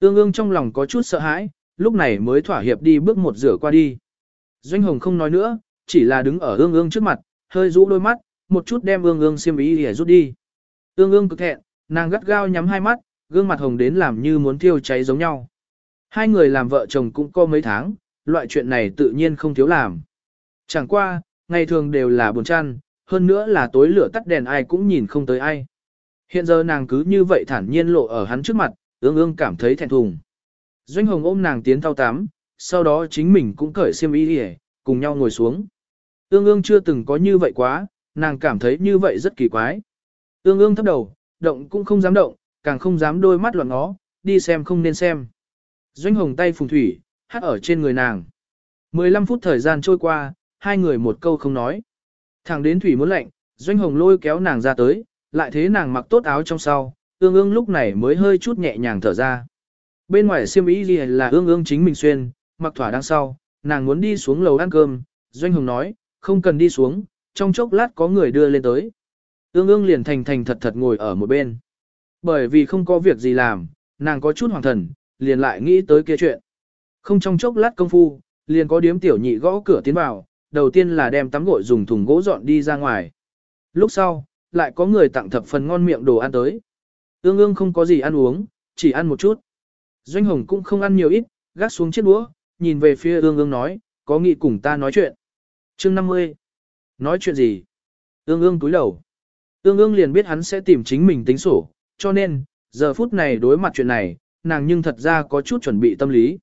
Ương ương trong lòng có chút sợ hãi, lúc này mới thỏa hiệp đi bước một rửa qua đi. Doanh Hồng không nói nữa, chỉ là đứng ở ương ương trước mặt, hơi rũ đôi mắt, một chút đem ương ương xiêm ý để rút đi. Ương ương cực thẹn, nàng gắt gao nhắm hai mắt, gương mặt hồng đến làm như muốn thiêu cháy giống nhau. Hai người làm vợ chồng cũng có mấy tháng, loại chuyện này tự nhiên không thiếu làm. Chẳng qua, ngày thường đều là buồn chăn, hơn nữa là tối lửa tắt đèn ai cũng nhìn không tới ai. Hiện giờ nàng cứ như vậy thản nhiên lộ ở hắn trước mặt, ương ương cảm thấy thẹn thùng. Doanh hồng ôm nàng tiến thao tám, sau đó chính mình cũng cởi xiêm y hề, cùng nhau ngồi xuống. Ương ương chưa từng có như vậy quá, nàng cảm thấy như vậy rất kỳ quái. Ương ương thấp đầu, động cũng không dám động, càng không dám đôi mắt loạn ngó, đi xem không nên xem. Doanh hồng tay phùng thủy, hát ở trên người nàng. 15 phút thời gian trôi qua, hai người một câu không nói. Thẳng đến thủy muốn lạnh, doanh hồng lôi kéo nàng ra tới, lại thế nàng mặc tốt áo trong sau, ương ương lúc này mới hơi chút nhẹ nhàng thở ra. Bên ngoài siêm ý gì là ương ương chính mình xuyên, mặc thỏa đằng sau, nàng muốn đi xuống lầu ăn cơm, doanh hồng nói, không cần đi xuống, trong chốc lát có người đưa lên tới. Ương ương liền thành thành thật thật ngồi ở một bên. Bởi vì không có việc gì làm, nàng có chút hoàng thần, liền lại nghĩ tới kia chuyện. Không trong chốc lát công phu, liền có điếm tiểu nhị gõ cửa tiến vào, đầu tiên là đem tắm gội dùng thùng gỗ dọn đi ra ngoài. Lúc sau, lại có người tặng thập phần ngon miệng đồ ăn tới. Ương ương không có gì ăn uống, chỉ ăn một chút. Doanh hồng cũng không ăn nhiều ít, gác xuống chiếc đũa, nhìn về phía ương ương nói, có nghị cùng ta nói chuyện. chương 50. Nói chuyện gì? Ương ương túi đầu. Ương ương liền biết hắn sẽ tìm chính mình tính sổ, cho nên, giờ phút này đối mặt chuyện này, nàng nhưng thật ra có chút chuẩn bị tâm lý.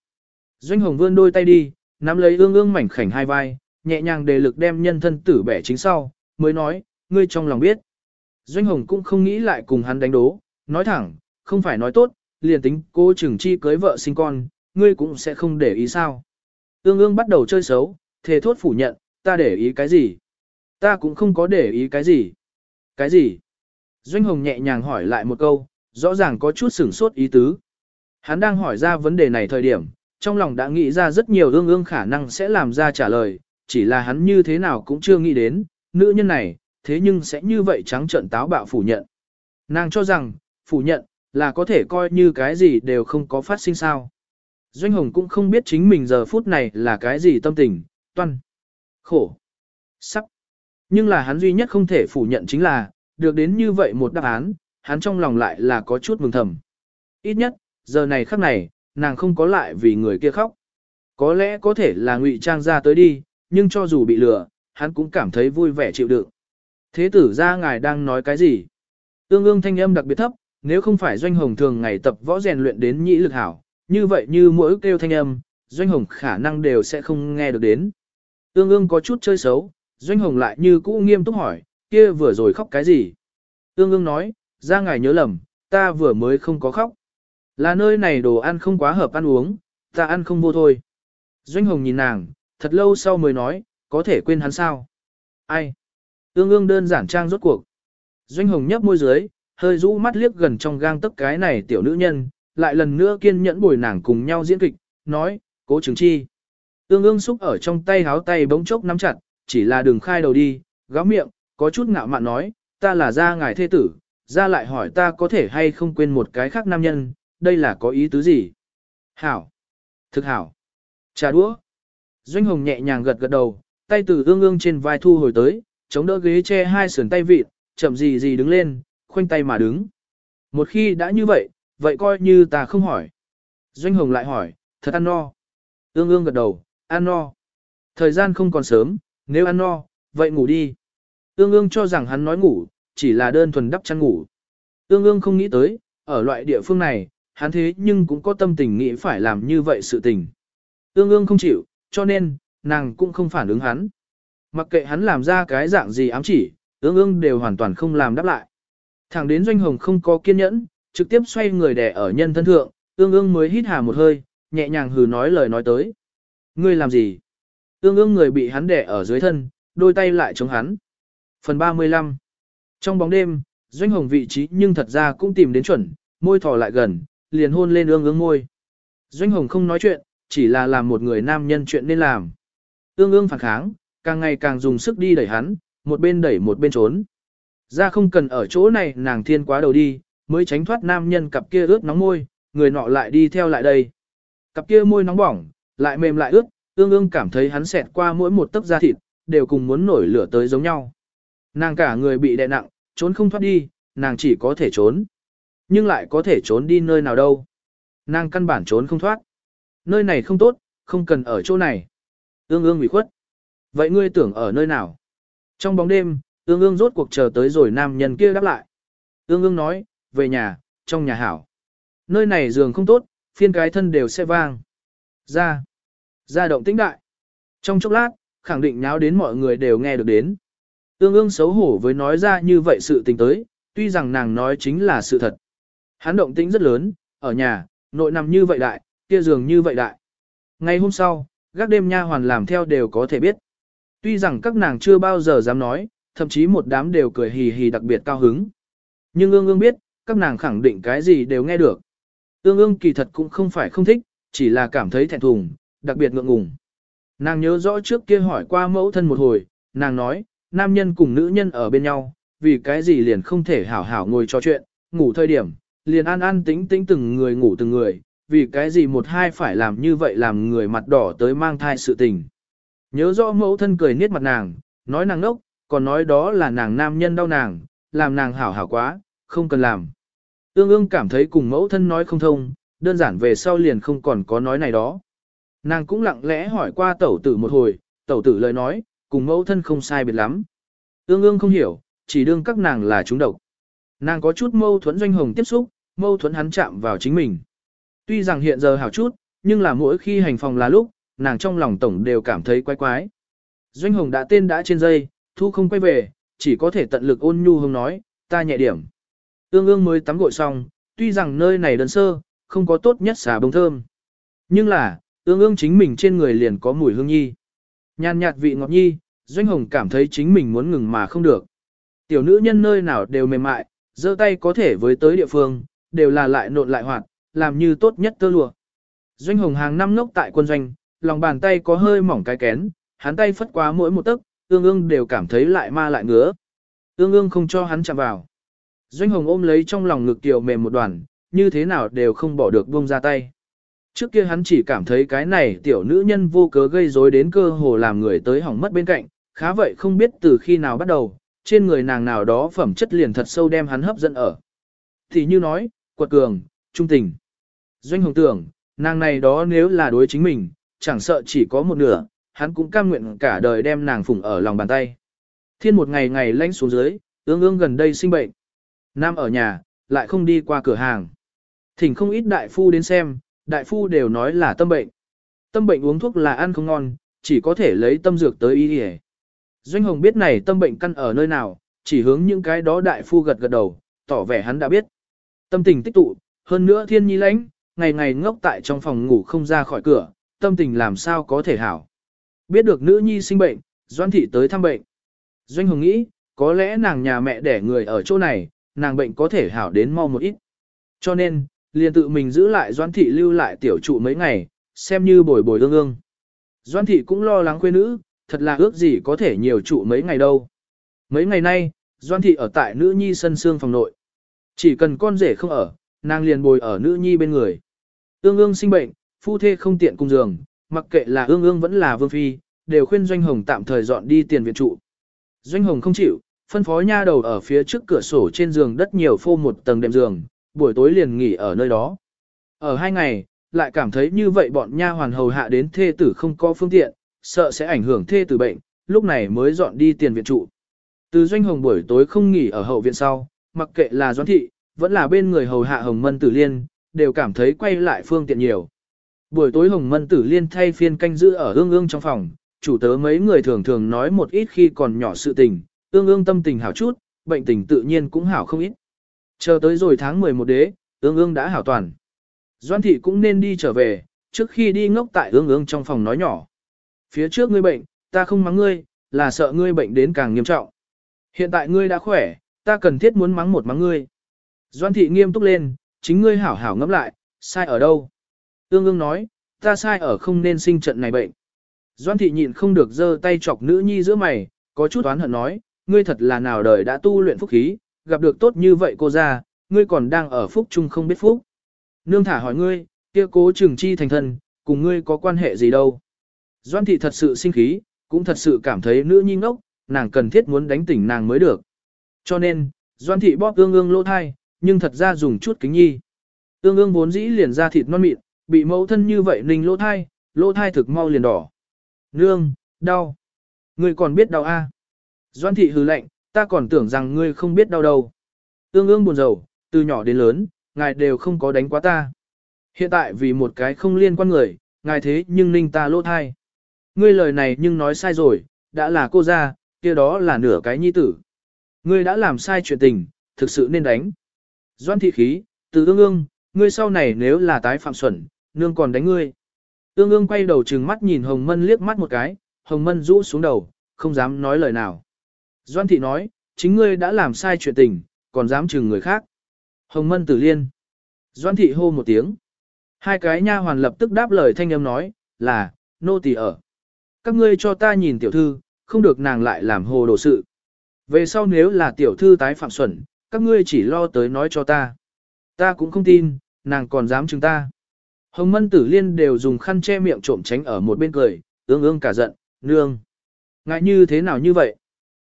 Doanh hồng vươn đôi tay đi, nắm lấy ương ương mảnh khảnh hai vai, nhẹ nhàng đề lực đem nhân thân tử bẻ chính sau, mới nói, ngươi trong lòng biết. Doanh hồng cũng không nghĩ lại cùng hắn đánh đố, nói thẳng, không phải nói tốt, liền tính cô Trừng chi cưới vợ sinh con, ngươi cũng sẽ không để ý sao. Ương ương bắt đầu chơi xấu, thề thốt phủ nhận, ta để ý cái gì? Ta cũng không có để ý cái gì. Cái gì? Doanh Hồng nhẹ nhàng hỏi lại một câu, rõ ràng có chút sửng sốt ý tứ. Hắn đang hỏi ra vấn đề này thời điểm, trong lòng đã nghĩ ra rất nhiều ương ương khả năng sẽ làm ra trả lời, chỉ là hắn như thế nào cũng chưa nghĩ đến, nữ nhân này, thế nhưng sẽ như vậy trắng trợn táo bạo phủ nhận. Nàng cho rằng, phủ nhận, là có thể coi như cái gì đều không có phát sinh sao. Doanh Hồng cũng không biết chính mình giờ phút này là cái gì tâm tình, toan, khổ, sắc. Nhưng là hắn duy nhất không thể phủ nhận chính là, được đến như vậy một đáp án, hắn trong lòng lại là có chút mừng thầm. Ít nhất, giờ này khắc này, nàng không có lại vì người kia khóc. Có lẽ có thể là ngụy trang ra tới đi, nhưng cho dù bị lừa, hắn cũng cảm thấy vui vẻ chịu đựng. Thế tử ra ngài đang nói cái gì? Tương ương thanh âm đặc biệt thấp, nếu không phải doanh hồng thường ngày tập võ rèn luyện đến nhĩ lực hảo, như vậy như mỗi kêu thanh âm, doanh hồng khả năng đều sẽ không nghe được đến. Tương ương có chút chơi xấu, doanh hồng lại như cũ nghiêm túc hỏi, kia vừa rồi khóc cái gì? Tương ương nói, ra ngài nhớ lầm, ta vừa mới không có khóc. Là nơi này đồ ăn không quá hợp ăn uống, ta ăn không vô thôi. Doanh hồng nhìn nàng, thật lâu sau mới nói, có thể quên hắn sao? Ai? Ương ương đơn giản trang rốt cuộc. Doanh hồng nhấp môi dưới, hơi rũ mắt liếc gần trong gang tấc cái này tiểu nữ nhân, lại lần nữa kiên nhẫn bồi nàng cùng nhau diễn kịch, nói, cố chứng chi. Ương ương xúc ở trong tay háo tay bỗng chốc nắm chặt, chỉ là đừng khai đầu đi, gáo miệng, có chút ngạo mạn nói, ta là gia ngài thê tử, ra lại hỏi ta có thể hay không quên một cái khác nam nhân, đây là có ý tứ gì? Hảo! Thực hảo! Trà đũa! Doanh hồng nhẹ nhàng gật gật đầu, tay từ ương ương trên vai thu hồi tới, chống đỡ ghế che hai sườn tay vịt, chậm gì gì đứng lên, khoanh tay mà đứng. Một khi đã như vậy, vậy coi như ta không hỏi. Doanh hồng lại hỏi, thật ăn no. Ương ương gật đầu, ăn no. Thời gian không còn sớm, nếu ăn no, vậy ngủ đi. Ương ương cho rằng hắn nói ngủ, chỉ là đơn thuần đắp chăn ngủ. Ương ương không nghĩ tới, ở loại địa phương này, hắn thế nhưng cũng có tâm tình nghĩ phải làm như vậy sự tình. Ương ương không chịu, cho nên, nàng cũng không phản ứng hắn. Mặc kệ hắn làm ra cái dạng gì ám chỉ, ương ương đều hoàn toàn không làm đáp lại. Thẳng đến doanh hồng không có kiên nhẫn, trực tiếp xoay người đè ở nhân thân thượng, ương ương mới hít hà một hơi, nhẹ nhàng hừ nói lời nói tới. Ngươi làm gì? Ương ương người bị hắn đè ở dưới thân, đôi tay lại chống hắn. Phần 35 Trong bóng đêm, doanh hồng vị trí nhưng thật ra cũng tìm đến chuẩn, môi thò lại gần, liền hôn lên ương ương môi. Doanh hồng không nói chuyện, chỉ là làm một người nam nhân chuyện nên làm. Ương ương phản kháng, càng ngày càng dùng sức đi đẩy hắn, một bên đẩy một bên trốn. Ra không cần ở chỗ này nàng thiên quá đầu đi, mới tránh thoát nam nhân cặp kia ướt nóng môi, người nọ lại đi theo lại đây. Cặp kia môi nóng bỏng, lại mềm lại ướt, ương ương cảm thấy hắn xẹt qua mỗi một tấc da thịt, đều cùng muốn nổi lửa tới giống nhau. Nàng cả người bị đè nặng, trốn không thoát đi, nàng chỉ có thể trốn. Nhưng lại có thể trốn đi nơi nào đâu. Nàng căn bản trốn không thoát. Nơi này không tốt, không cần ở chỗ này. Ương ương bị khuất. Vậy ngươi tưởng ở nơi nào? Trong bóng đêm, ương ương rốt cuộc chờ tới rồi nam nhân kia đáp lại. Ương ương nói, về nhà, trong nhà hảo. Nơi này giường không tốt, phiên cái thân đều sẽ vang. Ra. Ra động tĩnh đại. Trong chốc lát, khẳng định nháo đến mọi người đều nghe được đến. Ương ương xấu hổ với nói ra như vậy sự tình tới, tuy rằng nàng nói chính là sự thật. Hắn động tĩnh rất lớn, ở nhà, nội nằm như vậy đại, kia giường như vậy đại. Ngày hôm sau, gác đêm nha hoàn làm theo đều có thể biết. Tuy rằng các nàng chưa bao giờ dám nói, thậm chí một đám đều cười hì hì đặc biệt cao hứng. Nhưng ương ương biết, các nàng khẳng định cái gì đều nghe được. Ương ương kỳ thật cũng không phải không thích, chỉ là cảm thấy thẹn thùng, đặc biệt ngượng ngùng. Nàng nhớ rõ trước kia hỏi qua mẫu thân một hồi, nàng nói, nam nhân cùng nữ nhân ở bên nhau, vì cái gì liền không thể hảo hảo ngồi trò chuyện, ngủ thời điểm, liền an an tính tính từng người ngủ từng người, vì cái gì một hai phải làm như vậy làm người mặt đỏ tới mang thai sự tình. Nhớ rõ mẫu thân cười niết mặt nàng, nói nàng nốc, còn nói đó là nàng nam nhân đau nàng, làm nàng hảo hảo quá, không cần làm. Ương ương cảm thấy cùng mẫu thân nói không thông, đơn giản về sau liền không còn có nói này đó. Nàng cũng lặng lẽ hỏi qua tẩu tử một hồi, tẩu tử lời nói, cùng mẫu thân không sai biệt lắm. Ương ương không hiểu, chỉ đương các nàng là chúng độc. Nàng có chút mâu thuẫn doanh hồng tiếp xúc, mâu thuẫn hắn chạm vào chính mình. Tuy rằng hiện giờ hảo chút, nhưng là mỗi khi hành phòng là lúc, nàng trong lòng tổng đều cảm thấy quái quái. Doanh hồng đã tên đã trên dây, thu không quay về, chỉ có thể tận lực ôn nhu hông nói, ta nhẹ điểm. Ương ương mới tắm gội xong, tuy rằng nơi này đơn sơ, không có tốt nhất xà bông thơm. Nhưng là, ương ương chính mình trên người liền có mùi hương nhi. Nhàn nhạt vị ngọt nhi, Doanh Hồng cảm thấy chính mình muốn ngừng mà không được. Tiểu nữ nhân nơi nào đều mềm mại, giơ tay có thể với tới địa phương, đều là lại nộn lại hoạt, làm như tốt nhất tơ lụa. Doanh Hồng hàng năm ngốc tại quân doanh, lòng bàn tay có hơi mỏng cái kén, hắn tay phất quá mỗi một tấc, ương ương đều cảm thấy lại ma lại ngứa. Ương ương không cho hắn chạm vào. Doanh Hồng ôm lấy trong lòng ngực tiểu mềm một đoàn, như thế nào đều không bỏ được buông ra tay. Trước kia hắn chỉ cảm thấy cái này tiểu nữ nhân vô cớ gây rối đến cơ hồ làm người tới hỏng mất bên cạnh, khá vậy không biết từ khi nào bắt đầu, trên người nàng nào đó phẩm chất liền thật sâu đem hắn hấp dẫn ở. Thì như nói, quật cường, trung tình. Doanh hồng tưởng, nàng này đó nếu là đối chính mình, chẳng sợ chỉ có một nửa, hắn cũng cam nguyện cả đời đem nàng phụng ở lòng bàn tay. Thiên một ngày ngày lanh xuống dưới, ương ương gần đây sinh bệnh. Nam ở nhà, lại không đi qua cửa hàng. Thỉnh không ít đại phu đến xem, đại phu đều nói là tâm bệnh. Tâm bệnh uống thuốc là ăn không ngon, chỉ có thể lấy tâm dược tới y y. Doanh Hồng biết này tâm bệnh căn ở nơi nào, chỉ hướng những cái đó đại phu gật gật đầu, tỏ vẻ hắn đã biết. Tâm tình tích tụ, hơn nữa thiên nhi lãnh, ngày ngày ngốc tại trong phòng ngủ không ra khỏi cửa, tâm tình làm sao có thể hảo. Biết được nữ nhi sinh bệnh, Doan Thị tới thăm bệnh. Doanh Hồng nghĩ, có lẽ nàng nhà mẹ đẻ người ở chỗ này, nàng bệnh có thể hảo đến mau một ít. Cho nên, liền tự mình giữ lại Doan Thị lưu lại tiểu trụ mấy ngày, xem như bồi bồi ương ương. Doan Thị cũng lo lắng quê nữ, thật là ước gì có thể nhiều trụ mấy ngày đâu. Mấy ngày nay, Doan Thị ở tại nữ nhi sân xương phòng nội. Chỉ cần con rể không ở, nàng liền bồi ở nữ nhi bên người. Ương ương sinh bệnh, phu thê không tiện cùng giường, mặc kệ là ương ương vẫn là vương phi, đều khuyên Doanh Hồng tạm thời dọn đi tiền viện trụ. Doanh Hồng không chịu, phân phó nha đầu ở phía trước cửa sổ trên giường đất nhiều phô một tầng đệm giường, buổi tối liền nghỉ ở nơi đó. Ở hai ngày, lại cảm thấy như vậy bọn nha hoàn hầu hạ đến thê tử không có phương tiện, sợ sẽ ảnh hưởng thê tử bệnh, lúc này mới dọn đi tiền viện trụ. Từ doanh hồng buổi tối không nghỉ ở hậu viện sau, mặc kệ là doãn thị, vẫn là bên người hầu hạ hồng mân tử liên, đều cảm thấy quay lại phương tiện nhiều. Buổi tối hồng mân tử liên thay phiên canh giữ ở ương ương trong phòng, chủ tớ mấy người thường thường nói một ít khi còn nhỏ sự tình, ương ương tâm tình hảo chút, bệnh tình tự nhiên cũng hảo không ít. Chờ tới rồi tháng 11 đế, ương ương đã hảo toàn. Doan thị cũng nên đi trở về, trước khi đi ngốc tại ương ương trong phòng nói nhỏ. Phía trước ngươi bệnh, ta không mắng ngươi, là sợ ngươi bệnh đến càng nghiêm trọng. Hiện tại ngươi đã khỏe, ta cần thiết muốn mắng một mắng ngươi. Doan thị nghiêm túc lên, chính ngươi hảo hảo ngẫm lại, sai ở đâu? Ương ương nói, ta sai ở không nên sinh trận này bệnh. Doan thị nhịn không được giơ tay chọc nữ nhi giữa mày, có chút oán hận nói, ngươi thật là nào đời đã tu luyện phúc khí, gặp được tốt như vậy cô ra, ngươi còn đang ở phúc chung không biết phúc. Nương thả hỏi ngươi, kia cố Trường chi thành thân, cùng ngươi có quan hệ gì đâu. Doan thị thật sự sinh khí, cũng thật sự cảm thấy nữ nhi ngốc, nàng cần thiết muốn đánh tỉnh nàng mới được. Cho nên, Doan thị bóp ương ương lỗ thai, nhưng thật ra dùng chút kính nhi. Ương ương vốn dĩ liền ra thịt non mịn, bị mẫu thân như vậy ninh lỗ thai, lỗ thai thực mau liền đỏ. Nương, đau. Ngươi còn biết đau a? À? Doan thị hừ lạnh, ta còn tưởng rằng ngươi không biết đau đâu. Ương ương buồn rầu, từ nhỏ đến lớn, ngài đều không có đánh quá ta. Hiện tại vì một cái không liên quan người, ngài thế nhưng ninh ta lỗ thai. Ngươi lời này nhưng nói sai rồi, đã là cô ra, kia đó là nửa cái nhi tử. Ngươi đã làm sai chuyện tình, thực sự nên đánh. Doan thị khí, từ ương ương, ngươi sau này nếu là tái phạm xuẩn, nương còn đánh ngươi. Ương ương quay đầu trừng mắt nhìn Hồng Mân liếc mắt một cái, Hồng Mân rũ xuống đầu, không dám nói lời nào. Doan thị nói, chính ngươi đã làm sai chuyện tình, còn dám chừng người khác. Hồng Mân tử liên. Doan thị hô một tiếng. Hai cái nha hoàn lập tức đáp lời thanh âm nói, là, nô tỳ ở. Các ngươi cho ta nhìn tiểu thư, không được nàng lại làm hồ đồ sự. Về sau nếu là tiểu thư tái phạm xuẩn, các ngươi chỉ lo tới nói cho ta. Ta cũng không tin, nàng còn dám chứng ta. Hồng mân tử liên đều dùng khăn che miệng trộm tránh ở một bên cười, ương ương cả giận, nương. ngài như thế nào như vậy?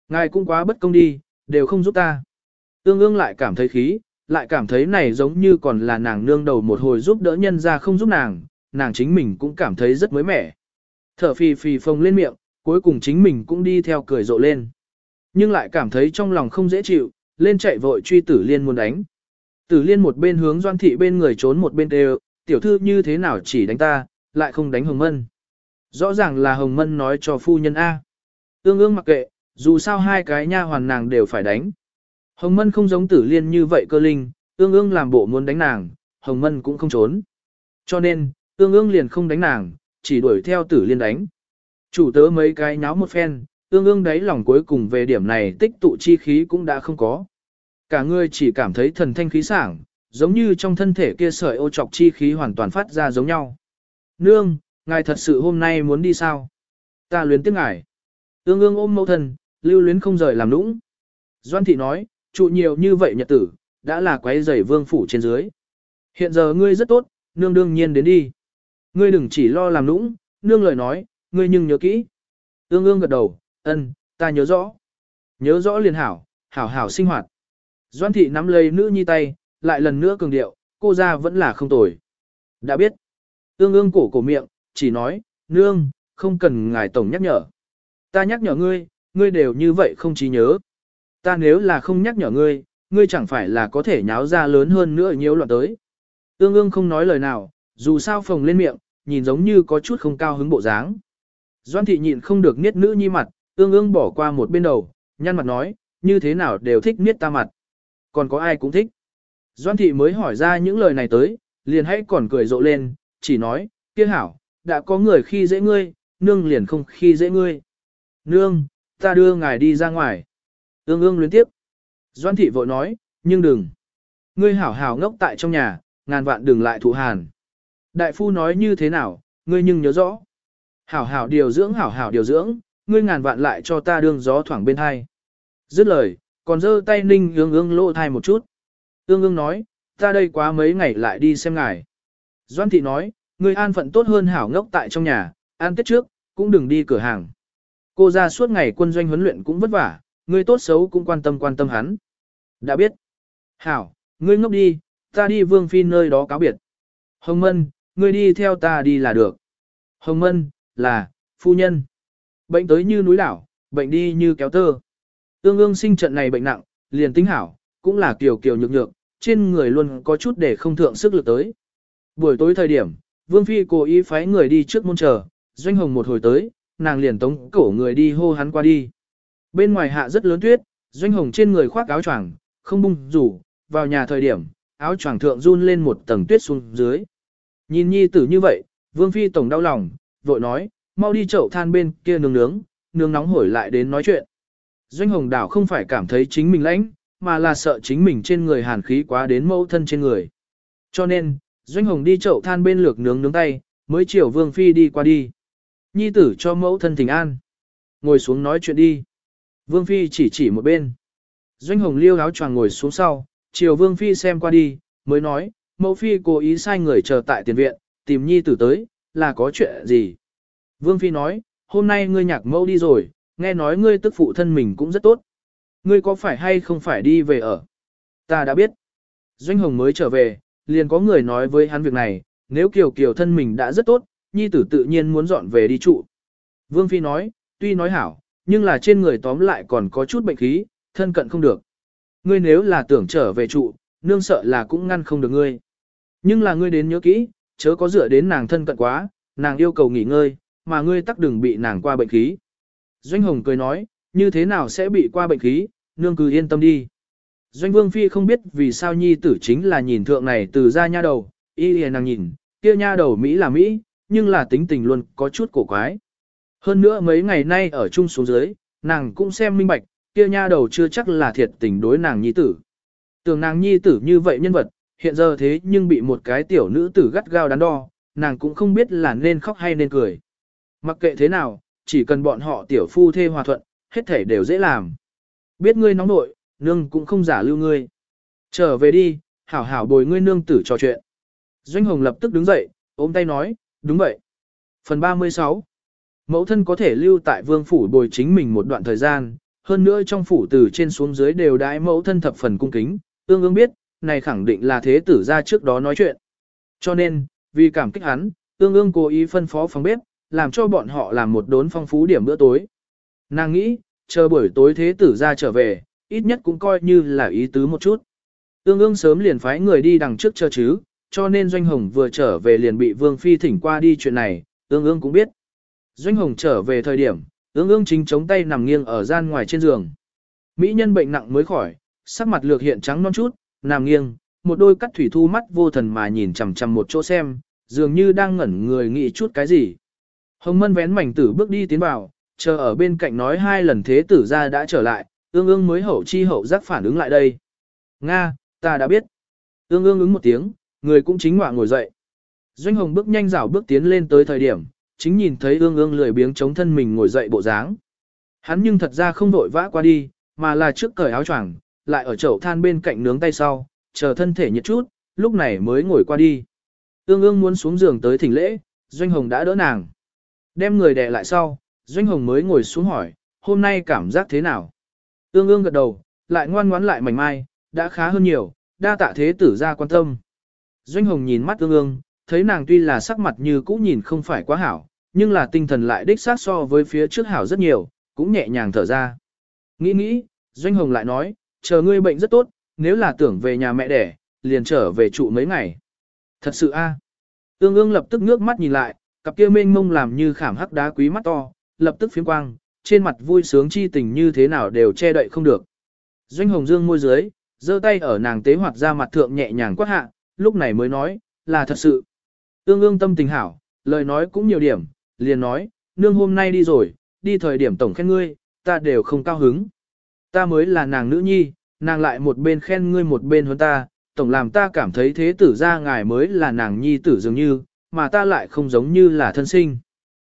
Ngài cũng quá bất công đi, đều không giúp ta. Ương ương lại cảm thấy khí, lại cảm thấy này giống như còn là nàng nương đầu một hồi giúp đỡ nhân ra không giúp nàng, nàng chính mình cũng cảm thấy rất mới mẻ. Thở phì phì phồng lên miệng, cuối cùng chính mình cũng đi theo cười rộ lên. Nhưng lại cảm thấy trong lòng không dễ chịu, lên chạy vội truy tử liên muốn đánh. Tử liên một bên hướng doan thị bên người trốn một bên đều, tiểu thư như thế nào chỉ đánh ta, lại không đánh hồng mân. Rõ ràng là hồng mân nói cho phu nhân A. Ương ương mặc kệ, dù sao hai cái nha hoàn nàng đều phải đánh. Hồng mân không giống tử liên như vậy cơ linh, ương ương làm bộ muốn đánh nàng, hồng mân cũng không trốn. Cho nên, ương ương liền không đánh nàng, chỉ đuổi theo tử liên đánh. Chủ tớ mấy cái nháo một phen, ương ương đáy lòng cuối cùng về điểm này tích tụ chi khí cũng đã không có. Cả người chỉ cảm thấy thần thanh khí sảng, giống như trong thân thể kia sợi ô trọc chi khí hoàn toàn phát ra giống nhau. Nương, ngài thật sự hôm nay muốn đi sao? Ta luyến tiếc ngài. Ương ương ôm mẫu thân, lưu luyến không rời làm nũng. Doan thị nói, trụ nhiều như vậy nhật tử, đã là quấy rầy vương phủ trên dưới. Hiện giờ ngươi rất tốt, nương đương nhiên đến đi. Ngươi đừng chỉ lo làm nũng, nương lời nói, ngươi nhưng nhớ kỹ. Ương ương gật đầu, ân, ta nhớ rõ. Nhớ rõ liền hảo, hảo hảo sinh hoạt. Doan thị nắm lấy nữ nhi tay, lại lần nữa cường điệu, cô ra vẫn là không tồi. Đã biết. Tương ương cổ cổ miệng, chỉ nói, nương, không cần ngài tổng nhắc nhở. Ta nhắc nhở ngươi, ngươi đều như vậy không trí nhớ. Ta nếu là không nhắc nhở ngươi, ngươi chẳng phải là có thể nháo ra lớn hơn nữa nhiều loạn tới. Tương ương không nói lời nào, dù sao phồng lên miệng, nhìn giống như có chút không cao hứng bộ dáng. Doan thị nhịn không được niết nữ nhi mặt, ương ương bỏ qua một bên đầu, nhăn mặt nói, như thế nào đều thích niết ta mặt. Còn có ai cũng thích. Doan thị mới hỏi ra những lời này tới, liền hãy còn cười rộ lên, chỉ nói, kia hảo, đã có người khi dễ ngươi, nương liền không khi dễ ngươi. Nương, ta đưa ngài đi ra ngoài. Ương ương luyến tiếp. Doan thị vội nói, nhưng đừng. Ngươi hảo hảo ngốc tại trong nhà, ngàn vạn đừng lại thụ hàn. Đại phu nói như thế nào, ngươi nhưng nhớ rõ. Hảo hảo điều dưỡng hảo hảo điều dưỡng, ngươi ngàn vạn lại cho ta đương gió thoảng bên hai. Dứt lời, còn giơ tay ninh ương ương lộ thai một chút. Ương ương nói, ta đây quá mấy ngày lại đi xem ngài. Doan thị nói, ngươi an phận tốt hơn hảo ngốc tại trong nhà, an tết trước, cũng đừng đi cửa hàng. Cô ra suốt ngày quân doanh huấn luyện cũng vất vả, ngươi tốt xấu cũng quan tâm quan tâm hắn. Đã biết. Hảo, ngươi ngốc đi, ta đi vương phi nơi đó cáo biệt. Hồng Mân, ngươi đi theo ta đi là được. Hồng Mân, là, phu nhân. Bệnh tới như núi đảo, bệnh đi như kéo tơ. tương ương sinh trận này bệnh nặng, liền tính hảo, cũng là kiều kiều nhược nhược, trên người luôn có chút để không thượng sức lực tới. Buổi tối thời điểm, Vương Phi cố ý phái người đi trước môn chờ, doanh hồng một hồi tới, nàng liền tống cổ người đi hô hắn qua đi. Bên ngoài hạ rất lớn tuyết, doanh hồng trên người khoác áo choàng, không bung rủ, vào nhà thời điểm, áo choàng thượng run lên một tầng tuyết xuống dưới. Nhìn nhi tử như vậy, Vương Phi tổng đau lòng, vội nói, mau đi chậu than bên kia nướng nướng, nướng nóng hổi lại đến nói chuyện. Doanh hồng đảo không phải cảm thấy chính mình lãnh, mà là sợ chính mình trên người hàn khí quá đến mẫu thân trên người. Cho nên, Doanh hồng đi chậu than bên lược nướng nướng tay, mới chiều Vương Phi đi qua đi. Nhi tử cho mẫu thân thỉnh an. Ngồi xuống nói chuyện đi. Vương Phi chỉ chỉ một bên. Doanh hồng liêu áo choàng ngồi xuống sau, chiều Vương Phi xem qua đi, mới nói, mẫu Phi cố ý sai người chờ tại tiền viện, tìm Nhi tử tới, là có chuyện gì. Vương Phi nói, hôm nay ngươi nhạc mẫu đi rồi, nghe nói ngươi tức phụ thân mình cũng rất tốt. Ngươi có phải hay không phải đi về ở? Ta đã biết. Doanh Hồng mới trở về, liền có người nói với hắn việc này, nếu Kiều Kiều thân mình đã rất tốt, nhi tử tự nhiên muốn dọn về đi trụ. Vương Phi nói, tuy nói hảo, nhưng là trên người tóm lại còn có chút bệnh khí, thân cận không được. Ngươi nếu là tưởng trở về trụ, nương sợ là cũng ngăn không được ngươi. Nhưng là ngươi đến nhớ kỹ, chớ có dựa đến nàng thân cận quá, nàng yêu cầu nghỉ ngơi, mà ngươi tắc đừng bị nàng qua bệnh khí. Doanh Hồng cười nói, như thế nào sẽ bị qua bệnh khí, nương cứ yên tâm đi. Doanh Vương Phi không biết vì sao nhi tử chính là nhìn thượng này từ ra nha đầu, y liền nàng nhìn, kia nha đầu Mỹ là Mỹ, nhưng là tính tình luôn có chút cổ quái. Hơn nữa mấy ngày nay ở chung xuống dưới, nàng cũng xem minh bạch, kia nha đầu chưa chắc là thiệt tình đối nàng nhi tử. Tưởng nàng nhi tử như vậy nhân vật, hiện giờ thế nhưng bị một cái tiểu nữ tử gắt gao đắn đo, nàng cũng không biết là nên khóc hay nên cười. Mặc kệ thế nào, chỉ cần bọn họ tiểu phu thê hòa thuận, hết thể đều dễ làm. Biết ngươi nóng nội, nương cũng không giả lưu ngươi. Trở về đi, hảo hảo bồi ngươi nương tử trò chuyện. Doanh Hồng lập tức đứng dậy, ôm tay nói, đúng vậy. Phần 36 Mẫu thân có thể lưu tại vương phủ bồi chính mình một đoạn thời gian, hơn nữa trong phủ từ trên xuống dưới đều đãi mẫu thân thập phần cung kính, tương ương biết, này khẳng định là thế tử ra trước đó nói chuyện. Cho nên, vì cảm kích hắn, ương ương cố ý phân phó phòng bếp, làm cho bọn họ làm một đốn phong phú điểm bữa tối. Nàng nghĩ, chờ buổi tối thế tử ra trở về, ít nhất cũng coi như là ý tứ một chút. Ương ương sớm liền phái người đi đằng trước chờ chứ, cho nên Doanh Hồng vừa trở về liền bị Vương Phi thỉnh qua đi chuyện này, ương ương cũng biết. Doanh Hồng trở về thời điểm, ương ương chính chống tay nằm nghiêng ở gian ngoài trên giường. Mỹ nhân bệnh nặng mới khỏi, sắc mặt lược hiện trắng non chút, nằm nghiêng, một đôi cắt thủy thu mắt vô thần mà nhìn chằm chằm một chỗ xem, dường như đang ngẩn người nghĩ chút cái gì. Hồng Mân vén mảnh tử bước đi tiến vào, chờ ở bên cạnh nói hai lần thế tử ra đã trở lại, ương ương mới hậu chi hậu giác phản ứng lại đây. Nga, ta đã biết. Ương ương ứng một tiếng, người cũng chính ngoạ ngồi dậy. Doanh Hồng bước nhanh rảo bước tiến lên tới thời điểm, chính nhìn thấy ương ương lười biếng chống thân mình ngồi dậy bộ dáng. Hắn nhưng thật ra không vội vã qua đi, mà là trước cởi áo choàng, lại ở chậu than bên cạnh nướng tay sau, chờ thân thể nhiệt chút, lúc này mới ngồi qua đi. Ương ương muốn xuống giường tới thỉnh lễ, Doanh Hồng đã đỡ nàng. Đem người đè lại sau, Doanh Hồng mới ngồi xuống hỏi, hôm nay cảm giác thế nào? Ương ương gật đầu, lại ngoan ngoãn lại mảnh mai, đã khá hơn nhiều, đa tạ thế tử ra quan tâm. Doanh Hồng nhìn mắt ương ương, thấy nàng tuy là sắc mặt như cũ nhìn không phải quá hảo, nhưng là tinh thần lại đích xác so với phía trước hảo rất nhiều, cũng nhẹ nhàng thở ra. Nghĩ nghĩ, Doanh Hồng lại nói, chờ ngươi bệnh rất tốt, nếu là tưởng về nhà mẹ đẻ, liền trở về trụ mấy ngày. Thật sự a. Ương ương lập tức ngước mắt nhìn lại, cặp kia mênh mông làm như khảm hắc đá quý mắt to, lập tức phiếm quang, trên mặt vui sướng chi tình như thế nào đều che đậy không được. Doanh Hồng Dương môi dưới, giơ tay ở nàng tế hoạt ra mặt thượng nhẹ nhàng quát hạ, lúc này mới nói, là thật sự. Ương ương tâm tình hảo, lời nói cũng nhiều điểm, liền nói, nương hôm nay đi rồi, đi thời điểm tổng khen ngươi, ta đều không cao hứng. Ta mới là nàng nữ nhi, nàng lại một bên khen ngươi một bên hơn ta, tổng làm ta cảm thấy thế tử ra ngài mới là nàng nhi tử dường như, mà ta lại không giống như là thân sinh.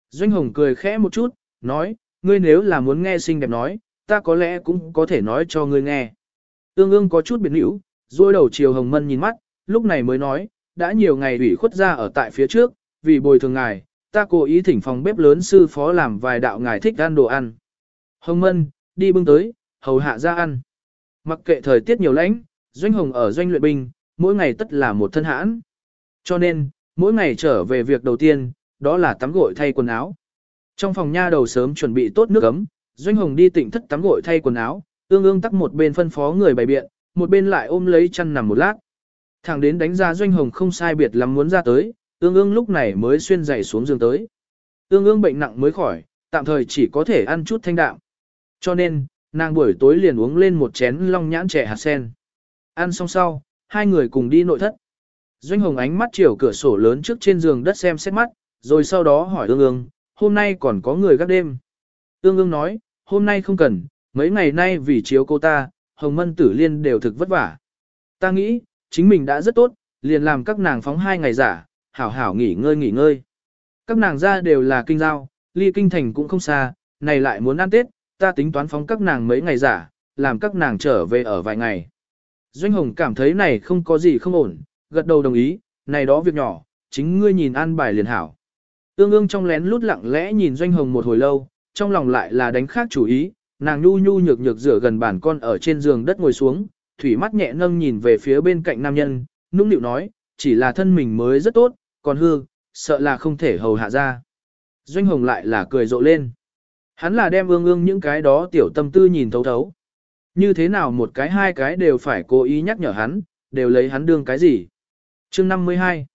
Doanh Hồng cười khẽ một chút, nói, ngươi nếu là muốn nghe xinh đẹp nói, ta có lẽ cũng có thể nói cho ngươi nghe. Ương ương có chút biệt nữ, rồi đầu chiều Hồng Mân nhìn mắt, lúc này mới nói, đã nhiều ngày ủy khuất ra ở tại phía trước, vì bồi thường ngài, ta cố ý thỉnh phòng bếp lớn sư phó làm vài đạo ngài thích ăn đồ ăn. Hồng Mân, đi bưng tới, hầu hạ ra ăn. Mặc kệ thời tiết nhiều lãnh, Doanh Hồng ở doanh luyện binh, mỗi ngày tất là một thân hãn. Cho nên, mỗi ngày trở về việc đầu tiên, đó là tắm gội thay quần áo. Trong phòng nha đầu sớm chuẩn bị tốt nước ấm, Doanh Hồng đi tỉnh thất tắm gội thay quần áo, ương ương tắc một bên phân phó người bày biện, một bên lại ôm lấy chăn nằm một lát. Thẳng đến đánh ra Doanh Hồng không sai biệt lắm muốn ra tới, ương ương lúc này mới xuyên giày xuống giường tới. Ương ương bệnh nặng mới khỏi, tạm thời chỉ có thể ăn chút thanh đạm. Cho nên, nàng buổi tối liền uống lên một chén long nhãn trẻ hạt sen. Ăn xong sau, hai người cùng đi nội thất. Doanh Hồng ánh mắt chiều cửa sổ lớn trước trên giường đất xem xét mắt, rồi sau đó hỏi ương ương, hôm nay còn có người gác đêm. Ương ương nói, hôm nay không cần, mấy ngày nay vì chiếu cô ta, Hồng Mân Tử Liên đều thực vất vả. Ta nghĩ, chính mình đã rất tốt, liền làm các nàng phóng hai ngày giả, hảo hảo nghỉ ngơi nghỉ ngơi. Các nàng ra đều là kinh giao, ly kinh thành cũng không xa, này lại muốn ăn Tết, ta tính toán phóng các nàng mấy ngày giả, làm các nàng trở về ở vài ngày. Doanh Hồng cảm thấy này không có gì không ổn, gật đầu đồng ý, này đó việc nhỏ, chính ngươi nhìn an bài liền hảo. Ương ương trong lén lút lặng lẽ nhìn Doanh Hồng một hồi lâu, trong lòng lại là đánh khác chủ ý, nàng nhu nhu nhược nhược rửa gần bản con ở trên giường đất ngồi xuống, thủy mắt nhẹ nâng nhìn về phía bên cạnh nam nhân, nũng nịu nói, chỉ là thân mình mới rất tốt, còn hư, sợ là không thể hầu hạ ra. Doanh Hồng lại là cười rộ lên. Hắn là đem ương ương những cái đó tiểu tâm tư nhìn thấu thấu. Như thế nào một cái hai cái đều phải cố ý nhắc nhở hắn, đều lấy hắn đương cái gì chương 52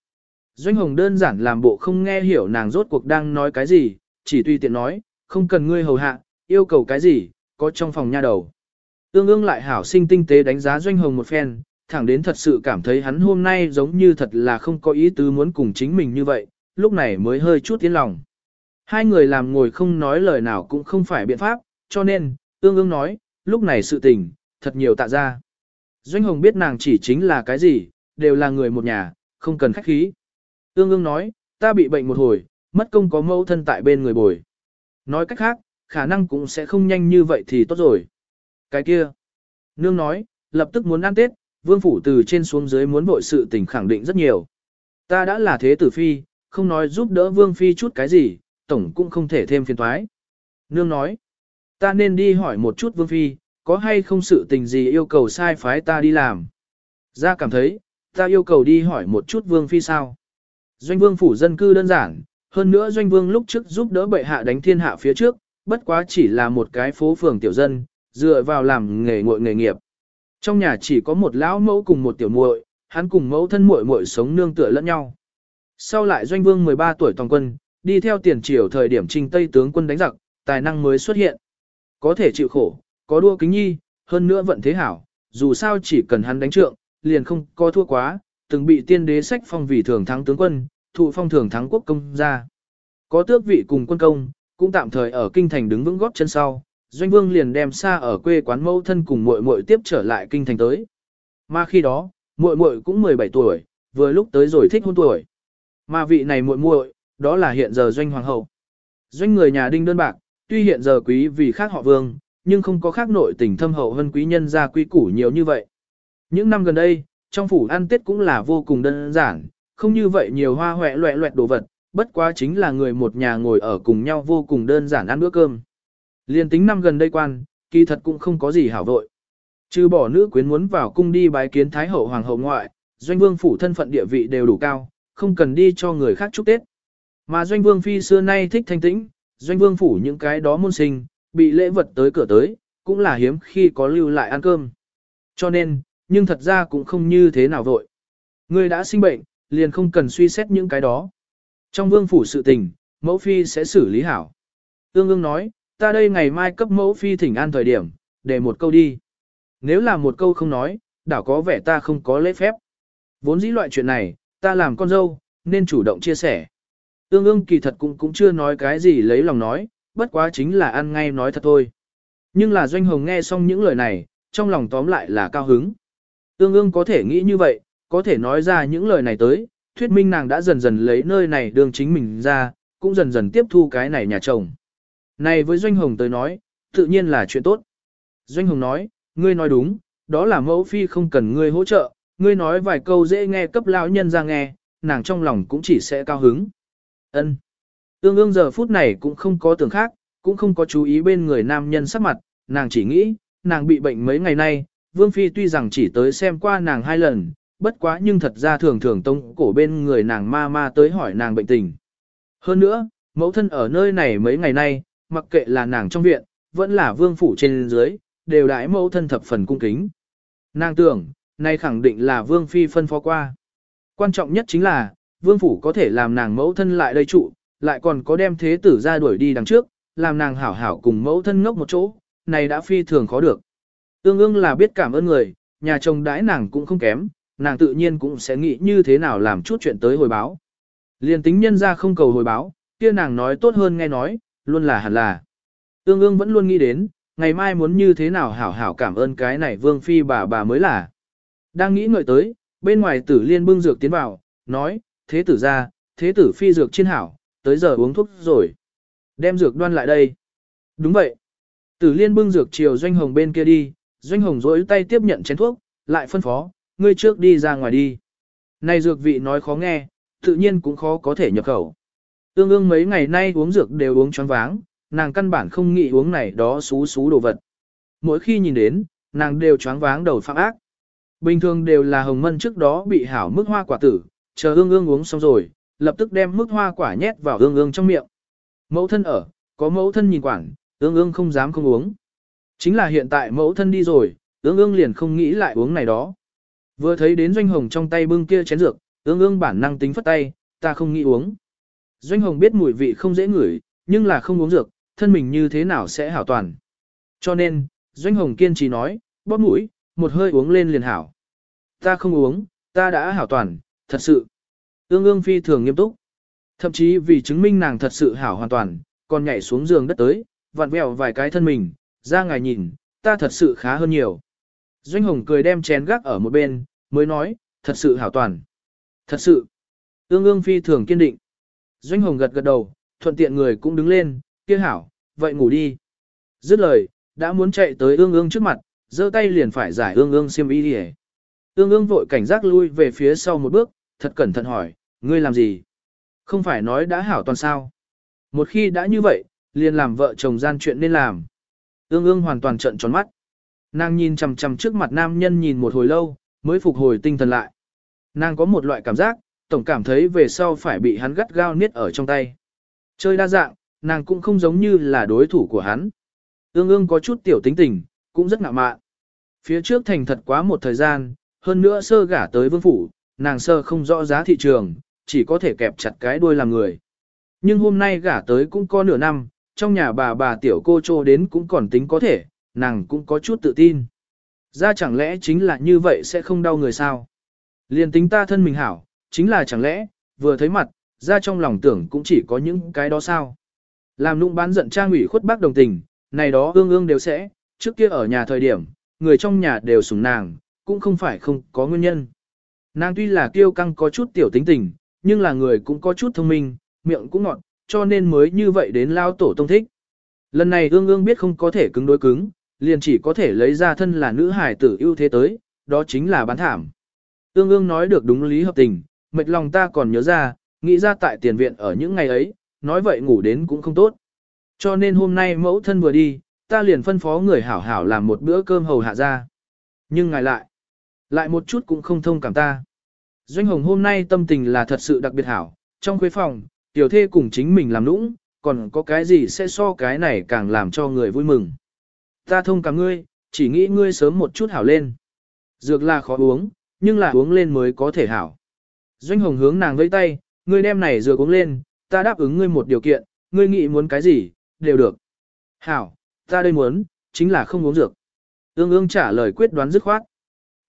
Doanh Hồng đơn giản làm bộ không nghe hiểu nàng rốt cuộc đang nói cái gì, chỉ tùy tiện nói, không cần ngươi hầu hạ, yêu cầu cái gì, có trong phòng nha đầu. Tương ương lại hảo sinh tinh tế đánh giá Doanh Hồng một phen, thẳng đến thật sự cảm thấy hắn hôm nay giống như thật là không có ý tứ muốn cùng chính mình như vậy, lúc này mới hơi chút tiến lòng. Hai người làm ngồi không nói lời nào cũng không phải biện pháp, cho nên, tương ương nói, lúc này sự tình, thật nhiều tạ ra. Doanh Hồng biết nàng chỉ chính là cái gì, đều là người một nhà, không cần khách khí. Ương ương nói, ta bị bệnh một hồi, mất công có mẫu thân tại bên người bồi. Nói cách khác, khả năng cũng sẽ không nhanh như vậy thì tốt rồi. Cái kia. Nương nói, lập tức muốn ăn Tết, vương phủ từ trên xuống dưới muốn vội sự tình khẳng định rất nhiều. Ta đã là thế tử phi, không nói giúp đỡ vương phi chút cái gì, tổng cũng không thể thêm phiền thoái. Nương nói, ta nên đi hỏi một chút vương phi, có hay không sự tình gì yêu cầu sai phái ta đi làm. Ra cảm thấy, ta yêu cầu đi hỏi một chút vương phi sao. Doanh vương phủ dân cư đơn giản, hơn nữa doanh vương lúc trước giúp đỡ bệ hạ đánh thiên hạ phía trước, bất quá chỉ là một cái phố phường tiểu dân, dựa vào làm nghề ngội nghề nghiệp. Trong nhà chỉ có một lão mẫu cùng một tiểu muội, hắn cùng mẫu thân muội muội sống nương tựa lẫn nhau. Sau lại doanh vương 13 tuổi toàn quân, đi theo tiền triều thời điểm trình Tây tướng quân đánh giặc, tài năng mới xuất hiện. Có thể chịu khổ, có đua kính nhi, hơn nữa vận thế hảo, dù sao chỉ cần hắn đánh trượng, liền không có thua quá, từng bị tiên đế sách phong vì thường thắng tướng quân, thụ phong thường thắng quốc công gia, Có tước vị cùng quân công, cũng tạm thời ở kinh thành đứng vững góp chân sau, doanh vương liền đem xa ở quê quán mẫu thân cùng muội muội tiếp trở lại kinh thành tới. Mà khi đó, muội muội cũng 17 tuổi, vừa lúc tới rồi thích hôn tuổi. Mà vị này muội muội, đó là hiện giờ doanh hoàng hậu. Doanh người nhà đinh đơn bạc, tuy hiện giờ quý vì khác họ vương, nhưng không có khác nội tình thâm hậu hơn quý nhân gia quý củ nhiều như vậy. Những năm gần đây, trong phủ ăn tết cũng là vô cùng đơn giản, không như vậy nhiều hoa hoẹ loẹ loẹt đồ vật, bất quá chính là người một nhà ngồi ở cùng nhau vô cùng đơn giản ăn bữa cơm. Liên tính năm gần đây quan, kỳ thật cũng không có gì hảo vội. Trừ bỏ nữ quyến muốn vào cung đi bái kiến Thái hậu hoàng hậu ngoại, doanh vương phủ thân phận địa vị đều đủ cao, không cần đi cho người khác chúc Tết. Mà doanh vương phi xưa nay thích thanh tĩnh, doanh vương phủ những cái đó môn sinh, bị lễ vật tới cửa tới, cũng là hiếm khi có lưu lại ăn cơm. Cho nên, nhưng thật ra cũng không như thế nào vội. Người đã sinh bệnh, liền không cần suy xét những cái đó. Trong vương phủ sự tình, mẫu phi sẽ xử lý hảo. Ương ương nói, ta đây ngày mai cấp mẫu phi thỉnh an thời điểm, để một câu đi. Nếu là một câu không nói, đảo có vẻ ta không có lễ phép. Vốn dĩ loại chuyện này, ta làm con dâu, nên chủ động chia sẻ. Ương ương kỳ thật cũng cũng chưa nói cái gì lấy lòng nói, bất quá chính là ăn ngay nói thật thôi. Nhưng là Doanh Hồng nghe xong những lời này, trong lòng tóm lại là cao hứng. Ương ương có thể nghĩ như vậy, có thể nói ra những lời này tới, thuyết minh nàng đã dần dần lấy nơi này đường chính mình ra, cũng dần dần tiếp thu cái này nhà chồng. Này với Doanh Hồng tới nói, tự nhiên là chuyện tốt. Doanh Hồng nói, ngươi nói đúng, đó là mẫu phi không cần ngươi hỗ trợ, ngươi nói vài câu dễ nghe cấp lão nhân ra nghe, nàng trong lòng cũng chỉ sẽ cao hứng. Ân. Ương ương giờ phút này cũng không có tưởng khác, cũng không có chú ý bên người nam nhân sắc mặt, nàng chỉ nghĩ, nàng bị bệnh mấy ngày nay, Vương Phi tuy rằng chỉ tới xem qua nàng hai lần, bất quá nhưng thật ra thường thường tông cổ bên người nàng ma ma tới hỏi nàng bệnh tình. Hơn nữa, mẫu thân ở nơi này mấy ngày nay, mặc kệ là nàng trong viện, vẫn là vương phủ trên dưới, đều đãi mẫu thân thập phần cung kính. Nàng tưởng, nay khẳng định là vương phi phân phó qua. Quan trọng nhất chính là, vương phủ có thể làm nàng mẫu thân lại đây trụ, lại còn có đem thế tử ra đuổi đi đằng trước, làm nàng hảo hảo cùng mẫu thân ngốc một chỗ, này đã phi thường khó được. Ương ương là biết cảm ơn người, nhà chồng đãi nàng cũng không kém, nàng tự nhiên cũng sẽ nghĩ như thế nào làm chút chuyện tới hồi báo. Liên tính nhân ra không cầu hồi báo, kia nàng nói tốt hơn nghe nói, luôn là hẳn là. Ương ương vẫn luôn nghĩ đến, ngày mai muốn như thế nào hảo hảo cảm ơn cái này vương phi bà bà mới là. Đang nghĩ ngợi tới, bên ngoài tử liên bưng dược tiến vào, nói, thế tử ra, thế tử phi dược trên hảo, tới giờ uống thuốc rồi. Đem dược đoan lại đây. Đúng vậy. Tử liên bưng dược chiều doanh hồng bên kia đi, doanh hồng rỗi tay tiếp nhận chén thuốc, lại phân phó, ngươi trước đi ra ngoài đi. Này dược vị nói khó nghe, tự nhiên cũng khó có thể nhập khẩu. Ương ương mấy ngày nay uống dược đều uống choáng váng, nàng căn bản không nghĩ uống này đó xú xú đồ vật. Mỗi khi nhìn đến, nàng đều choáng váng đầu phạm ác. Bình thường đều là hồng mân trước đó bị hảo mức hoa quả tử, chờ ương ương uống xong rồi, lập tức đem mức hoa quả nhét vào ương ương trong miệng. Mẫu thân ở, có mẫu thân nhìn quản, ương ương không dám không uống. Chính là hiện tại mẫu thân đi rồi, ương ương liền không nghĩ lại uống này đó. Vừa thấy đến doanh hồng trong tay bưng kia chén dược, ương ương bản năng tính phất tay, ta không nghĩ uống. Doanh hồng biết mùi vị không dễ ngửi, nhưng là không uống dược, thân mình như thế nào sẽ hảo toàn. Cho nên, doanh hồng kiên trì nói, bóp mũi, một hơi uống lên liền hảo. Ta không uống, ta đã hảo toàn, thật sự. Ương ương phi thường nghiêm túc. Thậm chí vì chứng minh nàng thật sự hảo hoàn toàn, còn nhảy xuống giường đất tới, vặn vẹo vài cái thân mình, ra ngài nhìn, ta thật sự khá hơn nhiều. Doanh Hồng cười đem chén gác ở một bên, mới nói, thật sự hảo toàn. Thật sự. Ương ương phi thường kiên định. Doanh Hồng gật gật đầu, thuận tiện người cũng đứng lên, kia hảo, vậy ngủ đi. Dứt lời, đã muốn chạy tới ương ương trước mặt, giơ tay liền phải giải ương ương xiêm y đi Ương ương vội cảnh giác lui về phía sau một bước, thật cẩn thận hỏi, ngươi làm gì? Không phải nói đã hảo toàn sao? Một khi đã như vậy, liền làm vợ chồng gian chuyện nên làm. Ương ương hoàn toàn trận tròn mắt. Nàng nhìn chằm chằm trước mặt nam nhân nhìn một hồi lâu, mới phục hồi tinh thần lại. Nàng có một loại cảm giác, tổng cảm thấy về sau phải bị hắn gắt gao niết ở trong tay. Chơi đa dạng, nàng cũng không giống như là đối thủ của hắn. Ương ương có chút tiểu tính tình, cũng rất ngạo mạn. Phía trước thành thật quá một thời gian, hơn nữa sơ gả tới vương phủ, nàng sơ không rõ giá thị trường, chỉ có thể kẹp chặt cái đuôi làm người. Nhưng hôm nay gả tới cũng có nửa năm, trong nhà bà bà tiểu cô trô đến cũng còn tính có thể, nàng cũng có chút tự tin. Ra chẳng lẽ chính là như vậy sẽ không đau người sao? Liền tính ta thân mình hảo, chính là chẳng lẽ, vừa thấy mặt, ra trong lòng tưởng cũng chỉ có những cái đó sao? Làm nụng bán giận trang ủy khuất bác đồng tình, này đó ương ương đều sẽ, trước kia ở nhà thời điểm, người trong nhà đều sủng nàng, cũng không phải không có nguyên nhân. Nàng tuy là kiêu căng có chút tiểu tính tình, nhưng là người cũng có chút thông minh, miệng cũng ngọt, cho nên mới như vậy đến lao tổ tông thích. Lần này ương ương biết không có thể cứng đối cứng, liền chỉ có thể lấy ra thân là nữ hải tử ưu thế tới, đó chính là bán thảm. Ương ương nói được đúng lý hợp tình, mệt lòng ta còn nhớ ra, nghĩ ra tại tiền viện ở những ngày ấy, nói vậy ngủ đến cũng không tốt. Cho nên hôm nay mẫu thân vừa đi, ta liền phân phó người hảo hảo làm một bữa cơm hầu hạ ra. Nhưng ngài lại, lại một chút cũng không thông cảm ta. Doanh Hồng hôm nay tâm tình là thật sự đặc biệt hảo, trong khuế phòng, tiểu thê cùng chính mình làm nũng, còn có cái gì sẽ so cái này càng làm cho người vui mừng. Ta thông cảm ngươi, chỉ nghĩ ngươi sớm một chút hảo lên. Dược là khó uống, nhưng là uống lên mới có thể hảo. Doanh Hồng hướng nàng vẫy tay, ngươi đem này dược uống lên, ta đáp ứng ngươi một điều kiện, ngươi nghĩ muốn cái gì, đều được. Hảo, ta đây muốn, chính là không uống dược. Ương ương trả lời quyết đoán dứt khoát.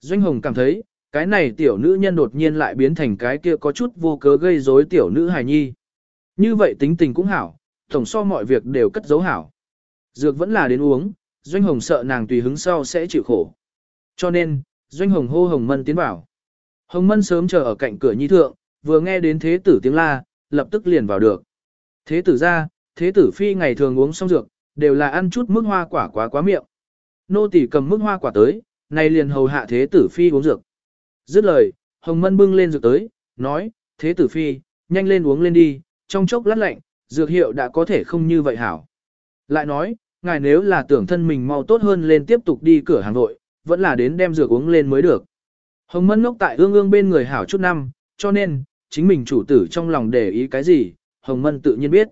Doanh Hồng cảm thấy, cái này tiểu nữ nhân đột nhiên lại biến thành cái kia có chút vô cớ gây rối tiểu nữ hài nhi. Như vậy tính tình cũng hảo, tổng so mọi việc đều cất giấu hảo. Dược vẫn là đến uống, Doanh Hồng sợ nàng tùy hứng sau sẽ chịu khổ. Cho nên, Doanh Hồng hô Hồng Mân tiến vào. Hồng Mân sớm chờ ở cạnh cửa nhi thượng, vừa nghe đến thế tử tiếng la, lập tức liền vào được. Thế tử ra, thế tử phi ngày thường uống xong dược, đều là ăn chút mức hoa quả quá quá miệng. Nô tỳ cầm mức hoa quả tới, nay liền hầu hạ thế tử phi uống dược. Dứt lời, Hồng Mân bưng lên dược tới, nói, thế tử phi, nhanh lên uống lên đi, trong chốc lát lạnh, dược hiệu đã có thể không như vậy hảo. Lại nói, ngài nếu là tưởng thân mình mau tốt hơn lên tiếp tục đi cửa hàng vội, vẫn là đến đem dược uống lên mới được. Hồng Mân ngốc tại ương ương bên người hảo chút năm, cho nên, chính mình chủ tử trong lòng để ý cái gì, Hồng Mân tự nhiên biết.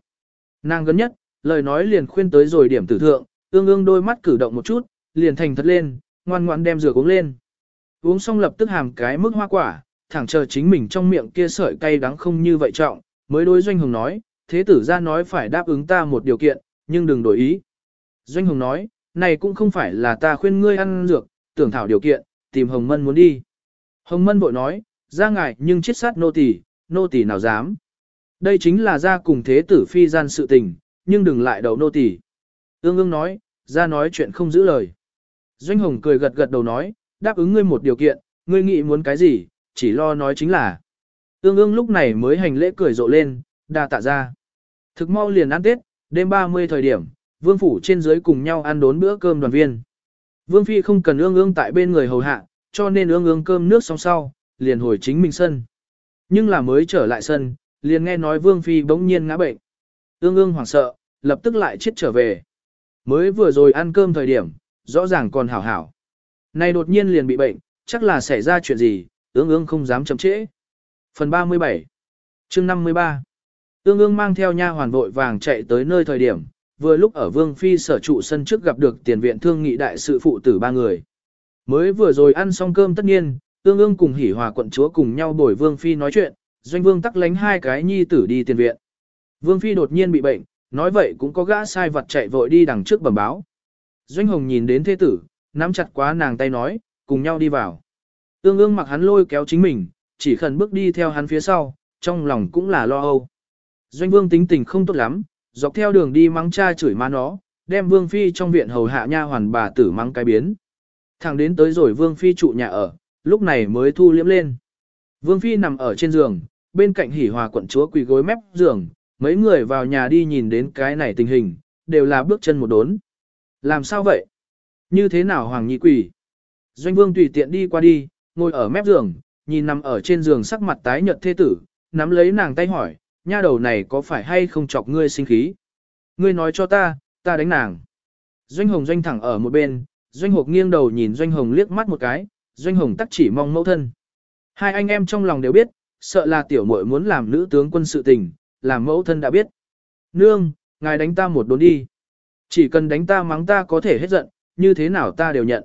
Nàng gần nhất, lời nói liền khuyên tới rồi điểm tử thượng, ương ương đôi mắt cử động một chút, liền thành thật lên, ngoan ngoan đem dược uống lên. Uống xong lập tức hàm cái mức hoa quả, thẳng chờ chính mình trong miệng kia sợi cay đắng không như vậy trọng, mới đối Doanh Hồng nói, thế tử ra nói phải đáp ứng ta một điều kiện, nhưng đừng đổi ý. Doanh Hồng nói, này cũng không phải là ta khuyên ngươi ăn dược, tưởng thảo điều kiện, tìm Hồng Mân muốn đi. Hồng Mân vội nói, ra ngại nhưng chết sát nô tỳ, nô tỳ nào dám. Đây chính là ra cùng thế tử phi gian sự tình, nhưng đừng lại đầu nô tỳ. Ương ương nói, ra nói chuyện không giữ lời. Doanh Hồng cười gật gật đầu nói, đáp ứng ngươi một điều kiện, ngươi nghĩ muốn cái gì, chỉ lo nói chính là. Ương ương lúc này mới hành lễ cười rộ lên, đa tạ ra. Thực mau liền ăn Tết, đêm 30 thời điểm, vương phủ trên dưới cùng nhau ăn đốn bữa cơm đoàn viên. Vương phi không cần ương ương tại bên người hầu hạ, cho nên ương ương cơm nước xong sau, liền hồi chính mình sân. Nhưng là mới trở lại sân, liền nghe nói vương phi bỗng nhiên ngã bệnh. Ương ương hoảng sợ, lập tức lại chết trở về. Mới vừa rồi ăn cơm thời điểm, rõ ràng còn hảo hảo. Này đột nhiên liền bị bệnh, chắc là xảy ra chuyện gì, ương ương không dám chậm trễ. Phần 37 chương 53 tương ương mang theo nha hoàn vội vàng chạy tới nơi thời điểm, vừa lúc ở Vương Phi sở trụ sân trước gặp được tiền viện thương nghị đại sự phụ tử ba người. Mới vừa rồi ăn xong cơm tất nhiên, tương ương cùng hỉ hòa quận chúa cùng nhau bồi Vương Phi nói chuyện, doanh vương tắc lánh hai cái nhi tử đi tiền viện. Vương Phi đột nhiên bị bệnh, nói vậy cũng có gã sai vật chạy vội đi đằng trước bẩm báo. Doanh hồng nhìn đến thế tử, nắm chặt quá nàng tay nói, cùng nhau đi vào. tương ương mặc hắn lôi kéo chính mình, chỉ khẩn bước đi theo hắn phía sau, trong lòng cũng là lo âu. Doanh vương tính tình không tốt lắm, dọc theo đường đi mắng cha chửi má nó, đem vương phi trong viện hầu hạ nha hoàn bà tử mắng cái biến. Thẳng đến tới rồi vương phi trụ nhà ở, lúc này mới thu liễm lên. Vương phi nằm ở trên giường, bên cạnh hỉ hòa quận chúa quỳ gối mép giường, mấy người vào nhà đi nhìn đến cái này tình hình, đều là bước chân một đốn. Làm sao vậy? Như thế nào Hoàng Nhi quỳ? Doanh vương tùy tiện đi qua đi, ngồi ở mép giường, nhìn nằm ở trên giường sắc mặt tái nhợt thê tử, nắm lấy nàng tay hỏi, nha đầu này có phải hay không chọc ngươi sinh khí? Ngươi nói cho ta, ta đánh nàng. Doanh hồng doanh thẳng ở một bên, doanh hộp nghiêng đầu nhìn doanh hồng liếc mắt một cái, Doanh Hồng tắc chỉ mong mẫu thân. Hai anh em trong lòng đều biết, sợ là tiểu muội muốn làm nữ tướng quân sự tình, làm mẫu thân đã biết. Nương, ngài đánh ta một đốn đi. Chỉ cần đánh ta mắng ta có thể hết giận, như thế nào ta đều nhận.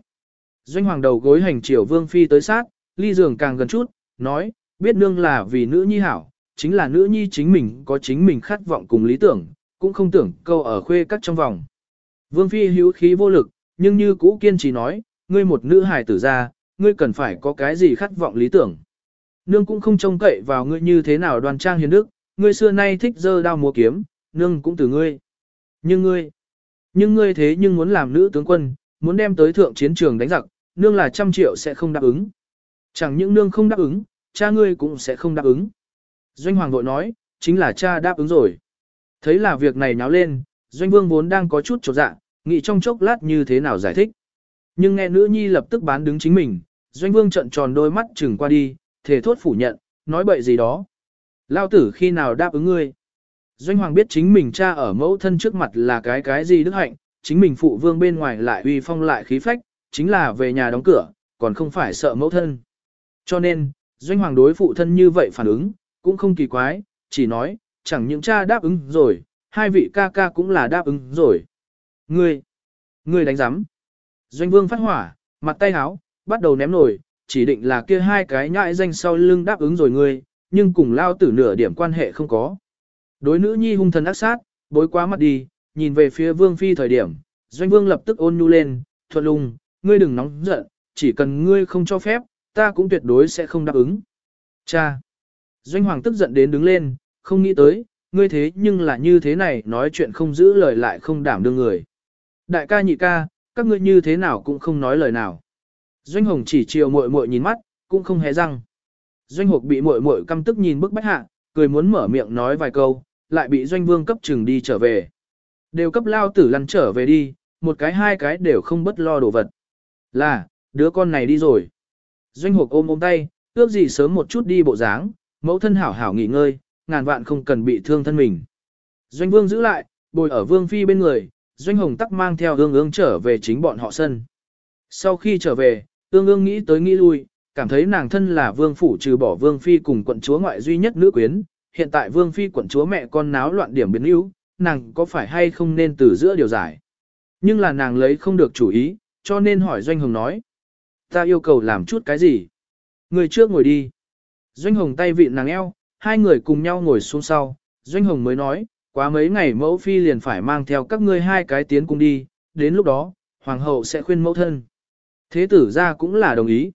Doanh hoàng đầu gối hành triều vương phi tới sát, ly giường càng gần chút, nói, biết nương là vì nữ nhi hảo, chính là nữ nhi chính mình có chính mình khát vọng cùng lý tưởng, cũng không tưởng câu ở khuê các trong vòng. Vương phi hữu khí vô lực, nhưng như cũ kiên trì nói, ngươi một nữ hài tử ra, ngươi cần phải có cái gì khát vọng lý tưởng. Nương cũng không trông cậy vào ngươi như thế nào Đoàn trang hiền đức, ngươi xưa nay thích dơ đao múa kiếm, nương cũng từ ngươi. Nhưng ngươi, nhưng ngươi thế nhưng muốn làm nữ tướng quân, muốn đem tới thượng chiến trường đánh giặc, nương là trăm triệu sẽ không đáp ứng. Chẳng những nương không đáp ứng, cha ngươi cũng sẽ không đáp ứng. Doanh hoàng vội nói, chính là cha đáp ứng rồi. Thấy là việc này nháo lên, doanh vương vốn đang có chút trột dạ, nghĩ trong chốc lát như thế nào giải thích. Nhưng nghe nữ nhi lập tức bán đứng chính mình, doanh vương trận tròn đôi mắt chừng qua đi, thể thốt phủ nhận, nói bậy gì đó. Lao tử khi nào đáp ứng ngươi. Doanh hoàng biết chính mình cha ở mẫu thân trước mặt là cái cái gì đức hạnh, chính mình phụ vương bên ngoài lại uy phong lại khí phách, chính là về nhà đóng cửa, còn không phải sợ mẫu thân. Cho nên, doanh hoàng đối phụ thân như vậy phản ứng, cũng không kỳ quái, chỉ nói, chẳng những cha đáp ứng rồi, hai vị ca ca cũng là đáp ứng rồi. Ngươi, ngươi đánh giám. Doanh vương phát hỏa, mặt tay háo, bắt đầu ném nổi, chỉ định là kia hai cái nhãi danh sau lưng đáp ứng rồi ngươi, nhưng cùng lao tử nửa điểm quan hệ không có. Đối nữ nhi hung thần ác sát, bối quá mặt đi, nhìn về phía vương phi thời điểm, doanh vương lập tức ôn nhu lên, thuận lùng, ngươi đừng nóng giận, chỉ cần ngươi không cho phép, ta cũng tuyệt đối sẽ không đáp ứng. Cha! Doanh hoàng tức giận đến đứng lên, không nghĩ tới, ngươi thế nhưng là như thế này nói chuyện không giữ lời lại không đảm đương người. Đại ca nhị ca, các ngươi như thế nào cũng không nói lời nào. Doanh hồng chỉ chiều muội muội nhìn mắt, cũng không hé răng. Doanh Hục bị muội muội căm tức nhìn bức bách hạ, cười muốn mở miệng nói vài câu, lại bị doanh vương cấp chừng đi trở về. Đều cấp lao tử lăn trở về đi, một cái hai cái đều không bất lo đồ vật. Là, đứa con này đi rồi. Doanh hộp ôm ôm tay, ước gì sớm một chút đi bộ dáng, mẫu thân hảo hảo nghỉ ngơi, ngàn vạn không cần bị thương thân mình. Doanh vương giữ lại, bồi ở vương phi bên người, doanh hồng tắc mang theo ương ương trở về chính bọn họ sân. Sau khi trở về, ương ương nghĩ tới nghĩ lui, cảm thấy nàng thân là vương phủ trừ bỏ vương phi cùng quận chúa ngoại duy nhất nữ quyến, hiện tại vương phi quận chúa mẹ con náo loạn điểm biến yếu, nàng có phải hay không nên từ giữa điều giải. Nhưng là nàng lấy không được chủ ý, cho nên hỏi doanh hồng nói. Ta yêu cầu làm chút cái gì? Người trước ngồi đi. Doanh hồng tay vịn nàng eo, hai người cùng nhau ngồi xuống sau, Doanh Hồng mới nói, quá mấy ngày mẫu phi liền phải mang theo các ngươi hai cái tiến cùng đi, đến lúc đó, hoàng hậu sẽ khuyên mẫu thân. Thế tử ra cũng là đồng ý.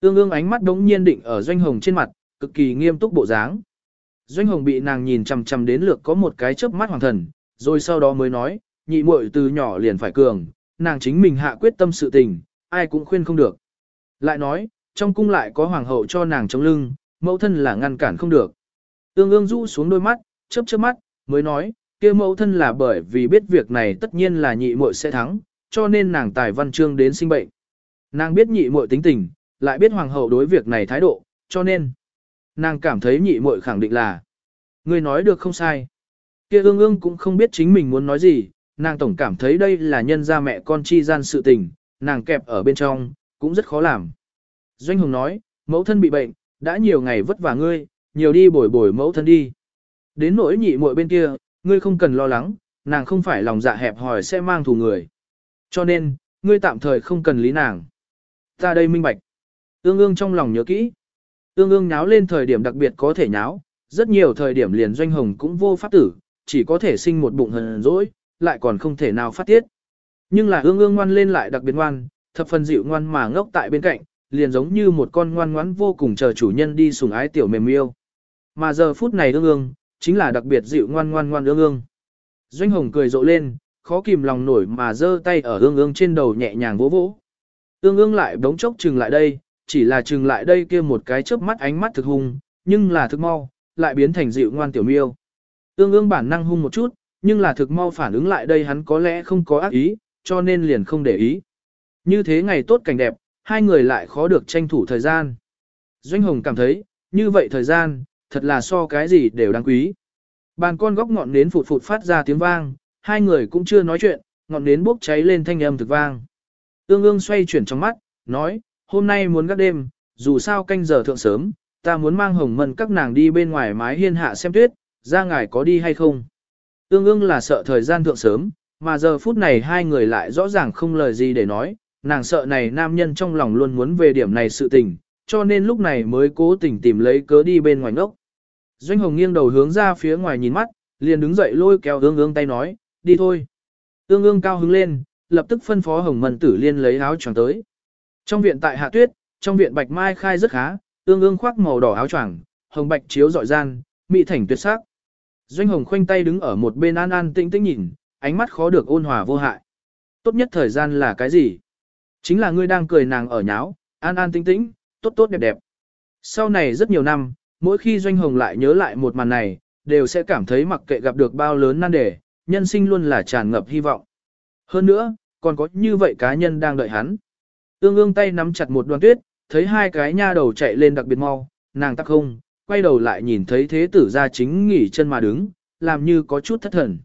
Tương ương ánh mắt đống nhiên định ở Doanh Hồng trên mặt, cực kỳ nghiêm túc bộ dáng. Doanh Hồng bị nàng nhìn chằm chằm đến lượt có một cái chớp mắt hoàng thần, rồi sau đó mới nói, nhị muội từ nhỏ liền phải cường, nàng chính mình hạ quyết tâm sự tình, ai cũng khuyên không được. Lại nói, trong cung lại có hoàng hậu cho nàng chống lưng, mẫu thân là ngăn cản không được. Tương ương rũ xuống đôi mắt, chớp chớp mắt, mới nói, kia mẫu thân là bởi vì biết việc này tất nhiên là nhị muội sẽ thắng, cho nên nàng tài văn chương đến sinh bệnh. Nàng biết nhị muội tính tình, lại biết hoàng hậu đối việc này thái độ, cho nên nàng cảm thấy nhị muội khẳng định là người nói được không sai. Kia ương ương cũng không biết chính mình muốn nói gì, nàng tổng cảm thấy đây là nhân gia mẹ con chi gian sự tình, nàng kẹp ở bên trong, cũng rất khó làm. Doanh Hùng nói, mẫu thân bị bệnh, đã nhiều ngày vất vả ngươi, nhiều đi bồi bồi mẫu thân đi. Đến nỗi nhị muội bên kia, ngươi không cần lo lắng, nàng không phải lòng dạ hẹp hòi sẽ mang thù người. Cho nên, ngươi tạm thời không cần lý nàng. Ta đây minh bạch. Ương ương trong lòng nhớ kỹ. Ương ương nháo lên thời điểm đặc biệt có thể nháo, rất nhiều thời điểm liền doanh hồng cũng vô pháp tử, chỉ có thể sinh một bụng hờn dỗi, lại còn không thể nào phát tiết. Nhưng là ương ương ngoan lên lại đặc biệt ngoan, thập phần dịu ngoan mà ngốc tại bên cạnh, liền giống như một con ngoan ngoãn vô cùng chờ chủ nhân đi sùng ái tiểu mềm yêu. Mà giờ phút này ương ương, chính là đặc biệt dịu ngoan ngoan ngoan ương ương. Doanh hồng cười rộ lên, khó kìm lòng nổi mà giơ tay ở ương ương trên đầu nhẹ nhàng vỗ vỗ. Ương ương lại đống chốc chừng lại đây, chỉ là chừng lại đây kia một cái chớp mắt ánh mắt thực hung, nhưng là thực mau, lại biến thành dịu ngoan tiểu miêu. Ương ương bản năng hung một chút, nhưng là thực mau phản ứng lại đây hắn có lẽ không có ác ý, cho nên liền không để ý. Như thế ngày tốt cảnh đẹp, hai người lại khó được tranh thủ thời gian. Doanh Hồng cảm thấy, như vậy thời gian, thật là so cái gì đều đáng quý. Bàn con góc ngọn nến phụt phụt phát ra tiếng vang, hai người cũng chưa nói chuyện, ngọn nến bốc cháy lên thanh âm thực vang. Ương ương xoay chuyển trong mắt, nói, hôm nay muốn gác đêm, dù sao canh giờ thượng sớm, ta muốn mang hồng mân các nàng đi bên ngoài mái hiên hạ xem tuyết, ra ngài có đi hay không. Ương ương là sợ thời gian thượng sớm, mà giờ phút này hai người lại rõ ràng không lời gì để nói, nàng sợ này nam nhân trong lòng luôn muốn về điểm này sự tình, cho nên lúc này mới cố tình tìm lấy cớ đi bên ngoài ngốc. Doanh hồng nghiêng đầu hướng ra phía ngoài nhìn mắt, liền đứng dậy lôi kéo ương ương tay nói, đi thôi. Ương ương cao hứng lên, lập tức phân phó hồng mân tử liên lấy áo choàng tới. Trong viện tại hạ tuyết, trong viện bạch mai khai rất khá, ương ương khoác màu đỏ áo choàng, hồng bạch chiếu dọi gian, mị thành tuyệt sắc. Doanh hồng khoanh tay đứng ở một bên an an tĩnh tĩnh nhìn, ánh mắt khó được ôn hòa vô hại. Tốt nhất thời gian là cái gì? Chính là ngươi đang cười nàng ở nháo, an an tinh tĩnh, tốt tốt đẹp đẹp. Sau này rất nhiều năm, mỗi khi Doanh Hồng lại nhớ lại một màn này, đều sẽ cảm thấy mặc kệ gặp được bao lớn nan đề, nhân sinh luôn là tràn ngập hy vọng. Hơn nữa, còn có như vậy cá nhân đang đợi hắn. Ương ương tay nắm chặt một đoàn tuyết, thấy hai cái nha đầu chạy lên đặc biệt mau, nàng tắc không, quay đầu lại nhìn thấy thế tử ra chính nghỉ chân mà đứng, làm như có chút thất thần.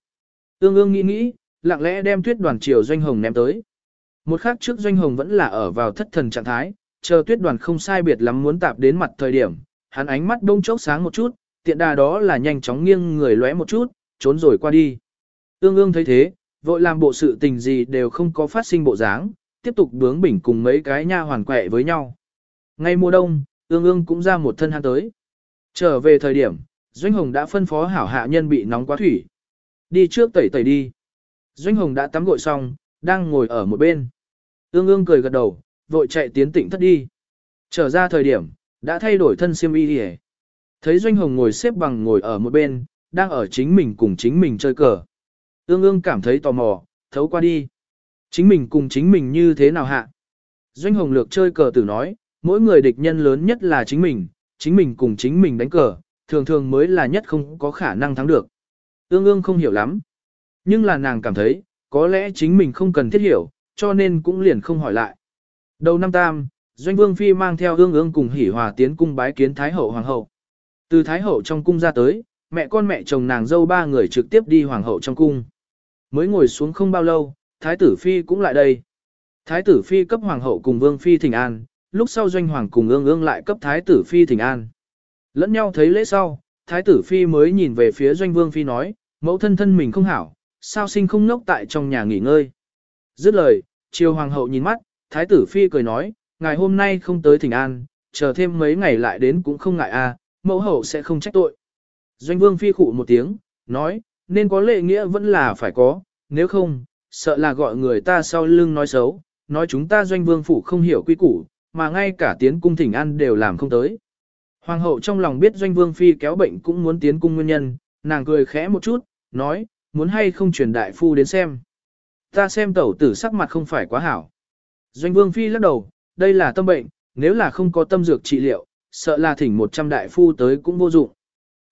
Ương ương nghĩ nghĩ, lặng lẽ đem tuyết đoàn triều doanh hồng ném tới. Một khắc trước doanh hồng vẫn là ở vào thất thần trạng thái, chờ tuyết đoàn không sai biệt lắm muốn tạp đến mặt thời điểm, hắn ánh mắt đông chốc sáng một chút, tiện đà đó là nhanh chóng nghiêng người lóe một chút, trốn rồi qua đi. Ương ương thấy thế, vội làm bộ sự tình gì đều không có phát sinh bộ dáng, tiếp tục bướng bỉnh cùng mấy cái nha hoàn quẹ với nhau. Ngay mùa đông, ương ương cũng ra một thân hắn tới. Trở về thời điểm, Doanh Hồng đã phân phó hảo hạ nhân bị nóng quá thủy. Đi trước tẩy tẩy đi. Doanh Hồng đã tắm gội xong, đang ngồi ở một bên. Ương ương cười gật đầu, vội chạy tiến tỉnh thất đi. Trở ra thời điểm, đã thay đổi thân siêm y đi Thấy Doanh Hồng ngồi xếp bằng ngồi ở một bên, đang ở chính mình cùng chính mình chơi cờ. Ương ương cảm thấy tò mò, thấu qua đi. Chính mình cùng chính mình như thế nào hạ? Doanh Hồng lược chơi cờ tử nói, mỗi người địch nhân lớn nhất là chính mình, chính mình cùng chính mình đánh cờ, thường thường mới là nhất không có khả năng thắng được. Ương ương không hiểu lắm. Nhưng là nàng cảm thấy, có lẽ chính mình không cần thiết hiểu, cho nên cũng liền không hỏi lại. Đầu năm tam, Doanh Vương Phi mang theo ương ương cùng hỉ hòa tiến cung bái kiến Thái Hậu Hoàng Hậu. Từ Thái Hậu trong cung ra tới, mẹ con mẹ chồng nàng dâu ba người trực tiếp đi Hoàng Hậu trong cung. Mới ngồi xuống không bao lâu, Thái tử Phi cũng lại đây. Thái tử Phi cấp Hoàng Hậu cùng Vương Phi thỉnh an, lúc sau Doanh Hoàng cùng ương ương lại cấp Thái tử Phi thỉnh an. Lẫn nhau thấy lễ sau, Thái tử Phi mới nhìn về phía Doanh Vương Phi nói, mẫu thân thân mình không hảo, sao sinh không ngốc tại trong nhà nghỉ ngơi. Dứt lời, triều Hoàng Hậu nhìn mắt, Thái tử Phi cười nói, ngày hôm nay không tới thỉnh an, chờ thêm mấy ngày lại đến cũng không ngại a, mẫu hậu sẽ không trách tội. Doanh vương phi khụ một tiếng, nói, nên có lệ nghĩa vẫn là phải có, nếu không, sợ là gọi người ta sau lưng nói xấu, nói chúng ta doanh vương phủ không hiểu quy củ, mà ngay cả tiến cung thỉnh an đều làm không tới. Hoàng hậu trong lòng biết doanh vương phi kéo bệnh cũng muốn tiến cung nguyên nhân, nàng cười khẽ một chút, nói, muốn hay không truyền đại phu đến xem. Ta xem tẩu tử sắc mặt không phải quá hảo. Doanh vương phi lắc đầu, đây là tâm bệnh, nếu là không có tâm dược trị liệu, sợ là thỉnh 100 đại phu tới cũng vô dụng.